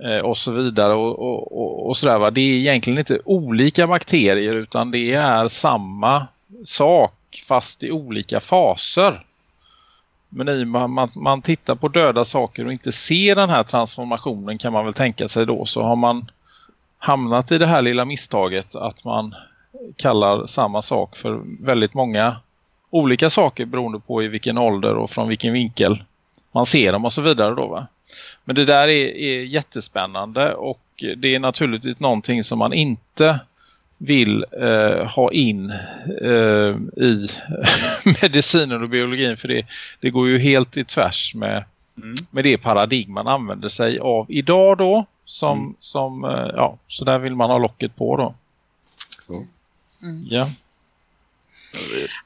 Speaker 3: eh, och så vidare och, och, och, och sådär va. Det är egentligen inte olika bakterier utan det är samma sak fast i olika faser. Men i man, man, man tittar på döda saker och inte ser den här transformationen kan man väl tänka sig då så har man hamnat i det här lilla misstaget att man kallar samma sak för väldigt många olika saker beroende på i vilken ålder och från vilken vinkel man ser dem och så vidare då va. Men det där är, är jättespännande och det är naturligtvis någonting som man inte vill eh, ha in eh, i medicinen och biologin för det, det går ju helt i tvärs med, mm. med det paradigm man använder sig av idag då som, mm. som eh, ja, så där vill man ha locket på då. Mm. Ja.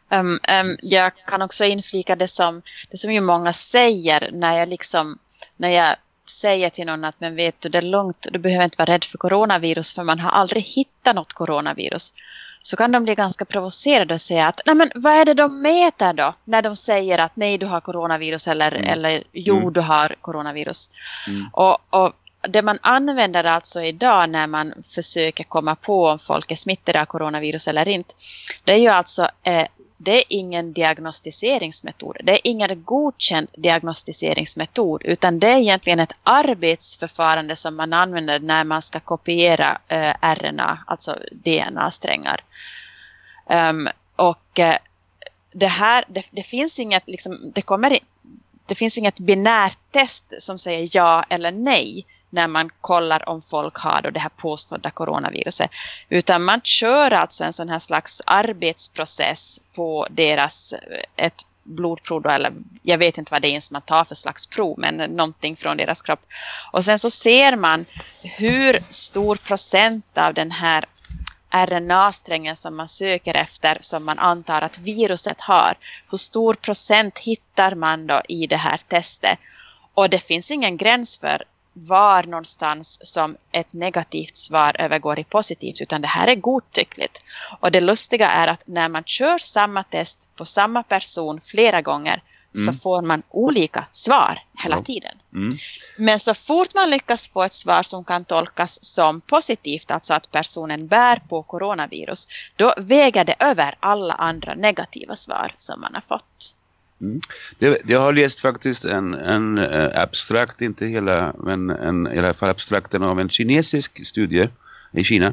Speaker 5: Um, um, jag kan också inflika det som, det som ju många säger när jag liksom när jag säger till någon att men vet du, det är långt, du behöver inte vara rädd för coronavirus för man har aldrig hittat något coronavirus. Så kan de bli ganska provocerade och säga att nej men vad är det de mäter då? När de säger att nej du har coronavirus eller, mm. eller jo mm. du har coronavirus. Mm. Och, och det man använder alltså idag när man försöker komma på om folk är smittade av coronavirus eller inte. Det är ju alltså eh, det är ingen diagnostiseringsmetod. Det är ingen godkänd diagnostiseringsmetod utan det är egentligen ett arbetsförfarande som man använder när man ska kopiera eh, RNA, alltså DNA-strängar. Um, ehm, och eh, det här, det, det, finns inget, liksom, det kommer, det finns inget binärt test som säger ja eller nej när man kollar om folk har då det här påstådda coronaviruset. Utan man kör alltså en sån här slags arbetsprocess på deras eh, ett blodprov då, eller jag vet inte vad det är som man tar för slags prov men någonting från deras kropp. Och sen så ser man hur stor procent av den här RNA-strängen som man söker efter som man antar att viruset har. Hur stor procent hittar man då i det här testet? Och det finns ingen gräns för var någonstans som ett negativt svar övergår i positivt utan det här är godtyckligt. Och det lustiga är att när man kör samma test på samma person flera gånger mm. så får man olika svar hela ja. tiden. Mm. Men så fort man lyckas få ett svar som kan tolkas som positivt, alltså att personen bär på coronavirus, då väger det över alla andra negativa svar som man har fått.
Speaker 4: Mm. Det, jag har läst faktiskt en, en eh, abstrakt, inte hela, men en, i alla fall abstrakten av en kinesisk studie i Kina.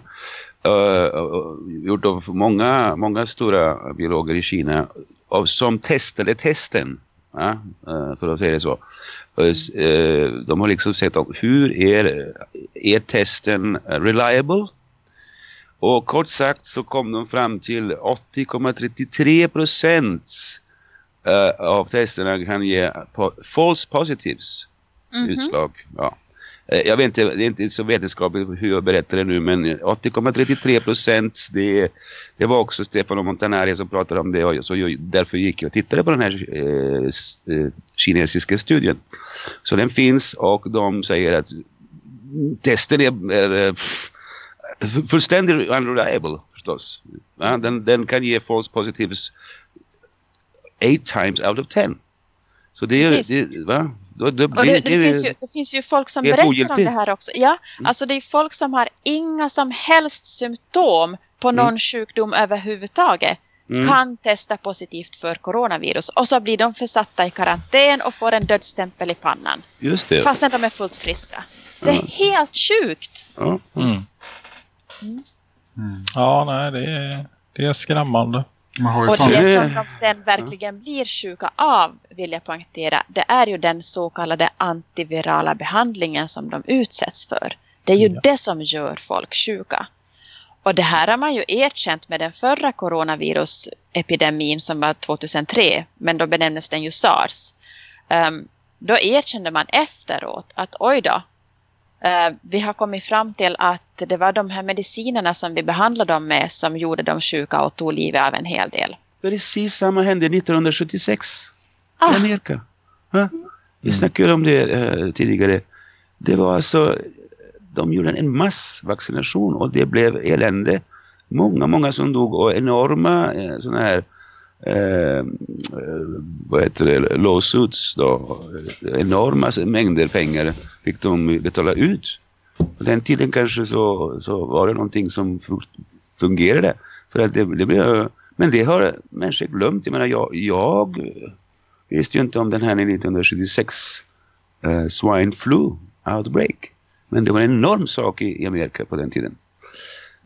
Speaker 4: Eh, uh, gjort av många, många stora biologer i Kina av, som testade testen, ja, uh, för att säga det så. de har liksom sett hur är, är testen reliable? Och kort sagt så kom de fram till 80,33 procent uh, av testerna kan ge po false positives mm -hmm. utslag. Ja. Uh, jag vet inte, det är inte så vetenskapligt hur jag berättar det nu men 80,33 procent det, det var också Stefano Montanari som pratade om det och så jag, därför gick jag och tittade på den här uh, kinesiska studien. Så den finns och de säger att testen är, är fullständigt unreliable förstås. Ja, den, den kan ge false positives eight times out of ten. Så det är... Det, va?
Speaker 5: Blir, det, det, det, finns ju, det finns ju folk som berättar ogiltigt. om det här också. Ja, mm. alltså det är folk som har inga som helst symptom på någon mm. sjukdom överhuvudtaget. Mm. kan testa positivt för coronavirus och så blir de försatta i karantän och får en dödsstämpel i pannan.
Speaker 4: Just det.
Speaker 5: Fastän de är fullt friska. Det är ja. helt sjukt.
Speaker 3: Ja. Mm. Mm. Ja, nej, det är, det är skrämmande.
Speaker 5: Och det som de sen verkligen blir sjuka av, vill jag poängtera, det är ju den så kallade antivirala behandlingen som de utsätts för. Det är ju ja. det som gör folk sjuka. Och det här har man ju erkänt med den förra coronavirusepidemin som var 2003, men då benämndes den ju SARS. Um, då erkände man efteråt att oj då, vi har kommit fram till att det var de här medicinerna som vi behandlade dem med som gjorde dem sjuka och tog livet av en hel del.
Speaker 4: Precis samma hände 1976 ah. i Amerika. Ja? Vi snackade om det uh, tidigare. Det var alltså, de gjorde en massvaccination och det blev elände. Många, många som dog och enorma uh, sådana här eh, vad heter det, lawsuits då. Enorma mängder pengar fick de betala ut. På den tiden kanske så, så var det någonting som fungerade. För att det, det blev, men det har människor glömt. Jag menar, jag, jag visste ju inte om den här 1976 eh, swine flu outbreak. Men det var en enorm sak i, i Amerika på den tiden.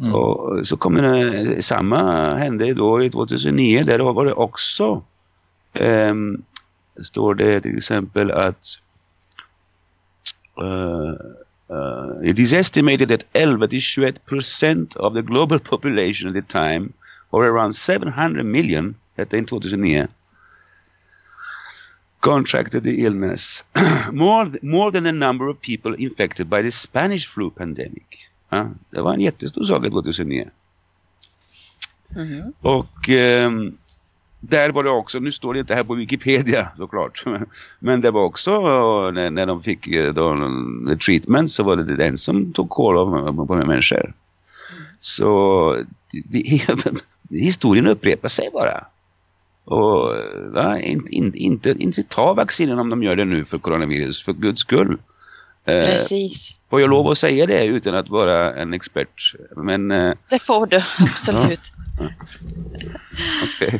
Speaker 4: Mm. Och så kommer det, samma hände då i 2009. Där var det också um, står det till exempel att uh, Uh, it is estimated that 11 to 21% of the global population at the time, or around 700 million, detta in 2009, contracted the illness. more, more than the number of people infected by the Spanish flu pandemic. Ja, det var en jättestor sak 2009. Mm. Och um, där var det också, nu står det inte här på Wikipedia såklart, men det var också när, när de fick eh, då, treatment så var det den som tog koll av på människor. Så det, historien upprepar sig bara. Och va, inte, inte, inte ta vaccinen om de gör det nu för coronavirus, för guds skull.
Speaker 5: Eh, Precis.
Speaker 4: Får jag lov att säga det utan att vara en expert? Men, eh,
Speaker 5: det får du, absolut. Ja.
Speaker 4: Okay.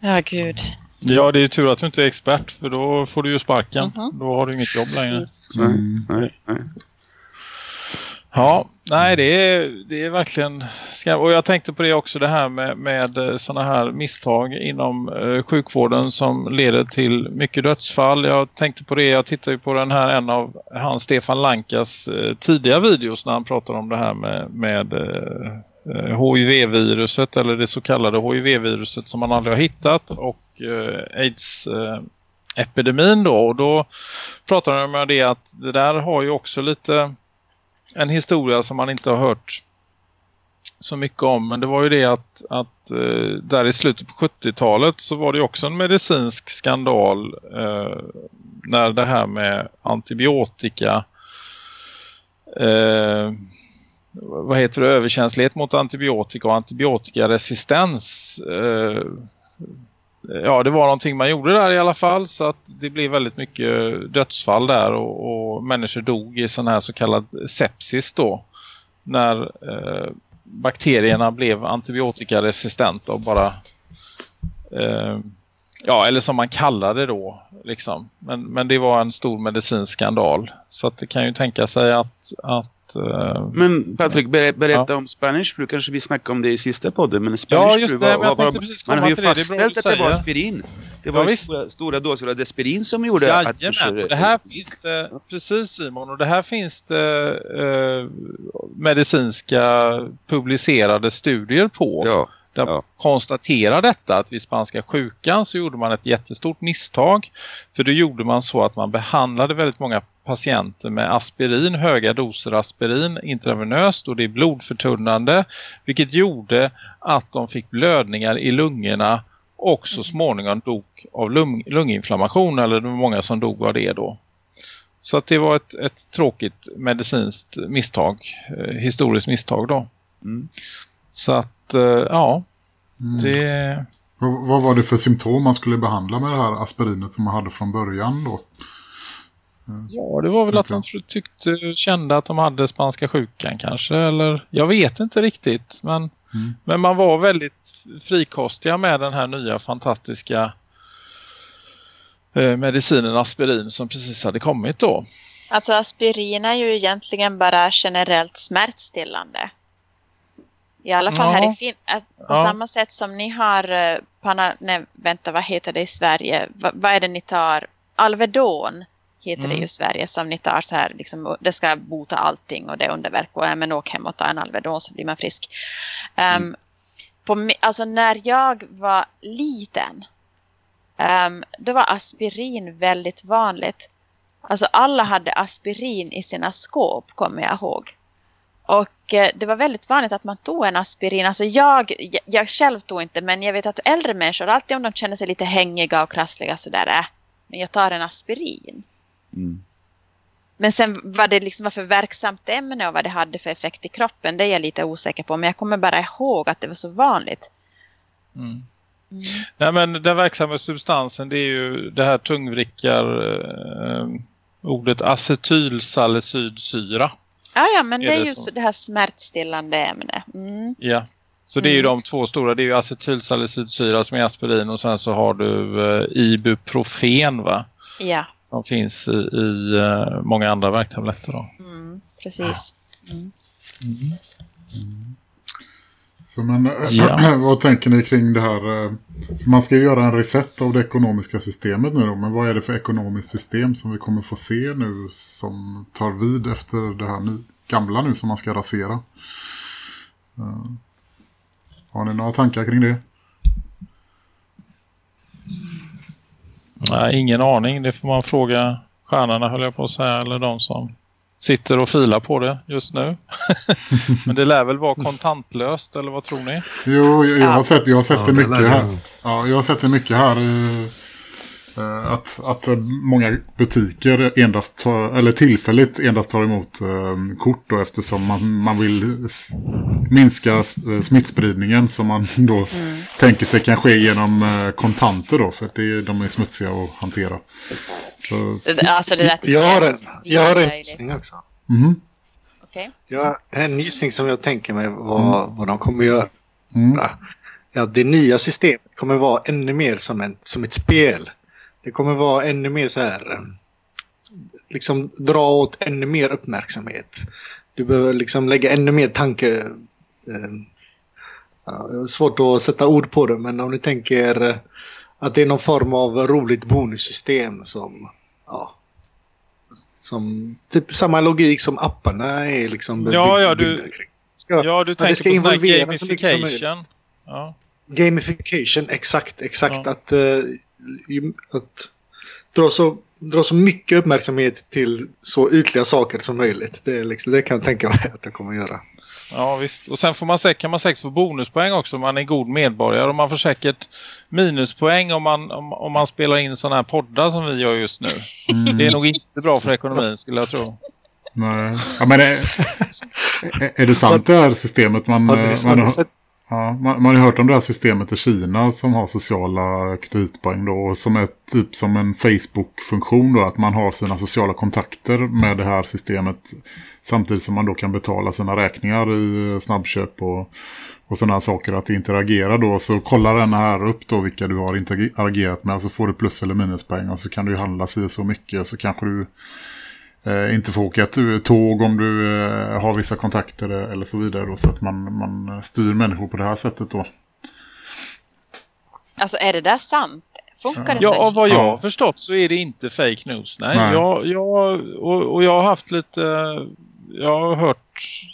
Speaker 5: Ja, gud.
Speaker 3: Ja, det är tur att du inte är expert för då får du ju sparken. Mm -hmm. Då har du inget jobb längre. Mm. Ja, nej det är, det är verkligen skam. Och jag tänkte på det också det här med, med eh, sådana här misstag inom eh, sjukvården som leder till mycket dödsfall. Jag tänkte på det, jag tittade ju på den här en av hans Stefan Lankas eh, tidiga videos när han pratar om det här med, med eh, eh HIV-viruset eller det så kallade HIV-viruset som man aldrig har hittat och eh, AIDS-epidemin eh, då. Och då pratar de om det att det där har ju också lite en historia som man inte har hört så mycket om. Men det var ju det att, att eh, där i slutet på 70-talet så var det också en medicinsk skandal eh, när det här med antibiotika eh, vad heter det, överkänslighet mot antibiotika och antibiotikaresistens. Eh, ja, det var någonting man gjorde där i alla fall så att det blev väldigt mycket dödsfall där och, och människor dog i sån här så kallad sepsis då. När eh, bakterierna blev antibiotikaresistenta och bara eh, ja, eller som man kallar det då. Liksom. Men, men det var en stor medicinsk skandal. Så att det kan ju tänka sig att, att
Speaker 4: Uh, men Patrik, ber, berätta ja. om Spanish flu. Kanske vi snackade om det i sista podden. Men Spanish
Speaker 3: ja, just det, var, var, var,
Speaker 4: man har ju fastställt det att det var aspirin. Det var ja, stora, stora doser av desperin som gjorde
Speaker 3: Jajamän, att... Jajamän, det här finns det, precis Simon, och det här finns det eh, medicinska publicerade studier på. Ja. Där ja. konstaterar detta att vid spanska sjukan så gjorde man ett jättestort misstag. För då gjorde man så att man behandlade väldigt många patienter med aspirin, höga doser aspirin intravenöst och det är blodförtunnande. Vilket gjorde att de fick blödningar i lungorna och så småningom dog av lung lunginflammation eller det var många som dog av det då. Så att det var ett, ett tråkigt medicinskt misstag, eh, historiskt misstag då. Mm. Så att, ja, mm. det...
Speaker 2: Vad, vad, var det för symptom man skulle behandla med det här aspirinet som man hade från början då?
Speaker 3: Ja, det var väl att de tyckte, kände att de hade spanska sjukan kanske. Eller jag vet inte riktigt. Men, mm. men man var väldigt frikostiga med den här nya fantastiska eh, medicinen aspirin som precis hade kommit då.
Speaker 5: Alltså aspirin är ju egentligen bara generellt smärtstillande. I alla fall ja. här i Finland. På ja. samma sätt som ni har, eh, pana, nej, vänta vad heter det i Sverige? Va, vad är det ni tar? Alvedon heter mm. det i Sverige som ni tar så här, liksom, det ska bota allting och det är underverk och ja, men åk hem och ta en Alvedon så blir man frisk. Um, på, alltså när jag var liten um, då var aspirin väldigt vanligt. Alltså alla hade aspirin i sina skåp kommer jag ihåg. Och det var väldigt vanligt att man tog en aspirin. Alltså jag, jag själv tog inte men jag vet att äldre människor alltid om de känner sig lite hängiga och krassliga sådär äh, men jag tar en aspirin. Mm. Men sen vad det liksom var för verksamt ämne och vad det hade för effekt i kroppen, det är jag lite osäker på. Men jag kommer bara ihåg att det var så vanligt.
Speaker 3: Mm. Mm. Nej, men den verksamma substansen det är ju det här tungvrickar eh, ordet acetylsalicylsyra.
Speaker 5: Ja, ja, men är det är ju det här smärtstillande ämne. Mm.
Speaker 3: Ja, så det är ju mm. de två stora. Det är ju acetylsalicylsyra som är aspirin och sen så har du eh, ibuprofen va?
Speaker 5: Ja
Speaker 3: som finns i, i uh, många andra värktabletter. Då.
Speaker 5: Mm, precis. Mm.
Speaker 2: Mm. Så men, ja. vad tänker ni kring det här? Eh, man ska ju göra en reset av det ekonomiska systemet nu då, men vad är det för ekonomiskt system som vi kommer få se nu som tar vid efter det här nu, gamla nu som man ska rasera? Uh, har ni några tankar kring det?
Speaker 3: Nej, ingen aning. Det får man fråga stjärnorna höll jag på att säga. Eller de som sitter och filar på det just nu. Men det lär väl vara kontantlöst, eller vad tror ni?
Speaker 2: Jo, jag, jag har sett, jag har sett ja, det mycket det här. Ja, jag har sett det mycket här. Eh, att, att många butiker endast tar, eller tillfälligt endast tar emot eh, kort då, eftersom man, man vill minska smittspridningen som man då mm. tänker sig kan ske genom eh, kontanter då för att det, de är smutsiga att hantera.
Speaker 5: Så... Alltså det
Speaker 6: jag, har en, jag har en gissning också.
Speaker 2: Mm.
Speaker 5: Okay.
Speaker 6: Jag en gissning som jag tänker mig vad, mm. vad de kommer göra. Mm. Ja, det nya systemet kommer vara ännu mer som, en, som ett spel. Det kommer vara ännu mer så här, eh, liksom dra åt ännu mer uppmärksamhet. Du behöver liksom lägga ännu mer tanke. Eh, ja, svårt att sätta ord på det, men om ni tänker eh, att det är någon form av roligt bonussystem som, ja, som typ samma logik som apparna är liksom.
Speaker 3: Ja, ja, du, ska, ja, du tänker ska på gamification. Ja.
Speaker 6: Gamification, exakt, exakt. Ja. Att uh, att dra så, dra så mycket uppmärksamhet till så ytliga saker som möjligt. Det, är liksom, det kan jag tänka mig att jag kommer att göra.
Speaker 3: Ja visst. Och sen får man säkert, kan man säkert få bonuspoäng också om man är god medborgare. Och man får säkert minuspoäng om man, om, om man spelar in sådana här poddar som vi gör just nu. Mm. Det är nog inte bra för ekonomin skulle jag tro.
Speaker 2: Nej. Ja, men är, är det sant det här systemet? Man, man, har, Ja, man, man, har hört om det här systemet i Kina som har sociala kreditpoäng då. Som är typ som en Facebook-funktion då. Att man har sina sociala kontakter med det här systemet. Samtidigt som man då kan betala sina räkningar i snabbköp och, och sådana saker. Att interagera då. Så kollar den här upp då vilka du har interagerat med. Så får du plus- eller minuspoäng. Och så kan du handla sig så mycket. Så kanske du eh, inte får åka tåg om du eh, har vissa kontakter eller så vidare. Då, så att man, man styr människor på det här sättet då.
Speaker 5: Alltså är det där sant? Funkar det
Speaker 3: ja,
Speaker 5: så?
Speaker 3: av vad jag har förstått så är det inte fake news. Nej, nej. Jag, jag, och, och jag har haft lite... Jag har hört...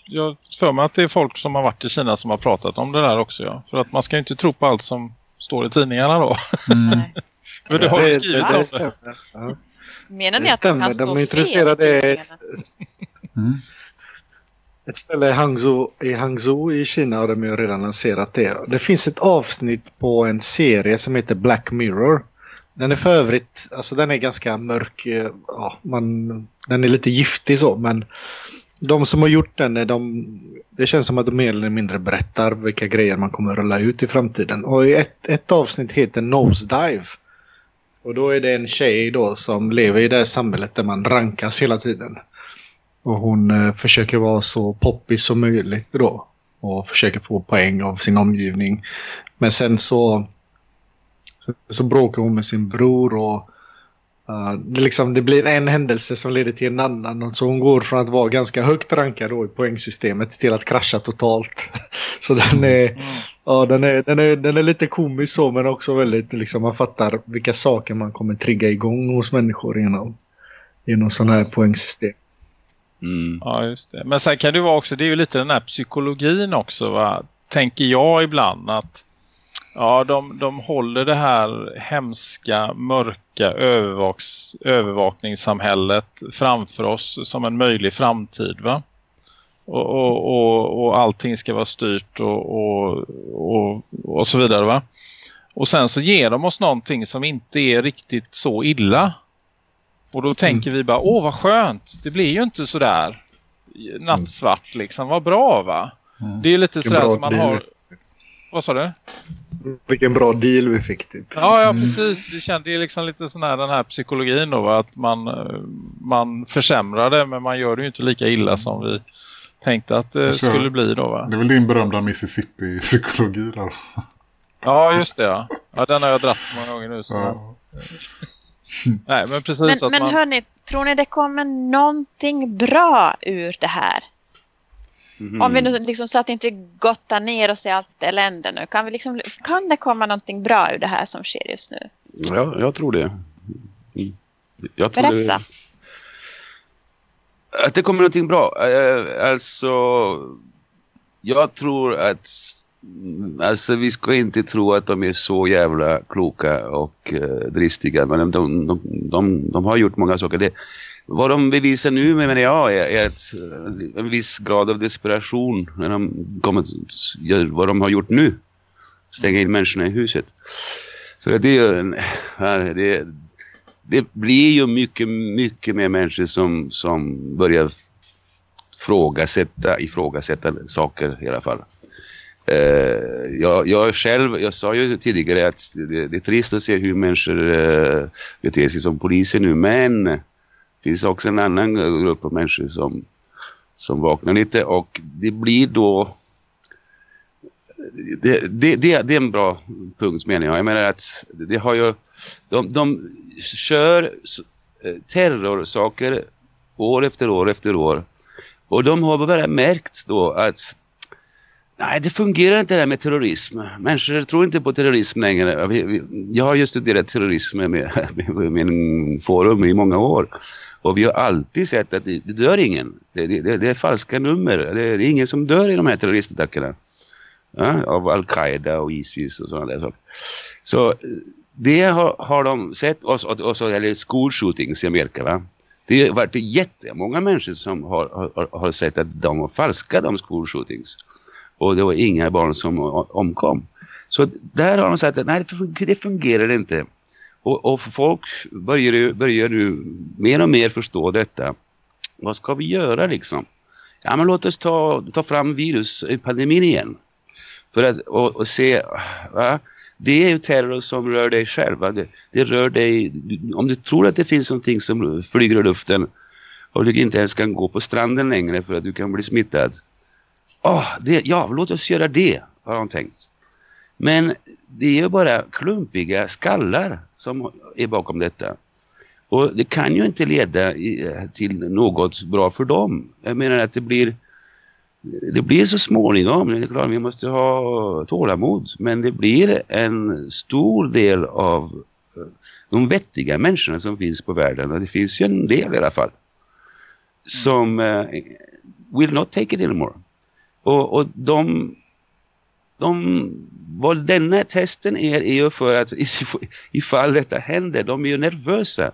Speaker 3: Jag för mig att det är folk som har varit i Kina som har pratat om det där också. Ja. För att man ska ju inte tro på allt som står i tidningarna då. Mm. Men du har ju skrivit det.
Speaker 5: Ja. Menar ni att det kan stå
Speaker 6: De är intresserade... Mm. Ett ställe i Hangzhou, i Hangzhou i Kina har de ju redan lanserat det. Det finns ett avsnitt på en serie som heter Black Mirror. Den är för övrigt, alltså den är ganska mörk. Ja, man, den är lite giftig så, men de som har gjort den, är de, det känns som att de mer eller mindre berättar vilka grejer man kommer att rulla ut i framtiden. Och ett, ett avsnitt heter Nosedive. Och då är det en tjej då som lever i det här samhället där man rankas hela tiden. Och hon eh, försöker vara så poppis som möjligt då. Och försöker få poäng av sin omgivning. Men sen så, så, så bråkar hon med sin bror och Uh, det, liksom, det blir en händelse som leder till en annan. Så hon går från att vara ganska högt rankad i poängsystemet till att krascha totalt. så den är, mm. ja, den, är, den, är, den är lite komisk så men också väldigt, liksom, man fattar vilka saker man kommer trigga igång hos människor genom, genom sådana här poängsystem.
Speaker 3: Mm. Ja, just det. Men sen kan det vara också, det är ju lite den här psykologin också va? Tänker jag ibland att Ja, de, de håller det här hemska, mörka övervaks, övervakningssamhället framför oss som en möjlig framtid va? Och, och, och, och allting ska vara styrt och, och, och, och så vidare va? Och sen så ger de oss någonting som inte är riktigt så illa. Och då tänker mm. vi bara, åh vad skönt, det blir ju inte sådär nattsvart liksom, vad bra va? Mm. Det är lite sådär som man har... Vad sa du?
Speaker 6: Vilken bra deal vi fick typ.
Speaker 3: Ja, ja precis. Det kände liksom lite sån här den här psykologin då. Att man, man försämrar det men man gör det ju inte lika illa som vi tänkte att det kör, skulle bli då va?
Speaker 2: Det är väl din berömda Mississippi-psykologi där.
Speaker 3: Ja, just det ja. ja. Den har jag dratt många gånger nu. Så. Ja. Nej, men precis
Speaker 5: men,
Speaker 3: att
Speaker 5: men
Speaker 3: man...
Speaker 5: hörni, tror ni det kommer någonting bra ur det här? Mm. Om vi nu liksom så att inte gottar ner oss i allt elände nu. Kan, vi liksom, kan det komma någonting bra ur det här som sker just nu?
Speaker 4: Ja, jag tror det. Mm. Jag
Speaker 5: tror Berätta.
Speaker 4: Det, att det kommer någonting bra. Eh, alltså, jag tror att Alltså vi ska inte tro att de är så jävla kloka och uh, dristiga. Men de, de, de, de, har gjort många saker. Det, vad de bevisar nu menar jag är, är ett, en viss grad av desperation när de kommer gör vad de har gjort nu. Stänga in människorna i huset. För det, är, äh, det, det blir ju mycket, mycket mer människor som, som börjar frågasätta, ifrågasätta saker i alla fall. Uh, jag, jag själv, jag sa ju tidigare att det, det är trist att se hur människor uh, beter sig som poliser nu, men finns också en annan grupp av människor som, som vaknar lite och det blir då det, det, det, det är en bra punkt menar jag. Jag menar att det har ju de, de kör eh, terrorsaker år efter år efter år och de har bara märkt då att Nej, det fungerar inte det här med terrorism. Människor tror inte på terrorism längre. Jag har just studerat terrorism med, med, med min forum i många år. Och vi har alltid sett att det, det dör ingen. Det, det, det, är falska nummer. Det är ingen som dör i de här terroristattackerna. Ja, av Al-Qaida och Isis och sådana där saker. Så eh, det har, har de sett. Och, och, och eller school shootings i Amerika va. Det har varit jättemånga människor som har, har, har sett att de var falska de school shootings. Och det var inga barn som omkom. Så där har de sagt att nej det fungerar inte. Och, och folk börjar, börjar nu mer och mer förstå detta. Vad ska vi göra liksom? Ja men låt oss ta, ta fram viruspandemin igen. För att och, och se, va? det är ju terror som rör dig själv. Det, det, rör dig, om du tror att det finns någonting som flyger i luften och du inte ens kan gå på stranden längre för att du kan bli smittad. Oh, det, ja, låt oss göra det, har de tänkt. Men det är ju bara klumpiga skallar som är bakom detta. Och det kan ju inte leda eh, till något bra för dem. Jag menar att det blir det blir så småningom, det är klart vi måste ha tålamod, men det blir en stor del av eh, de vettiga människorna som finns på världen, och det finns ju en del i alla fall, som uh, will not take it anymore. Och, och de, de, vad denna testen är, är ju för att ifall detta händer, de är ju nervösa.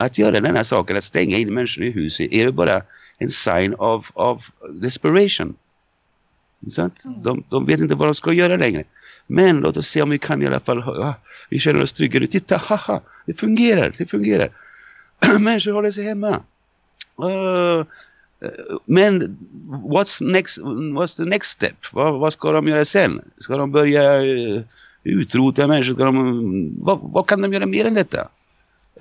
Speaker 4: Att göra denna saken, att stänga in människor i huset, är ju bara en sign of, of desperation. Sant? Mm. De, de vet inte vad de ska göra längre. Men låt oss se om vi kan i alla fall, ah, vi känner oss tryggare. Titta, haha, det fungerar, det fungerar. Människor håller sig hemma. Uh, men what's, next, what's the next step? Vad, vad, ska de göra sen? Ska de börja uh, utrota människor? Ska de, vad, vad, kan de göra mer än detta?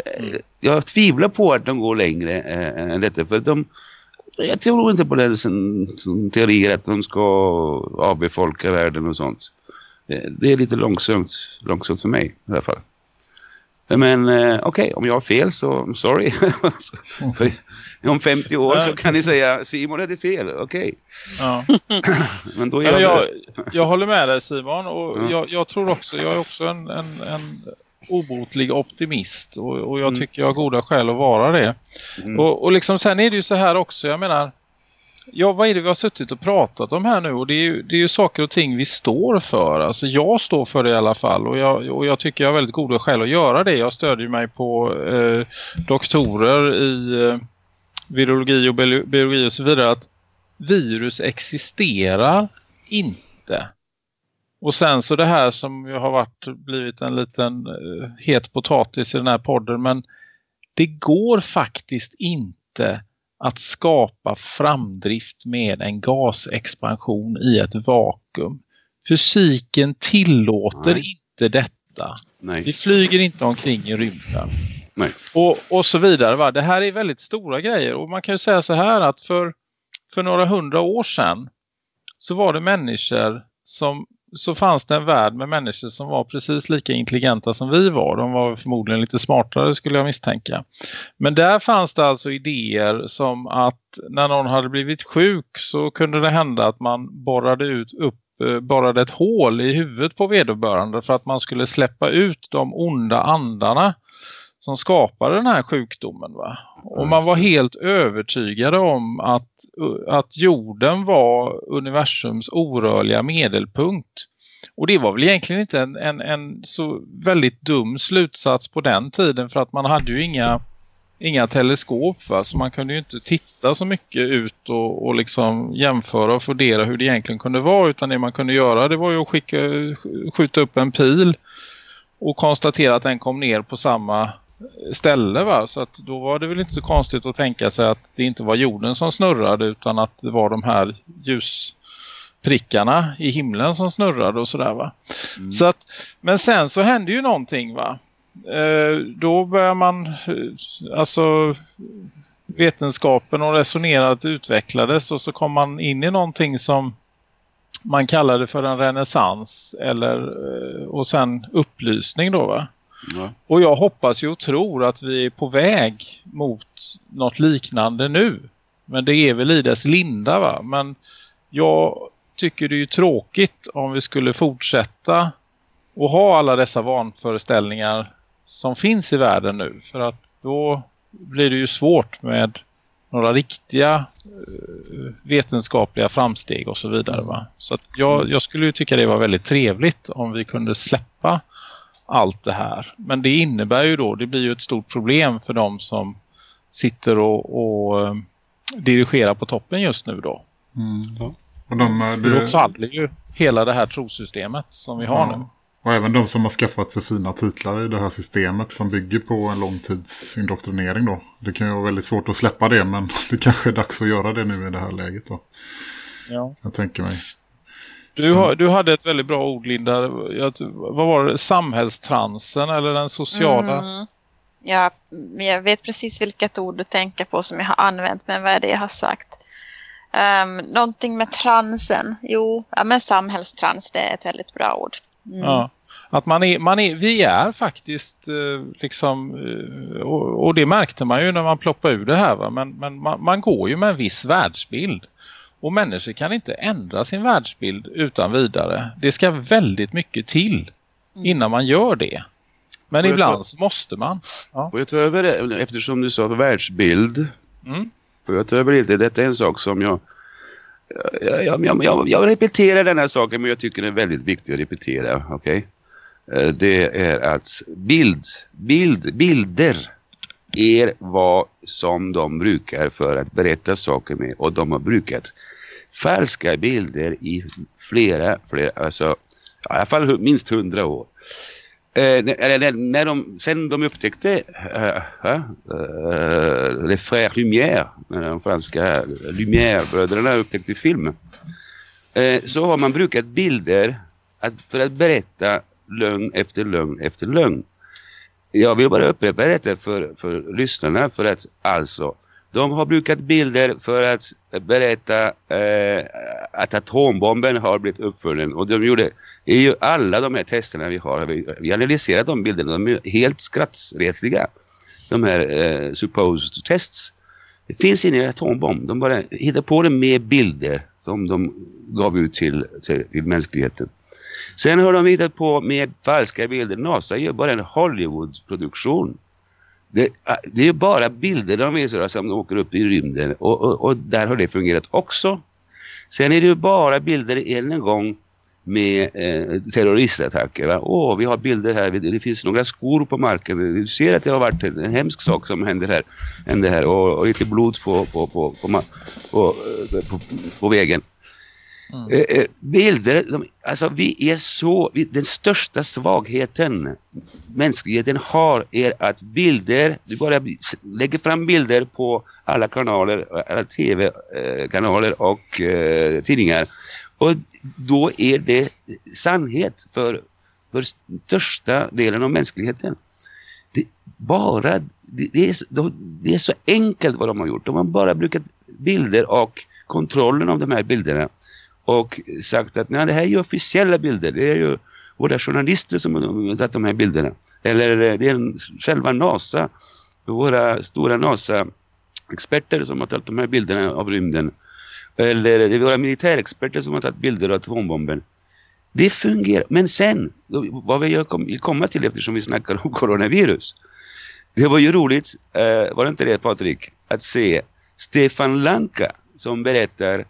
Speaker 4: Mm. Jag tvivlar på att de går längre äh, än detta. För de, jag tror inte på den som, som teorier att de ska avbefolka världen och sånt. Det är lite långsamt, långsamt för mig i alla fall. Men eh, okej, okay, om jag har fel så sorry. om 50 år så kan ni säga Simon hade fel, okej. Okay. Ja.
Speaker 3: Men då gör jag, jag håller med dig Simon och ja. jag, jag, tror också, jag är också en, en, en obotlig optimist och, och jag mm. tycker jag har goda skäl att vara det. Mm. Och, och liksom sen är det ju så här också, jag menar Ja, vad är det vi har suttit och pratat om här nu? Och det är ju, det är ju saker och ting vi står för. Alltså jag står för det i alla fall. Och jag, och jag tycker jag har väldigt goda skäl att göra det. Jag stödjer mig på eh, doktorer i eh, virologi och biologi och så vidare. Att virus existerar inte. Och sen så det här som ju har varit, blivit en liten eh, het potatis i den här podden. Men det går faktiskt inte att skapa framdrift med en gasexpansion i ett vakuum. Fysiken tillåter Nej. inte detta. Nej. Vi flyger inte omkring i rymden. Nej. Och, och så vidare. Va? Det här är väldigt stora grejer. Och man kan ju säga så här att för, för några hundra år sedan så var det människor som så fanns det en värld med människor som var precis lika intelligenta som vi var. De var förmodligen lite smartare skulle jag misstänka. Men där fanns det alltså idéer som att när någon hade blivit sjuk så kunde det hända att man borrade ut upp eh, borrade ett hål i huvudet på vederbörande för att man skulle släppa ut de onda andarna som skapade den här sjukdomen. Va? Och man var helt övertygade om att, att jorden var universums orörliga medelpunkt. Och det var väl egentligen inte en, en, en, så väldigt dum slutsats på den tiden för att man hade ju inga, inga teleskop va? så man kunde ju inte titta så mycket ut och, och liksom jämföra och fundera hur det egentligen kunde vara utan det man kunde göra det var ju att skicka, skjuta upp en pil och konstatera att den kom ner på samma ställe va? Så att då var det väl inte så konstigt att tänka sig att det inte var jorden som snurrade utan att det var de här ljusprickarna i himlen som snurrade och sådär va. Mm. Så att, men sen så hände ju någonting va. Eh, då börjar man eh, alltså vetenskapen och resonerandet utvecklades och så kom man in i någonting som man kallade för en renässans eller eh, och sen upplysning då va. Och jag hoppas ju och tror att vi är på väg mot något liknande nu. Men det är väl i dess linda va. Men jag tycker det är ju tråkigt om vi skulle fortsätta och ha alla dessa vanföreställningar som finns i världen nu. För att då blir det ju svårt med några riktiga eh, vetenskapliga framsteg och så vidare. Va? Så jag, jag skulle ju tycka det var väldigt trevligt om vi kunde släppa allt det här. Men det innebär ju då, det blir ju ett stort problem för de som sitter och, och eh, dirigerar på toppen just nu då. Mm, ja. Och de, eh, det... Då faller ju hela det här trosystemet som vi har ja. nu.
Speaker 2: Och även de som har skaffat sig fina titlar i det här systemet som bygger på en långtidsindoktrinering då. Det kan ju vara väldigt svårt att släppa det men det kanske är dags att göra det nu i det här läget då. Ja. Jag tänker mig.
Speaker 3: Du, har, du hade ett väldigt bra ord Linda. vad var det? Samhällstransen eller den sociala? Mm.
Speaker 5: Ja, jag vet precis vilket ord du tänker på som jag har använt. Men vad är det jag har sagt? Um, någonting med transen. Jo, ja, men samhällstrans det är ett väldigt bra ord.
Speaker 3: Mm. Ja. Att man är, man är, vi är faktiskt eh, liksom, eh, och, och, det märkte man ju när man ploppade ur det här va? men, men man, man, går ju med en viss världsbild. Och människor kan inte ändra sin världsbild utan vidare. Det ska väldigt mycket till mm. innan man gör det. Men och ibland ta, måste man.
Speaker 4: Ja. Och jag tar över det, eftersom du sa världsbild. Mm. Får jag ta över lite? Detta är en sak som jag jag, jag, jag, jag, repeterar den här saken men jag tycker den är väldigt viktig att repetera. Okay? Eh, det är att bild, bild, bilder er vad som de brukar för att berätta saker med. Och de har brukat falska bilder i flera, flera alltså i alla fall minst hundra år. Eh, när, när de, sen de upptäckte eh, eh, eh Les Frères Lumière, de franska Lumière-bröderna upptäckte film, eh, så har man brukat bilder att, för att berätta lögn efter lögn efter lögn. Jag vill bara upprepa detta för, för lyssnarna för att alltså de har brukat bilder för att berätta eh, att atombomben har blivit uppfunnen. Och de gjorde i alla de här testerna vi har. Vi, vi analyserat de bilderna. De är helt skrattretliga. De här eh, supposed tests. Det finns ingen atombomb. De bara hittar på det med bilder som de gav ut till, till, till mänskligheten. Sen har de hittat på med falska bilder. NASA gör bara en Hollywood-produktion. Det, äh, det, är bara bilder de visar som de åker upp i rymden. Och, och, och, där har det fungerat också. Sen är det ju bara bilder än en gång med eh, terroristattacker. Va? Åh, vi har bilder här. Det finns några skor på marken. Du ser att det har varit en hemsk sak som händer här. Händer här och, och lite blod på, på, på, på, eh, på, på, på vägen. Mm. Eh, eh, bilder, de, alltså vi är så, vi, den största svagheten mänskligheten har är att bilder, du bara lägger fram bilder på alla kanaler, alla tv-kanaler eh, och eh, tidningar. Och då är det sannhet för, för största delen av mänskligheten. Det, bara, det, det, är, det är så enkelt vad de har gjort. De har bara brukat bilder och kontrollen av de här bilderna och sagt att nej, det här är ju officiella bilder. Det är ju våra journalister som har tagit de här bilderna. Eller eh, det är själva NASA, våra stora NASA-experter som har tagit de här bilderna av rymden. Eller det är våra militärexperter som har tagit bilder av atombomben. Det fungerar. Men sen, vad vi vill komma till eftersom vi snackar om coronavirus. Det var ju roligt, eh, var det inte det Patrik, att se Stefan Lanka som berättar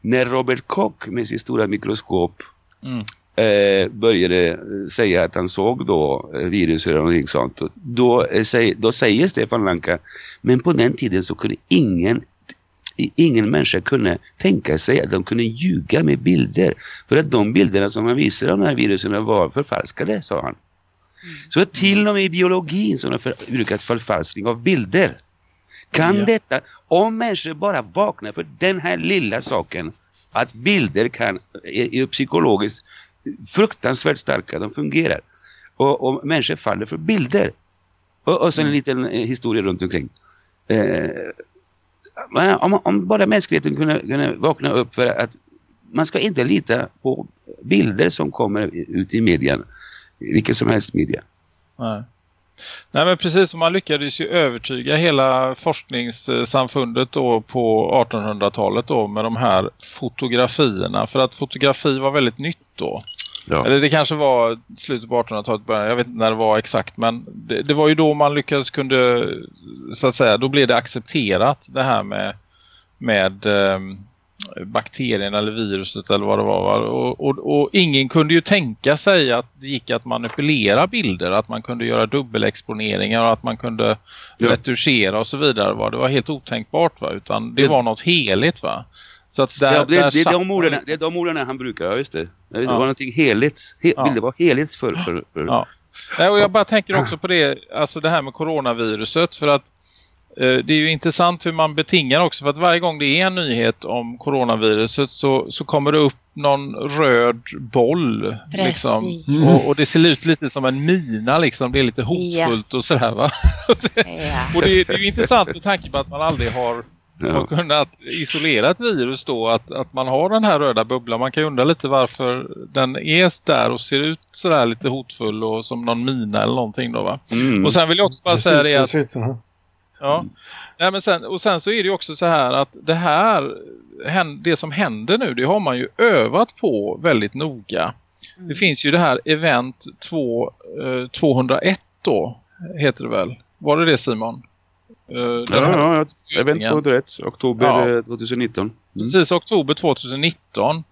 Speaker 4: när Robert Koch med sitt stora mikroskop mm. eh, började säga att han såg då eh, virus eller någonting sånt. Då, eh, då säger Stefan Lanka, men på den tiden så kunde ingen ingen människa kunde tänka sig att de kunde ljuga med bilder. För att de bilderna som man visade av de här virusen var förfalskade, sa han. Mm. Så till och med i biologin så har de brukat förfalskning av bilder. Kan ja. detta, om människor bara vaknar för den här lilla saken, att bilder kan, är, är psykologiskt fruktansvärt starka, de fungerar. Och, och människor faller för bilder. Och, och så en mm. liten eh, historia runt omkring. Eh, om, om, bara mänskligheten kunde, kunde vakna upp för att man ska inte lita på bilder som kommer ut i medien, vilken som helst media.
Speaker 3: Nej. Nej men precis som man lyckades ju övertyga hela forskningssamfundet då på 1800-talet då med de här fotografierna. För att fotografi var väldigt nytt då. Ja. Eller det kanske var slutet på 1800-talet, jag vet inte när det var exakt men det, det, var ju då man lyckades kunde så att säga, då blev det accepterat det här med, med um, bakterien eller viruset eller vad det var. Och, och, och, ingen kunde ju tänka sig att det gick att manipulera bilder, att man kunde göra dubbelexponeringar och att man kunde ja. retuschera och så vidare. Va? Det var helt otänkbart va? utan det, det var något heligt va.
Speaker 4: Så att där, ja, det, där det, är de orden, det är de orden han brukar, ja just det. Det ja. var någonting heligt. He, ja. Bilder var heligt för... för, för
Speaker 3: ja. Nej, och jag bara tänker också på det, alltså det här med coronaviruset för att det är ju intressant hur man betingar också för att varje gång det är en nyhet om coronaviruset så, så kommer det upp någon röd boll liksom. och, och, det ser ut lite som en mina liksom. Det är lite hotfullt ja. och sådär va? ja. och det, det är ju intressant med tanke på att man aldrig har ja. har kunnat isolera ett virus då att, att man har den här röda bubblan. Man kan ju undra lite varför den är där och ser ut sådär lite hotfull och som någon mina eller någonting då va. Mm. Och sen vill jag också bara säga det att Ja. Nej, men sen, och sen så är det ju också så här att det här det som händer nu det har man ju övat på väldigt noga. Mm. Det finns ju det här event 2, eh, 201 då heter det väl. Var det det Simon?
Speaker 4: Uh, ja, ja, event 201, oktober ja. 2019. Mm.
Speaker 3: Precis, oktober 2019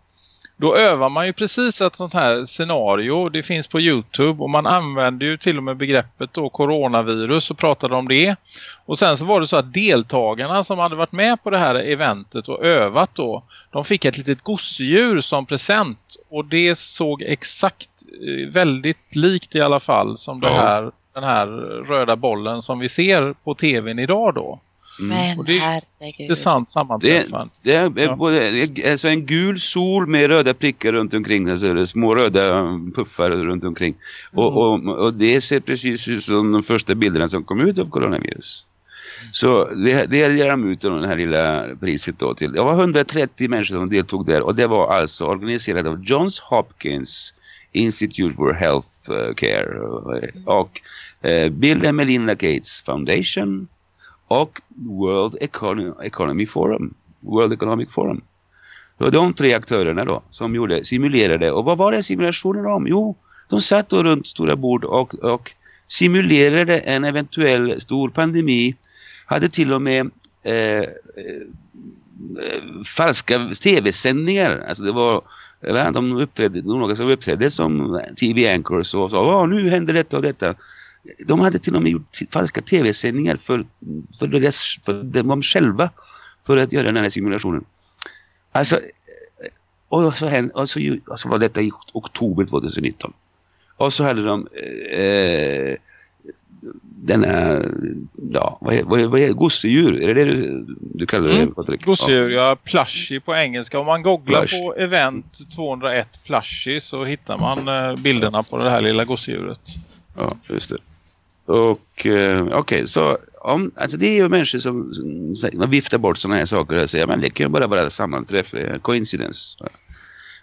Speaker 3: då övar man ju precis ett sånt här scenario. Det finns på Youtube och man använder ju till och med begreppet då coronavirus och pratade om det. Och sen så var det så att deltagarna som hade varit med på det här eventet och övat då, de fick ett litet gosedjur som present. Och det såg exakt, eh, väldigt likt i alla fall som det här, den här röda bollen som vi ser på tvn idag då.
Speaker 5: Mm. Men det, herregud.
Speaker 3: Det är sant sammanträffande.
Speaker 4: Det, det, är ja. både, alltså en gul sol med röda prickar runt omkring. Alltså små röda puffar runt omkring. Mm. Och, och, och, det ser precis ut som de första bilderna som kom ut av coronavirus. Mm. Så det, det ger de ut den här lilla priset då till. Det var 130 människor som deltog där. Och det var alltså organiserat av Johns Hopkins Institute for Health eh, Care. Och eh, Bill and Melinda Gates Foundation och World Economy Forum. World Economic Forum. Det var de tre aktörerna då som gjorde, simulerade. Och vad var det simulationen om? Jo, de satt då runt stora bord och, och simulerade en eventuell stor pandemi. Hade till och med eh, eh, falska tv-sändningar. Alltså det var de uppträdde, några som uppträdde som tv-anchors och sa, nu händer detta och detta de hade till och med gjort falska tv-sändningar för, för, deras, för dem själva för att göra den här simulationen. Alltså, eh, och så, hände, och så, och så var detta i oktober 2019. Och så hade de eh, denna, ja, vad är, vad är, vad är gosedjur? Är det det du, du kallar det, mm.
Speaker 3: Patrik? Gosedjur, ja. ja. Plushy på engelska. Om man googlar Plush. på event 201 plushy så hittar man eh, bilderna på det här lilla gosedjuret.
Speaker 4: Ja, just det. Och eh, okej, okay, så om, alltså det är ju människor som, som viftar bort sådana här saker och säger men det kan ju bara vara sammanträff, coincidence.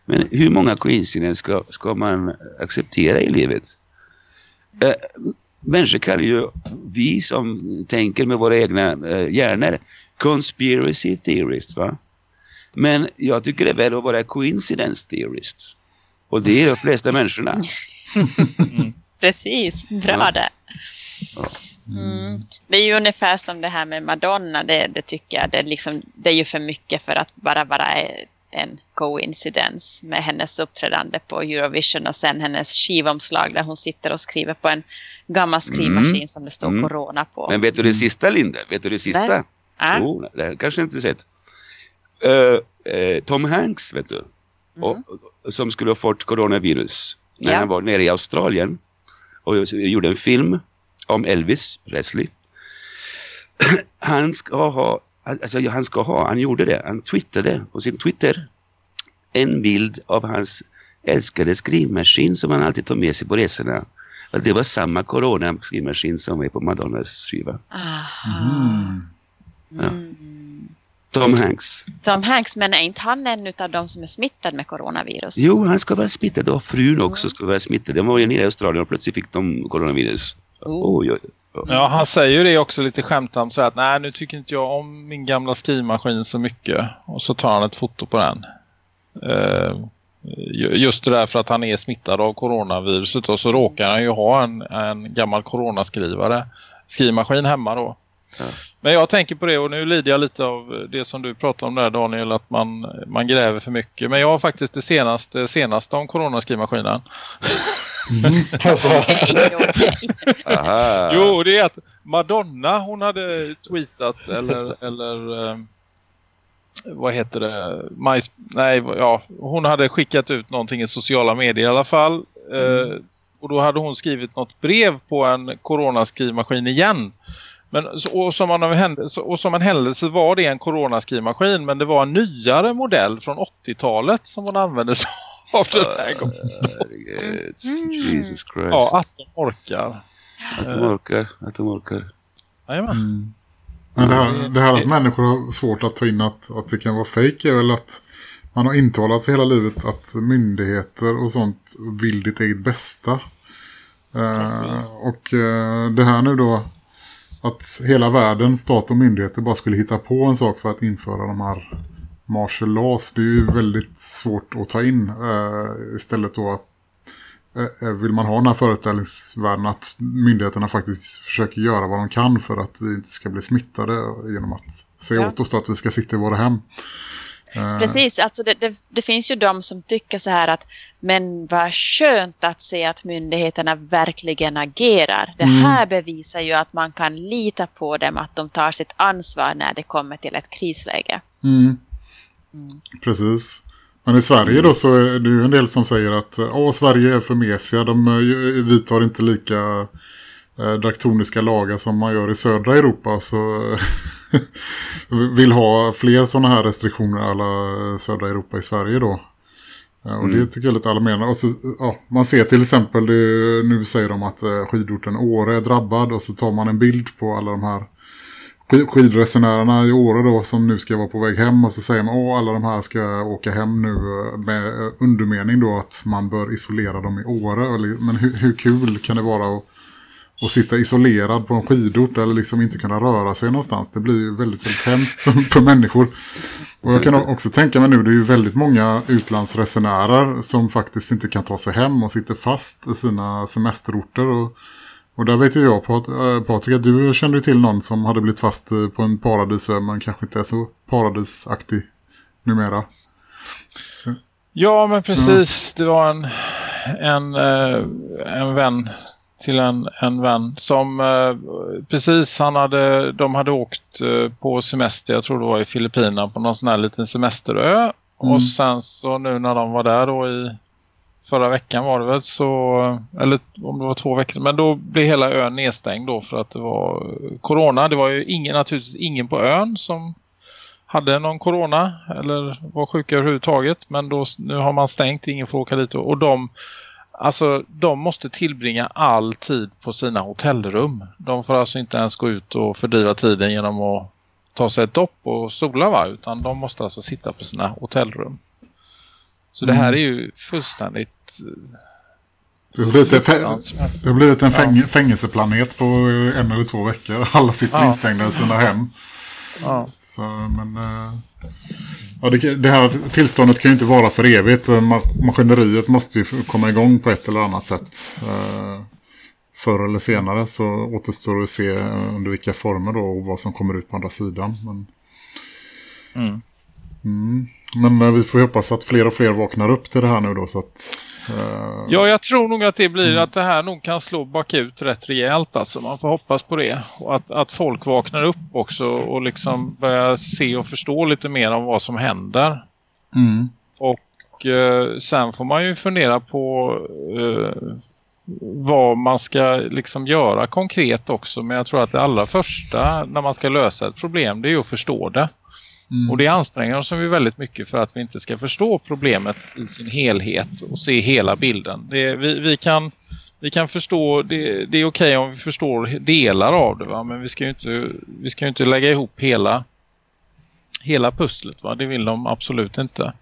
Speaker 4: Men hur många coincidence ska, ska man acceptera i livet? Eh, människor kallar ju vi som tänker med våra egna eh, hjärnor conspiracy theorists va? Men jag tycker det är väl att vara coincidence theorist. Och det är de flesta människorna.
Speaker 5: Mm. Precis, bra det. Mm. Det är ju ungefär som det här med Madonna, det, det tycker jag. Det är, liksom, det är ju för mycket för att bara vara en coincidence med hennes uppträdande på Eurovision och sen hennes skivomslag där hon sitter och skriver på en gammal skrivmaskin mm. som det står mm. corona på.
Speaker 4: Men vet du det sista, Linda? Vet du det sista? Ah. Oh, det har kanske inte sett. Uh, uh, Tom Hanks, vet du. Mm. Och, som skulle ha fått coronavirus när ja. han var nere i Australien och gjorde en film om Elvis Presley. Han ska ha, alltså han ska ha, han gjorde det, han twittrade på sin Twitter en bild av hans älskade skrivmaskin som han alltid tar med sig på resorna. Det var samma corona-skrivmaskin som är på Madonnas skiva. Mm. Ja. Tom Hanks.
Speaker 5: Tom Hanks, men är inte han en av de som är smittad med coronavirus?
Speaker 4: Jo, han ska vara smittad och frun också ska vara smittad. De var ju nere i Australien och plötsligt fick de coronavirus. Oh.
Speaker 3: Oj, oj, oj. Ja, han säger ju det också lite skämtamt så att nej, nu tycker inte jag om min gamla skrivmaskin så mycket. Och så tar han ett foto på den. Uh, just det där för att han är smittad av coronaviruset och så råkar han ju ha en, en gammal coronaskrivare skrivmaskin hemma då. Men jag tänker på det och nu lider jag lite av det som du pratade om där Daniel att man, man gräver för mycket. Men jag har faktiskt det senaste, senaste om coronaskrivmaskinen. Mm. Alltså. jo, det är att Madonna hon hade tweetat eller, eller eh, vad heter det? My, nej, ja, hon hade skickat ut någonting i sociala medier i alla fall. Mm. Eh, och då hade hon skrivit något brev på en coronaskrivmaskin igen. Men, och, som en och som en händelse var det en coronaskrivmaskin men det var en nyare modell från 80-talet som hon använde sig av den här gången.
Speaker 4: Mm. Jesus Christ.
Speaker 3: Ja, att de orkar.
Speaker 4: Att de orkar, att de orkar.
Speaker 2: Mm. Men det här, det här att människor har svårt att ta in att, att det kan vara fejk är väl att man har intalat sig hela livet att myndigheter och sånt vill ditt eget bästa. Uh, och uh, det här nu då att hela världen, stat och myndigheter bara skulle hitta på en sak för att införa de här martial laws. Det är ju väldigt svårt att ta in uh, istället då att vill man ha den här föreställningsvärlden att myndigheterna faktiskt försöker göra vad de kan för att vi inte ska bli smittade genom att säga ja. åt oss att vi ska sitta i våra hem.
Speaker 5: Eh. Precis, alltså det, det, det, finns ju de som tycker så här att men vad skönt att se att myndigheterna verkligen agerar. Det mm. här bevisar ju att man kan lita på dem, att de tar sitt ansvar när det kommer till ett krisläge.
Speaker 2: Mm. Mm. Precis. Men i Sverige då så är det ju en del som säger att Åh, Sverige är för mesiga. De eh, vidtar inte lika eh, draktoniska lagar som man gör i södra Europa. Så vill ha fler sådana här restriktioner alla södra Europa i Sverige då. Och mm. det tycker jag är lite alarmerande. Och så, ja, man ser till exempel, det, nu säger de att eh, skidorten Åre är drabbad och så tar man en bild på alla de här skidresenärerna i Åre då som nu ska vara på väg hem och så säger man att alla de här ska åka hem nu eh, med eh, undermening då att man bör isolera dem i Åre. Men hur, hur kul kan det vara att att sitta isolerad på en skidort eller liksom inte kunna röra sig någonstans. Det blir ju väldigt, väldigt hemskt för, för människor. Och jag kan också tänka mig nu, det är ju väldigt många utlandsresenärer som faktiskt inte kan ta sig hem och sitter fast i sina semesterorter. Och, och där vet ju jag, eh, Patrik, att du kände till någon som hade blivit fast eh, på en paradisö men kanske inte är så paradisaktig numera.
Speaker 3: Ja, men precis. Ja. Det var en, en, eh, en vän till en, en vän som eh, precis han hade de hade åkt eh, på semester, jag tror det var i Filippinerna på någon sån här liten semesterö mm. och sen så nu när de var där då i förra veckan var det väl så eller om det var två veckor men då blev hela ön nedstängd då för att det var corona. Det var ju ingen, naturligtvis ingen på ön som hade någon corona eller var sjuka överhuvudtaget men då, nu har man stängt, ingen får åka dit och, de Alltså de måste tillbringa all tid på sina hotellrum. De får alltså inte ens gå ut och fördriva tiden genom att ta sig ett dopp och sola va? Utan de måste alltså sitta på sina hotellrum. Så mm. det här mm. är ju fullständigt...
Speaker 2: Det har blivit en, det har blivit en fäng ja. fängelseplanet på en eller två veckor. Alla sitter ja. instängda i sina hem. Ja. Så, men... Uh... Ja, det, det, här tillståndet kan ju inte vara för evigt. Maskineriet måste ju komma igång på ett eller annat sätt. Eh, förr eller senare så återstår det att se under vilka former då och vad som kommer ut på andra sidan. Men, mm. Mm. Men eh, vi får hoppas att fler och fler vaknar upp till det här nu då så att
Speaker 3: Uh, ja, jag tror nog att det blir mm. att det här nog kan slå bakut rätt rejält. Alltså. Man får hoppas på det. Och att, att folk vaknar upp också och liksom börjar se och förstå lite mer om vad som händer.
Speaker 2: Mm.
Speaker 3: Och uh, sen får man ju fundera på uh, vad man ska liksom göra konkret också. Men jag tror att det allra första när man ska lösa ett problem det är att förstå det. Mm. Och det anstränger oss vi väldigt mycket för att vi inte ska förstå problemet i sin helhet och se hela bilden. Det, vi, vi, kan, vi kan förstå, det, det är okej om vi förstår delar av det va? men vi ska ju inte, vi ska inte lägga ihop hela, hela pusslet va? det vill de absolut inte.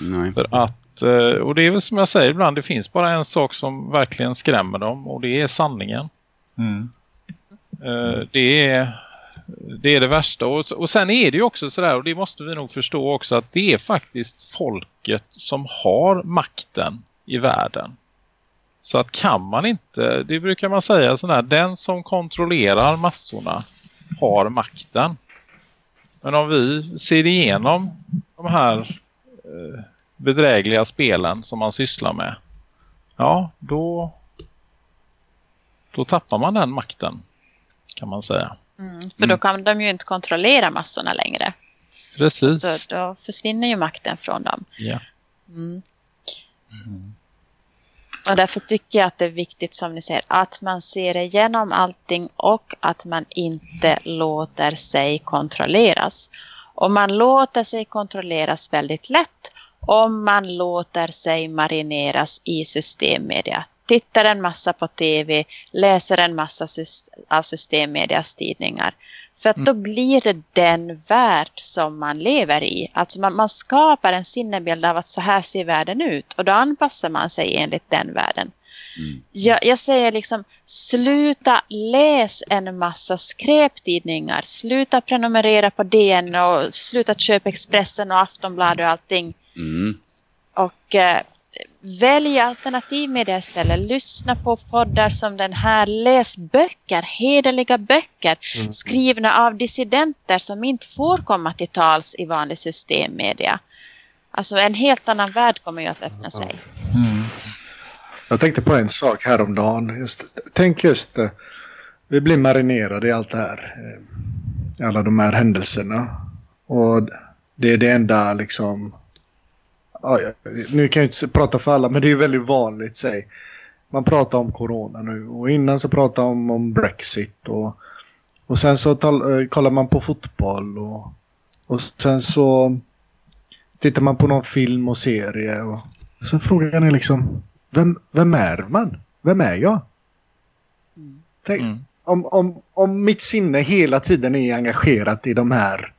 Speaker 4: Nej.
Speaker 3: För att, eh, och det är väl som jag säger ibland, det finns bara en sak som verkligen skrämmer dem och det är sanningen.
Speaker 2: Mm.
Speaker 3: Eh, det är det är det värsta. Och, och sen är det ju också sådär, och det måste vi nog förstå också, att det är faktiskt folket som har makten i världen. Så att kan man inte, det brukar man säga sådär, den som kontrollerar massorna har makten. Men om vi ser igenom de här eh, bedrägliga spelen som man sysslar med, ja då, då tappar man den makten kan man säga.
Speaker 5: Mm, för då kan de ju inte kontrollera massorna längre.
Speaker 3: Precis.
Speaker 5: Då, då, försvinner ju makten från dem.
Speaker 3: Ja.
Speaker 5: Mm.
Speaker 3: Mm.
Speaker 5: Och därför tycker jag att det är viktigt som ni säger att man ser igenom allting och att man inte låter sig kontrolleras. Och man låter sig kontrolleras väldigt lätt om man låter sig marineras i systemmedia. Tittar en massa på tv, läser en massa av systemmedias tidningar. För att då mm. blir det den värld som man lever i. Alltså man, man, skapar en sinnebild av att så här ser världen ut. Och då anpassar man sig enligt den världen. Mm. Jag, jag, säger liksom, sluta läs en massa skräptidningar. Sluta prenumerera på DN och sluta köpa Expressen och Aftonbladet och allting. Mm. Och eh, välj alternativmedia istället. Lyssna på poddar som den här. Läs böcker, hederliga böcker mm. skrivna av dissidenter som inte får komma till tals i vanlig systemmedia. Alltså en helt annan värld kommer ju att öppna sig. Mm.
Speaker 6: Jag tänkte på en sak häromdagen. Just, tänk just, uh, vi blir marinerade i allt det här. Uh, alla de här händelserna. Och det är det enda liksom nu kan jag inte prata för alla, men det är väldigt vanligt. Säg. Man pratar om corona nu och innan så pratade man om, om Brexit och, och sen så tal, eh, kollar man på fotboll och, och sen så tittar man på någon film och serie och så frågan är liksom vem, vem är man? Vem är jag? Tänk, mm. om, om, om mitt sinne hela tiden är engagerat i de här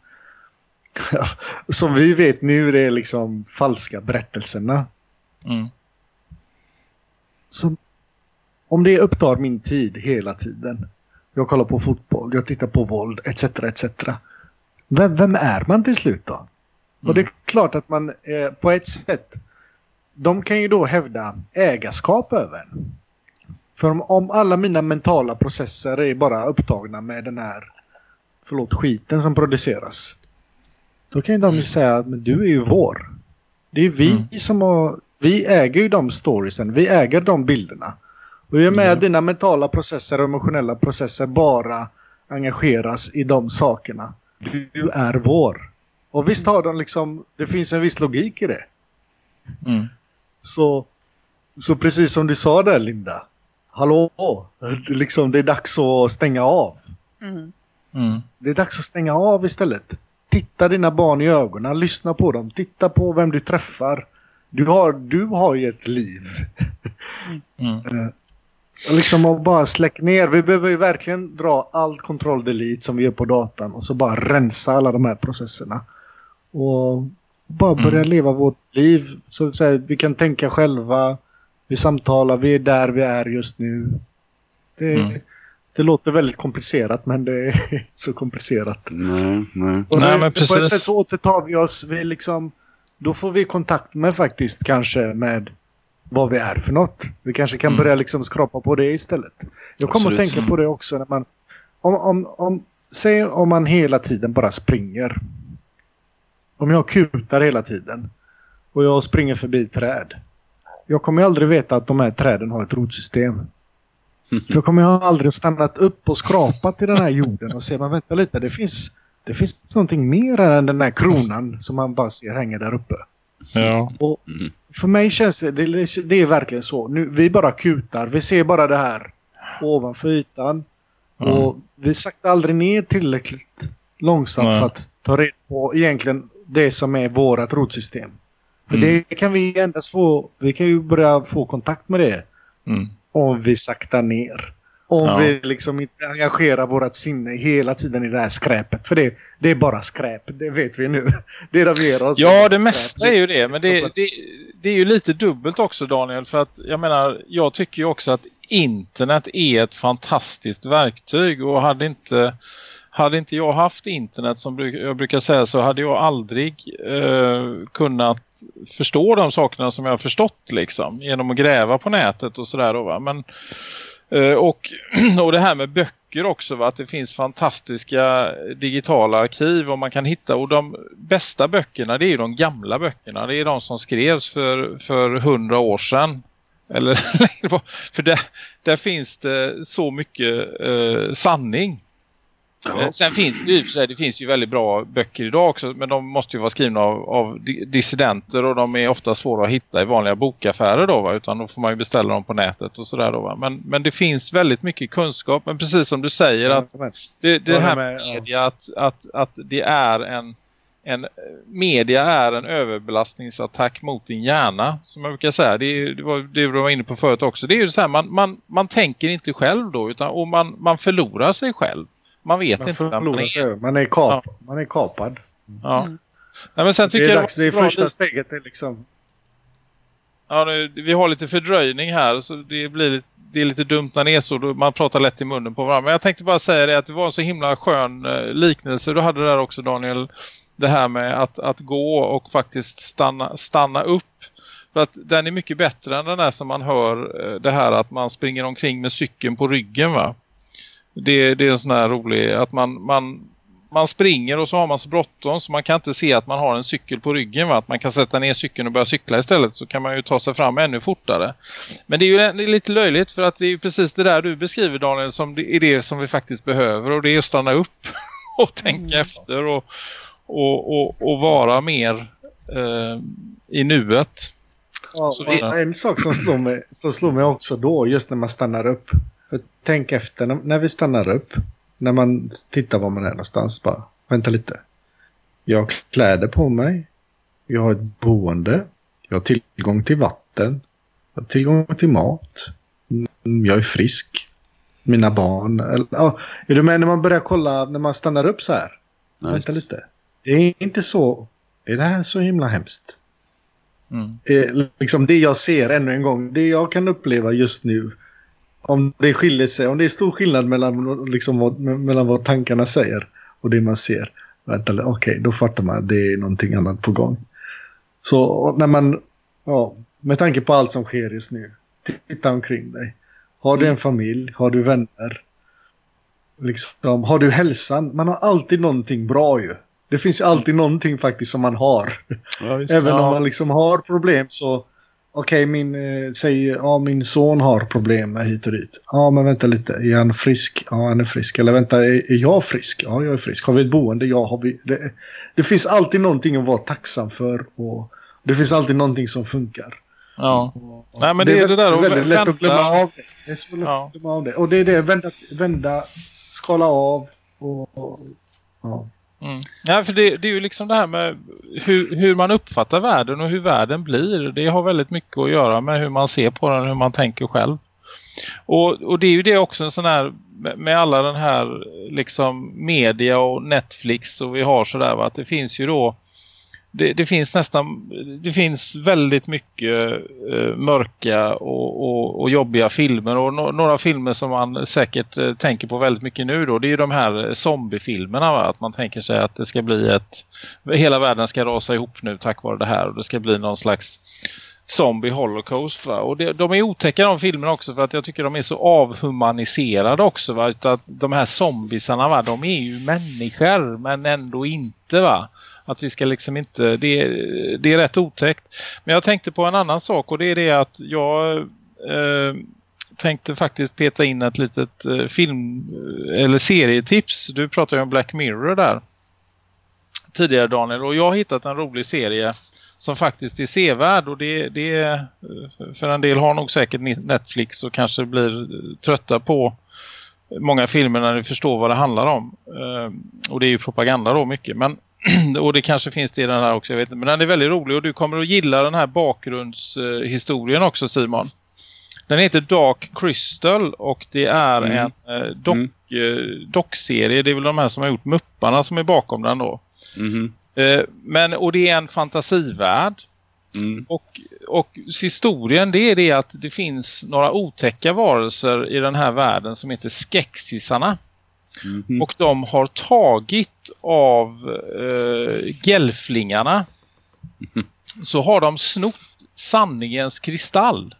Speaker 6: som vi vet nu det är liksom falska berättelserna. Mm. Så om det upptar min tid hela tiden. Jag kollar på fotboll, jag tittar på våld, etc. etc. Vem, vem är man till slut då? Mm. Och det är klart att man eh, på ett sätt de kan ju då hävda ägarskap över. För om, om alla mina mentala processer är bara upptagna med den här förlåt, skiten som produceras då kan ju de mm. säga att du är ju vår. Det är vi mm. som har... Vi äger ju de storiesen. Vi äger de bilderna. Och i och med mm. att dina mentala processer och emotionella processer bara engageras i de sakerna. Du är vår. Och visst har de liksom... Det finns en viss logik i det. Mm. Så, så precis som du sa där Linda. Hallå! Liksom, det är dags att stänga av. Mm. Mm. Det är dags att stänga av istället. Titta dina barn i ögonen, lyssna på dem, titta på vem du träffar. Du har, du har ju ett liv. Mm. Eh, liksom att bara släck ner. Vi behöver ju verkligen dra all kontroll delete som vi gör på datan och så bara rensa alla de här processerna. Och bara börja mm. leva vårt liv. Så att säga, vi kan tänka själva. Vi samtalar, vi är där vi är just nu. Det, mm. Det låter väldigt komplicerat men det är så komplicerat.
Speaker 4: Nej, nej.
Speaker 6: Och
Speaker 4: nej,
Speaker 6: men precis. På ett sätt så återtar vi oss. Vi liksom, då får vi kontakt med faktiskt kanske med vad vi är för något. Vi kanske kan mm. börja liksom skrapa på det istället. Jag kommer att tänka på det också när man... Om, om, om, säg om man hela tiden bara springer. Om jag kutar hela tiden och jag springer förbi träd. Jag kommer aldrig veta att de här träden har ett rotsystem. För kommer jag aldrig stannat upp och skrapat i den här jorden och se, men vänta lite, det finns, det finns någonting mer än den här kronan som man bara ser hänger där uppe.
Speaker 3: Ja.
Speaker 6: Och för mig känns det, det, det är verkligen så. Nu, vi bara kutar, vi ser bara det här ovanför ytan. Mm. Och vi saktar aldrig ner tillräckligt långsamt Nej. för att ta reda på egentligen det som är vårat rotsystem. För mm. det kan vi endast få, vi kan ju börja få kontakt med det. Mm om vi saktar ner. Om ja. vi liksom inte engagerar vårt sinne hela tiden i det här skräpet. För det, det är bara skräp, det vet vi nu. Det raverar oss.
Speaker 3: Ja, det mesta är ju det. Men det, det, det är ju lite dubbelt också Daniel. För att jag menar, jag tycker ju också att internet är ett fantastiskt verktyg. Och hade inte, hade inte jag haft internet som jag brukar säga så hade jag aldrig eh, kunnat förstå de sakerna som jag har förstått liksom genom att gräva på nätet och sådär då va. Men eh, och, och det här med böcker också va? att det finns fantastiska digitala arkiv och man kan hitta och de bästa böckerna det är ju de gamla böckerna. Det är de som skrevs för, för hundra år sedan. Eller, för där, där finns det så mycket eh, sanning Ja. Eh, sen finns det ju det finns ju väldigt bra böcker idag också men de måste ju vara skrivna av, av dissidenter och de är ofta svåra att hitta i vanliga bokaffärer då va? utan då får man ju beställa dem på nätet och sådär då va? Men, men det finns väldigt mycket kunskap men precis som du säger att det, det här med media att, att, att det är en en media är en överbelastningsattack mot din hjärna som jag brukar säga. Det, är, det var det du var inne på förut också. Det är ju så här, man, man, man tänker inte själv då utan och man, man förlorar sig själv. Man vet
Speaker 6: man
Speaker 3: inte
Speaker 6: man är. Man är, kap, ja. man är kapad.
Speaker 3: Ja. Mm. Nej, men sen
Speaker 6: tycker det är dags, det är första lite... steget. Är liksom...
Speaker 3: Ja, nu, vi har lite fördröjning här så det blir det är lite dumt när det är så. Man pratar lätt i munnen på varandra. Men jag tänkte bara säga det att det var en så himla skön eh, liknelse du hade där också Daniel det här med att, att gå och faktiskt stanna, stanna upp. För att den är mycket bättre än den där som man hör eh, det här att man springer omkring med cykeln på ryggen va. Det, det är en sån här rolig att man, man, man springer och så har man så bråttom så man kan inte se att man har en cykel på ryggen va? Att man kan sätta ner cykeln och börja cykla istället så kan man ju ta sig fram ännu fortare. Men det är ju det är lite löjligt för att det är ju precis det där du beskriver Daniel som det är det som vi faktiskt behöver och det är att stanna upp och tänka mm. efter och, och, och, och vara mer eh, i nuet.
Speaker 6: Ja, en sak som slår, mig, som slår mig också då, just när man stannar upp. För tänk efter, när, vi stannar upp, när man tittar var man är någonstans, bara vänta lite. Jag har kläder på mig, jag har ett boende, jag har tillgång till vatten, jag har tillgång till mat, mm, jag är frisk, mina barn. Eller, ja, är du med när man börjar kolla, när man stannar upp så här? Nice. Vänta lite. Det är inte så... Är det här så himla hemskt? Mm. Eh, liksom det jag ser ännu en gång, det jag kan uppleva just nu, om det skiljer sig, om det är stor skillnad mellan, liksom, vad, mellan vad tankarna säger och det man ser. Okej, okay, då fattar man att det är någonting annat på gång. Så när man, ja, med tanke på allt som sker just nu, titta omkring dig. Har du en familj? Har du vänner? Liksom, har du hälsan? Man har alltid någonting bra ju. Det finns alltid någonting faktiskt som man har. Ja, Även om man liksom har problem så... Okej, okay, min, eh, säg, ja, min son har problem med hit och dit. Ja, men vänta lite. Är han frisk? Ja, han är frisk. Eller vänta, är, är jag frisk? Ja, jag är frisk. Har vi ett boende? Ja, har vi... Det, det finns alltid någonting att vara tacksam för. Och det finns alltid någonting som funkar.
Speaker 3: Ja. Och, Nej, men det, det är det där
Speaker 6: att väldigt lätt att glömma av det. Det är så lätt ja. att glömma av det. Och det är det, vända, vända skala av och... och ja.
Speaker 3: Mm. Ja, för det, det, är ju liksom det här med hur, hur, man uppfattar världen och hur världen blir. Det har väldigt mycket att göra med hur man ser på den och hur man tänker själv. Och, och det är ju det också en sån här med alla den här liksom media och Netflix och vi har sådär va att det finns ju då det, det, finns nästan det finns väldigt mycket eh, mörka och, och, och, jobbiga filmer och no några filmer som man säkert eh, tänker på väldigt mycket nu då det är ju de här eh, zombiefilmerna va? att man tänker sig att det ska bli ett hela världen ska rasa ihop nu tack vare det här och det ska bli någon slags zombie holocaust va? och det, de är otäcka de filmerna också för att jag tycker de är så avhumaniserade också va att de här zombisarna va de är ju människor men ändå inte va att vi ska liksom inte, det, det är rätt otäckt. Men jag tänkte på en annan sak och det är det att jag eh, tänkte faktiskt peta in ett litet eh, film eh, eller serietips. Du pratade ju om Black Mirror där tidigare Daniel och jag har hittat en rolig serie som faktiskt är sevärd och det, det eh, för en del har nog säkert Netflix och kanske blir trötta på många filmer när de förstår vad det handlar om. Eh, och det är ju propaganda då mycket. Men och det kanske finns det i den här också, jag vet inte. Men den är väldigt rolig och du kommer att gilla den här bakgrundshistorien också Simon. Den heter Dark Crystal och det är mm. en eh, dock, mm. eh, dockserie. Det är väl de här som har gjort Mupparna som är bakom den då. Mm. Eh, men, och det är en fantasivärld. Mm. Och, och historien det är det att det finns några otäcka varelser i den här världen som heter skexisarna. Mm. Och de har tagit av eh, gelflingarna mm. så har de snott sanningens kristall.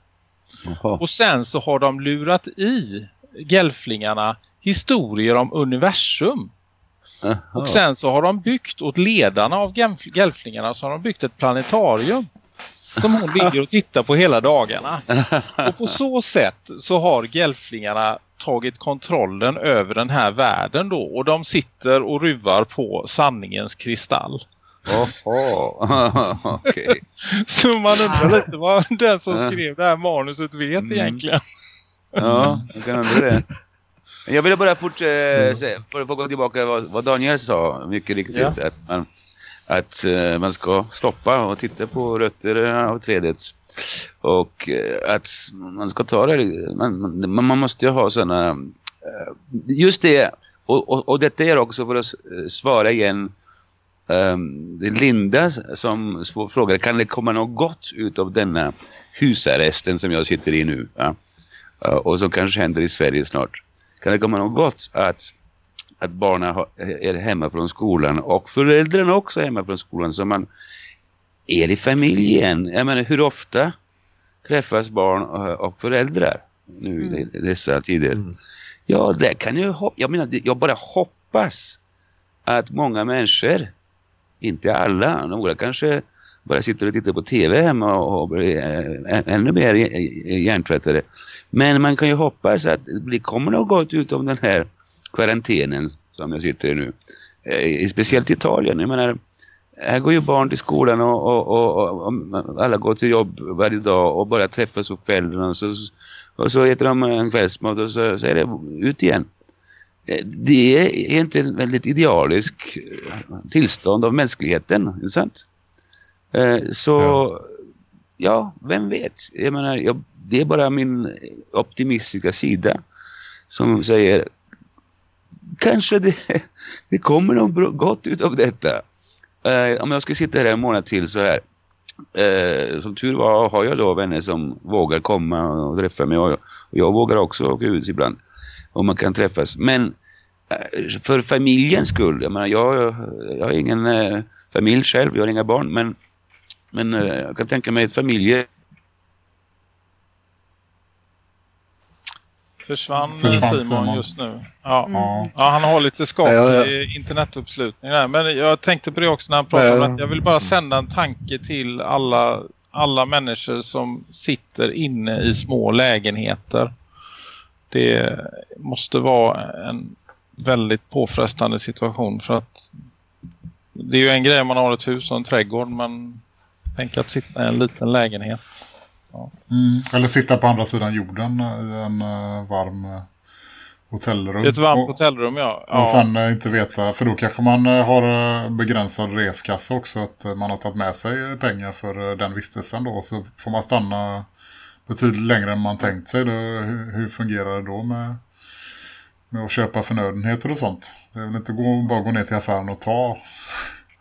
Speaker 3: Aha. Och sen så har de lurat i gelflingarna historier om universum. Aha. Och sen så har de byggt åt ledarna av gelflingarna så har de byggt ett planetarium som hon ligger och tittar på hela dagarna. Och på så sätt så har gelflingarna tagit kontrollen över den här världen då. Och de sitter och ruvar på sanningens kristall.
Speaker 4: Oho. Okay.
Speaker 3: Så man undrar lite vad den som skrev det här manuset vet mm. egentligen.
Speaker 4: Ja, jag kan undra det. Jag ville bara fort, eh, för att få gå tillbaka vad, vad Daniel sa, mycket riktigt. Ja. Att man, att eh, man ska stoppa och titta på rötterna eh, av trädet. Och eh, att man ska ta det, man, man, man måste ju ha sådana, eh, just det, och, och, och detta är också för att svara igen um, det är Linda som frågar, kan det komma något gott ut av denna husarresten som jag sitter i nu? Ja? Eh, och som kanske händer i Sverige snart. Kan det komma något gott att att barnen är hemma från skolan och föräldrarna också är hemma från skolan så man är i familjen. Jag menar, hur ofta träffas barn och föräldrar nu mm. i dessa tider? Mm. Ja, det kan jag jag menar, jag bara hoppas att många människor, inte alla, några kanske bara sitter och tittar på tv hemma och blir ännu mer hjärntvättade. Men man kan ju hoppas att det kommer något ut av den här karantänen som jag sitter i nu. Eh, speciellt i Italien. Jag menar, här går ju barn till skolan och, och, och, och, alla går till jobb varje dag och bara träffas på kvällen och så, och så äter de en kvällsmat och så, så är det ut igen. Eh, det är inte en väldigt idealisk eh, tillstånd av mänskligheten, inte sant? Så ja. ja, vem vet? Jag menar, jag, det är bara min optimistiska sida som säger kanske det, det kommer något gott ut av detta. Eh, om jag ska sitta här en månad till så här. Eh, som tur var har jag då vänner som vågar komma och träffa mig. Och jag, och jag vågar också åka ut ibland. Om man kan träffas. Men eh, för familjens skull. Jag, menar, jag, jag har ingen eh, familj själv. Jag har inga barn. Men, men eh, jag kan tänka mig ett familje
Speaker 3: Försvann, Försvann Simon, Simon, just nu. Ja. Mm. ja, han har lite skakig internetuppslutning där. Men jag tänkte på det också när han pratade om att jag vill bara sända en tanke till alla, alla människor som sitter inne i små lägenheter. Det måste vara en väldigt påfrestande situation för att det är ju en grej om man har ett hus och en trädgård men tänk att sitta i en liten lägenhet.
Speaker 2: Mm. Eller sitta på andra sidan jorden i en uh, varm uh, hotellrum.
Speaker 3: Ett varmt och, hotellrum, ja.
Speaker 2: Och sen uh, inte veta, för då kanske man har begränsad reskassa också. Att man har tagit med sig pengar för den vistelsen då. Så får man stanna betydligt längre än man tänkt sig. Då, hur, hur fungerar det då med, med att köpa förnödenheter och sånt? Det är väl inte gå, bara gå ner till affären och ta.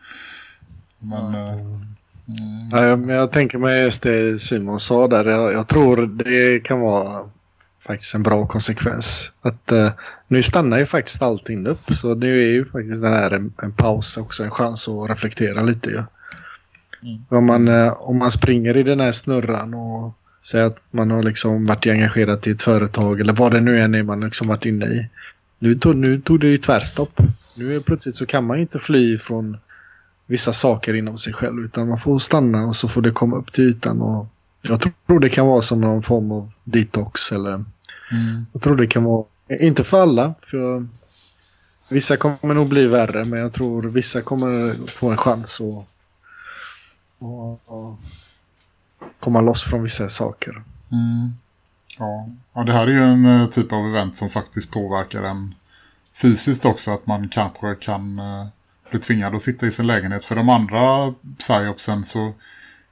Speaker 2: Men... Mm.
Speaker 6: Mm. Ja, men jag tänker mig just det Simon sa där. Jag, jag, tror det kan vara faktiskt en bra konsekvens. Att uh, nu stannar ju faktiskt allting upp. Så nu är ju faktiskt den här en, en paus också en chans att reflektera lite. Ja. Mm. Om, man, uh, om man springer i den här snurran och säger att man har liksom varit engagerad i ett företag eller vad det nu än är man liksom varit inne i. Nu tog, nu tog det ju tvärstopp. Nu är plötsligt så kan man inte fly från vissa saker inom sig själv. Utan man får stanna och så får det komma upp till ytan. Och jag tror det kan vara som någon form av detox. Eller, mm. Jag tror det kan vara, inte för alla. För vissa kommer nog bli värre. Men jag tror vissa kommer få en chans att och, och komma loss från vissa saker.
Speaker 2: Mm. Ja. ja, det här är ju en eh, typ av event som faktiskt påverkar en fysiskt också. Att man kanske kan eh, blir tvingad att sitta i sin lägenhet. För de andra psyopsen så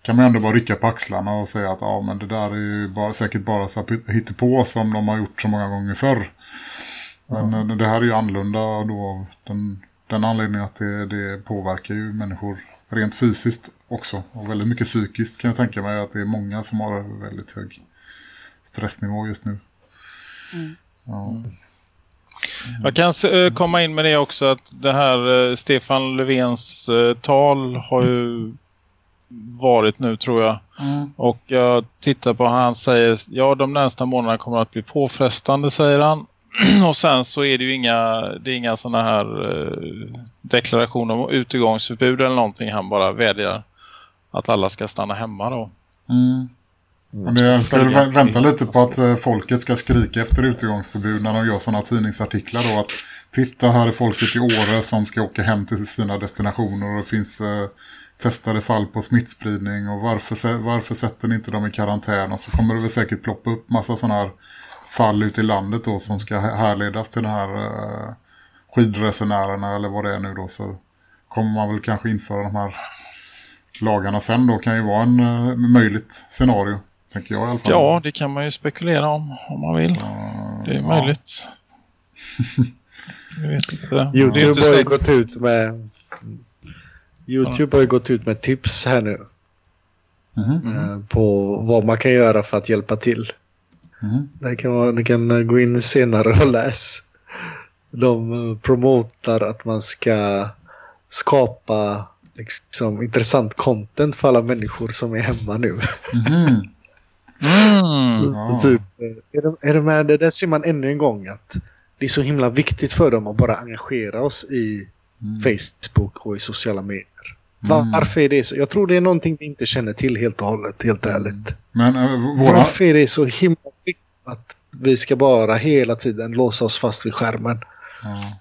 Speaker 2: kan man ändå bara rycka på axlarna och säga att ja, men det där är ju bara, säkert bara så på som de har gjort så många gånger förr. Men mm. det här är ju annorlunda då den, den anledningen att det, det påverkar ju människor rent fysiskt också. Och väldigt mycket psykiskt kan jag tänka mig att det är många som har väldigt hög stressnivå just nu. Mm. Ja. Mm.
Speaker 3: Jag kan eh, komma in med det också att det här eh, Stefan Löfvens eh, tal har ju varit nu tror jag. Mm. Och jag tittar på han säger ja de närmsta månaderna kommer att bli påfrestande säger han. och sen så är det ju inga, det är inga sådana här deklarationer om utegångsförbud eller någonting. Han bara vädjar att alla ska stanna hemma då. Mm.
Speaker 2: Men jag skulle vänta lite på att eh, folket ska skrika efter utegångsförbud när de gör sådana tidningsartiklar då att titta här är folket i Åre som ska åka hem till sina destinationer och det finns eh, testade fall på smittspridning och varför, varför sätter ni inte dem i karantän? Och så kommer det väl säkert ploppa upp massa sådana här fall ute i landet då som ska härledas till den här eh, skidresenärerna eller vad det är nu då så kommer man väl kanske införa de här lagarna sen då. Kan ju vara en uh, möjligt scenario. Tänker jag i alla fall.
Speaker 3: Ja, det kan man ju spekulera om om man vill. Så, det är ja. möjligt.
Speaker 6: jag vet inte. Youtube har ju gått ut med Youtube har ju gått ut med tips här nu. Mm -hmm. På vad man kan göra för att hjälpa till. Mm. Det kan ni kan gå in senare och läsa. De eh, promotar att man ska skapa liksom, intressant content för alla människor som är hemma nu. Mm. Mm. typ, är, de, är de med? Det där ser man ännu en gång att det är så himla viktigt för dem att bara engagera oss i mm. Facebook och i sociala medier. Mm. Varför är det så? Jag tror det är någonting vi inte känner till helt och hållet, helt ärligt. Men, äh, våra... Varför är det så himla viktigt att vi ska bara hela tiden låsa oss fast vid skärmen? Ja.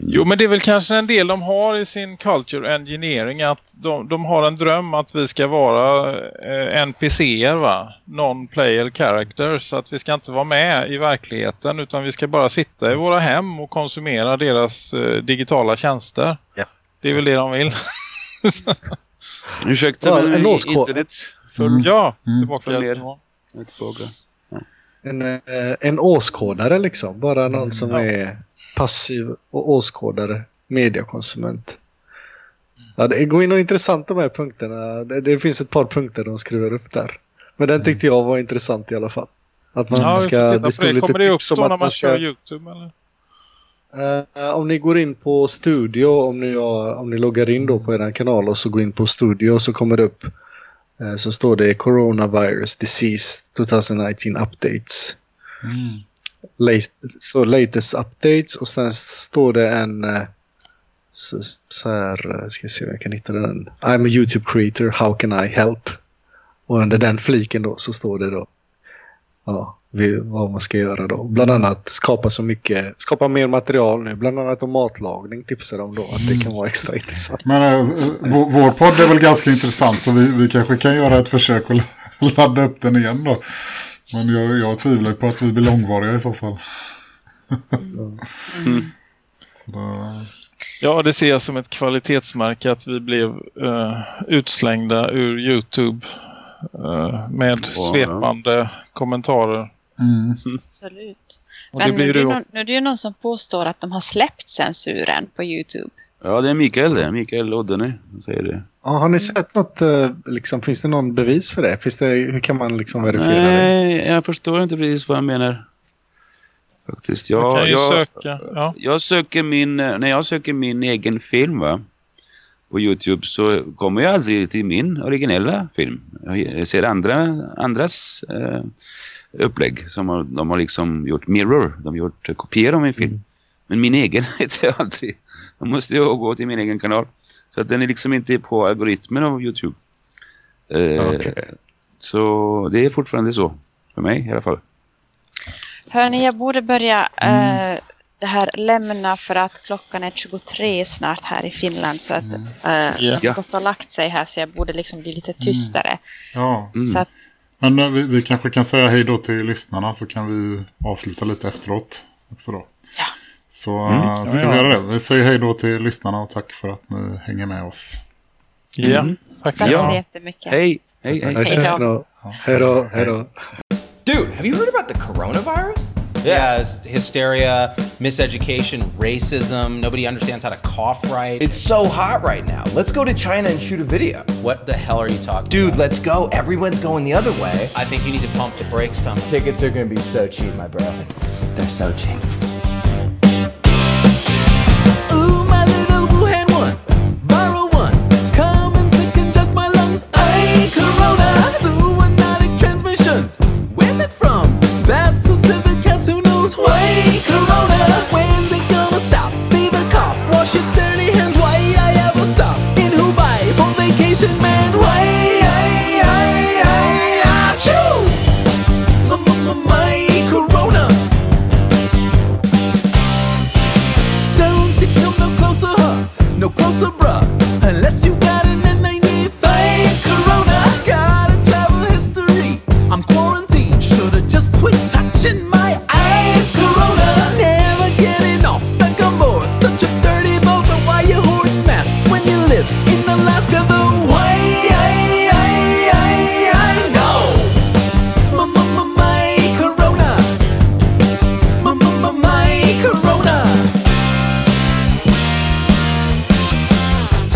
Speaker 3: Jo, men det är väl kanske en del de har i sin culture engineering att de, de har en dröm att vi ska vara eh, NPCer va? Non-player characters. Att vi ska inte vara med i verkligheten utan vi ska bara sitta i våra hem och konsumera deras eh, digitala tjänster. Ja. Det är väl det de vill.
Speaker 4: Ursäkta, ja, men en internet
Speaker 3: för, mm. Ja, mm. tillbaka.
Speaker 6: Mm. tillbaka. Ja. En, eh, en åskådare liksom. Bara någon som ja. är passiv och åskådare, mediekonsument. Ja, det går in och intressant de här punkterna. Det, det, finns ett par punkter de skriver upp där. Men den tyckte jag var intressant i alla fall. Att man ja, ska...
Speaker 3: Det, det lite Kommer det upp då när man ska, kör YouTube eller?
Speaker 6: Uh, om ni går in på Studio, om ni, om ni loggar in då på er kanal och så går in på Studio så kommer det upp uh, så står det Coronavirus Disease 2019 Updates. Mm så latest updates och sen står det en eh, så, så här, eh, ska jag se om jag kan hitta den. I'm a YouTube creator, how can I help? Och under den fliken då så står det då ja, vad man ska göra då. Bland annat skapa så mycket, skapa mer material nu. Bland annat om matlagning tipsar de då att det kan vara extra intressant.
Speaker 2: Men äh, vår, vår podd är väl ganska intressant så vi, vi kanske kan göra ett försök att ladda upp den igen då. Men jag, jag tvivlar på att vi blir långvariga i så fall. Mm.
Speaker 3: Ja, det ser jag som ett kvalitetsmärke att vi blev uh, utslängda ur Youtube uh, med svepande kommentarer. Mm.
Speaker 5: Absolut. Men nu, är det någon, nu är det ju någon som påstår att de har släppt censuren på Youtube.
Speaker 4: Ja, det är Mikael det. Mikael Oddeny säger det.
Speaker 6: Ja, har ni sett något, eh, liksom, finns det någon bevis för det? Finns det hur kan man liksom verifiera Nej,
Speaker 4: det? Nej, jag förstår inte precis vad han menar. Faktiskt, jag, kan ju jag, söka. Ja. Jag söker min, när jag söker min egen film va, på Youtube så kommer jag aldrig till min originella film. Jag ser andra, andras eh, upplägg som har, de har liksom gjort mirror. De har gjort kopior av min film. Mm. Men min egen heter jag aldrig. Då måste jag gå till min egen kanal. Så att den är liksom inte på algoritmen av Youtube. Eh, okay. Så det är fortfarande så. För mig i alla fall.
Speaker 5: Hörni, jag borde börja mm. eh, det här lämna för att klockan är 23 snart här i Finland. Så att mm. eh, yeah. gått och lagt sig här så jag borde liksom bli lite tystare. Mm.
Speaker 2: Ja. Så att, Men eh, vi, vi, kanske kan säga hej då till lyssnarna så kan vi avsluta lite efteråt. Också då.
Speaker 5: Ja.
Speaker 2: Så mm, ska ja, vi göra det. Vi säger hej då till lyssnarna och tack för att ni hänger med oss.
Speaker 3: Ja, mm. tack,
Speaker 5: så jättemycket.
Speaker 4: Hej, hej, hej. Hej
Speaker 6: då. Hej då, hej då.
Speaker 7: Dude, have you heard about the coronavirus? Yeah, yeah hysteria, miseducation, racism. Nobody understands how to cough right. It's so hot right now. Let's go to China and shoot a video. What the hell are you talking Dude, about? let's go. Everyone's going the other way. I think you need to pump the brakes, Tom. Tickets are going to be so cheap, my bro. They're so cheap. man.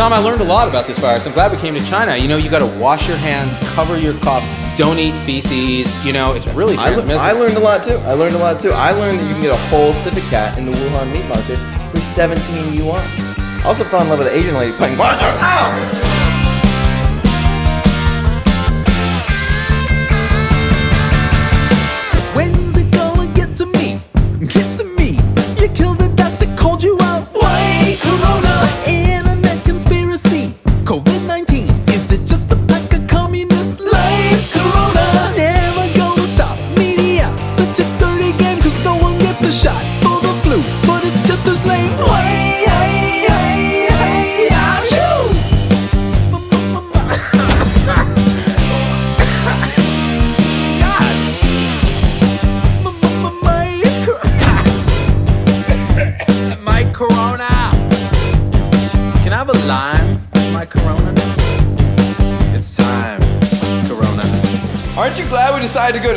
Speaker 7: Tom, I learned a lot about this virus. I'm glad we came to China. You know, you got to wash your hands, cover your cough, don't eat feces. You know, it's really transmissible.
Speaker 8: I, I learned a lot too. I learned a lot too. I learned that you can get a whole civet cat in the Wuhan meat market for 17 yuan. I also fell in love with an Asian lady playing Mozart. Ow!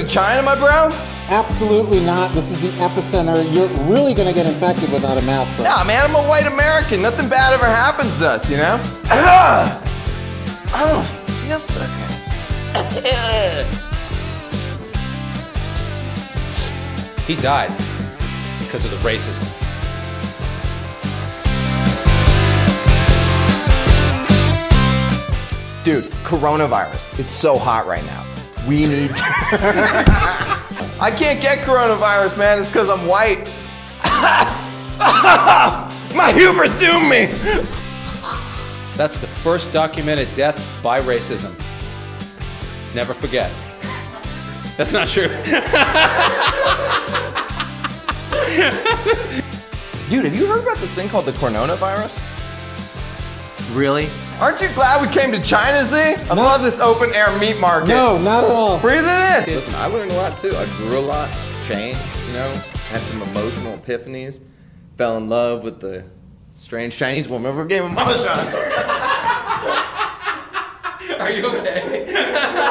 Speaker 9: To China, my bro?
Speaker 10: Absolutely not. This is the epicenter. You're really going to get infected without a mask.
Speaker 9: Bro. Nah, man, I'm a white American. Nothing bad ever happens to us, you know? I don't feel so good.
Speaker 7: he died because of the racism.
Speaker 8: Dude, coronavirus. It's so hot right now. We need.
Speaker 9: I can't get coronavirus, man. It's because I'm white. My hubris doomed me.
Speaker 7: That's the first documented death by racism. Never forget. That's not true.
Speaker 8: Dude, have you heard about this thing called the coronavirus?
Speaker 7: Really?
Speaker 9: Aren't you glad we came to China, Z? I no. love this open air meat market.
Speaker 10: No, not at all.
Speaker 9: Breathe it
Speaker 8: in. Listen, I learned a lot too. I grew a lot, changed, you know, had some emotional epiphanies, fell in love with the strange Chinese woman for game of Mahjong.
Speaker 7: Are you okay?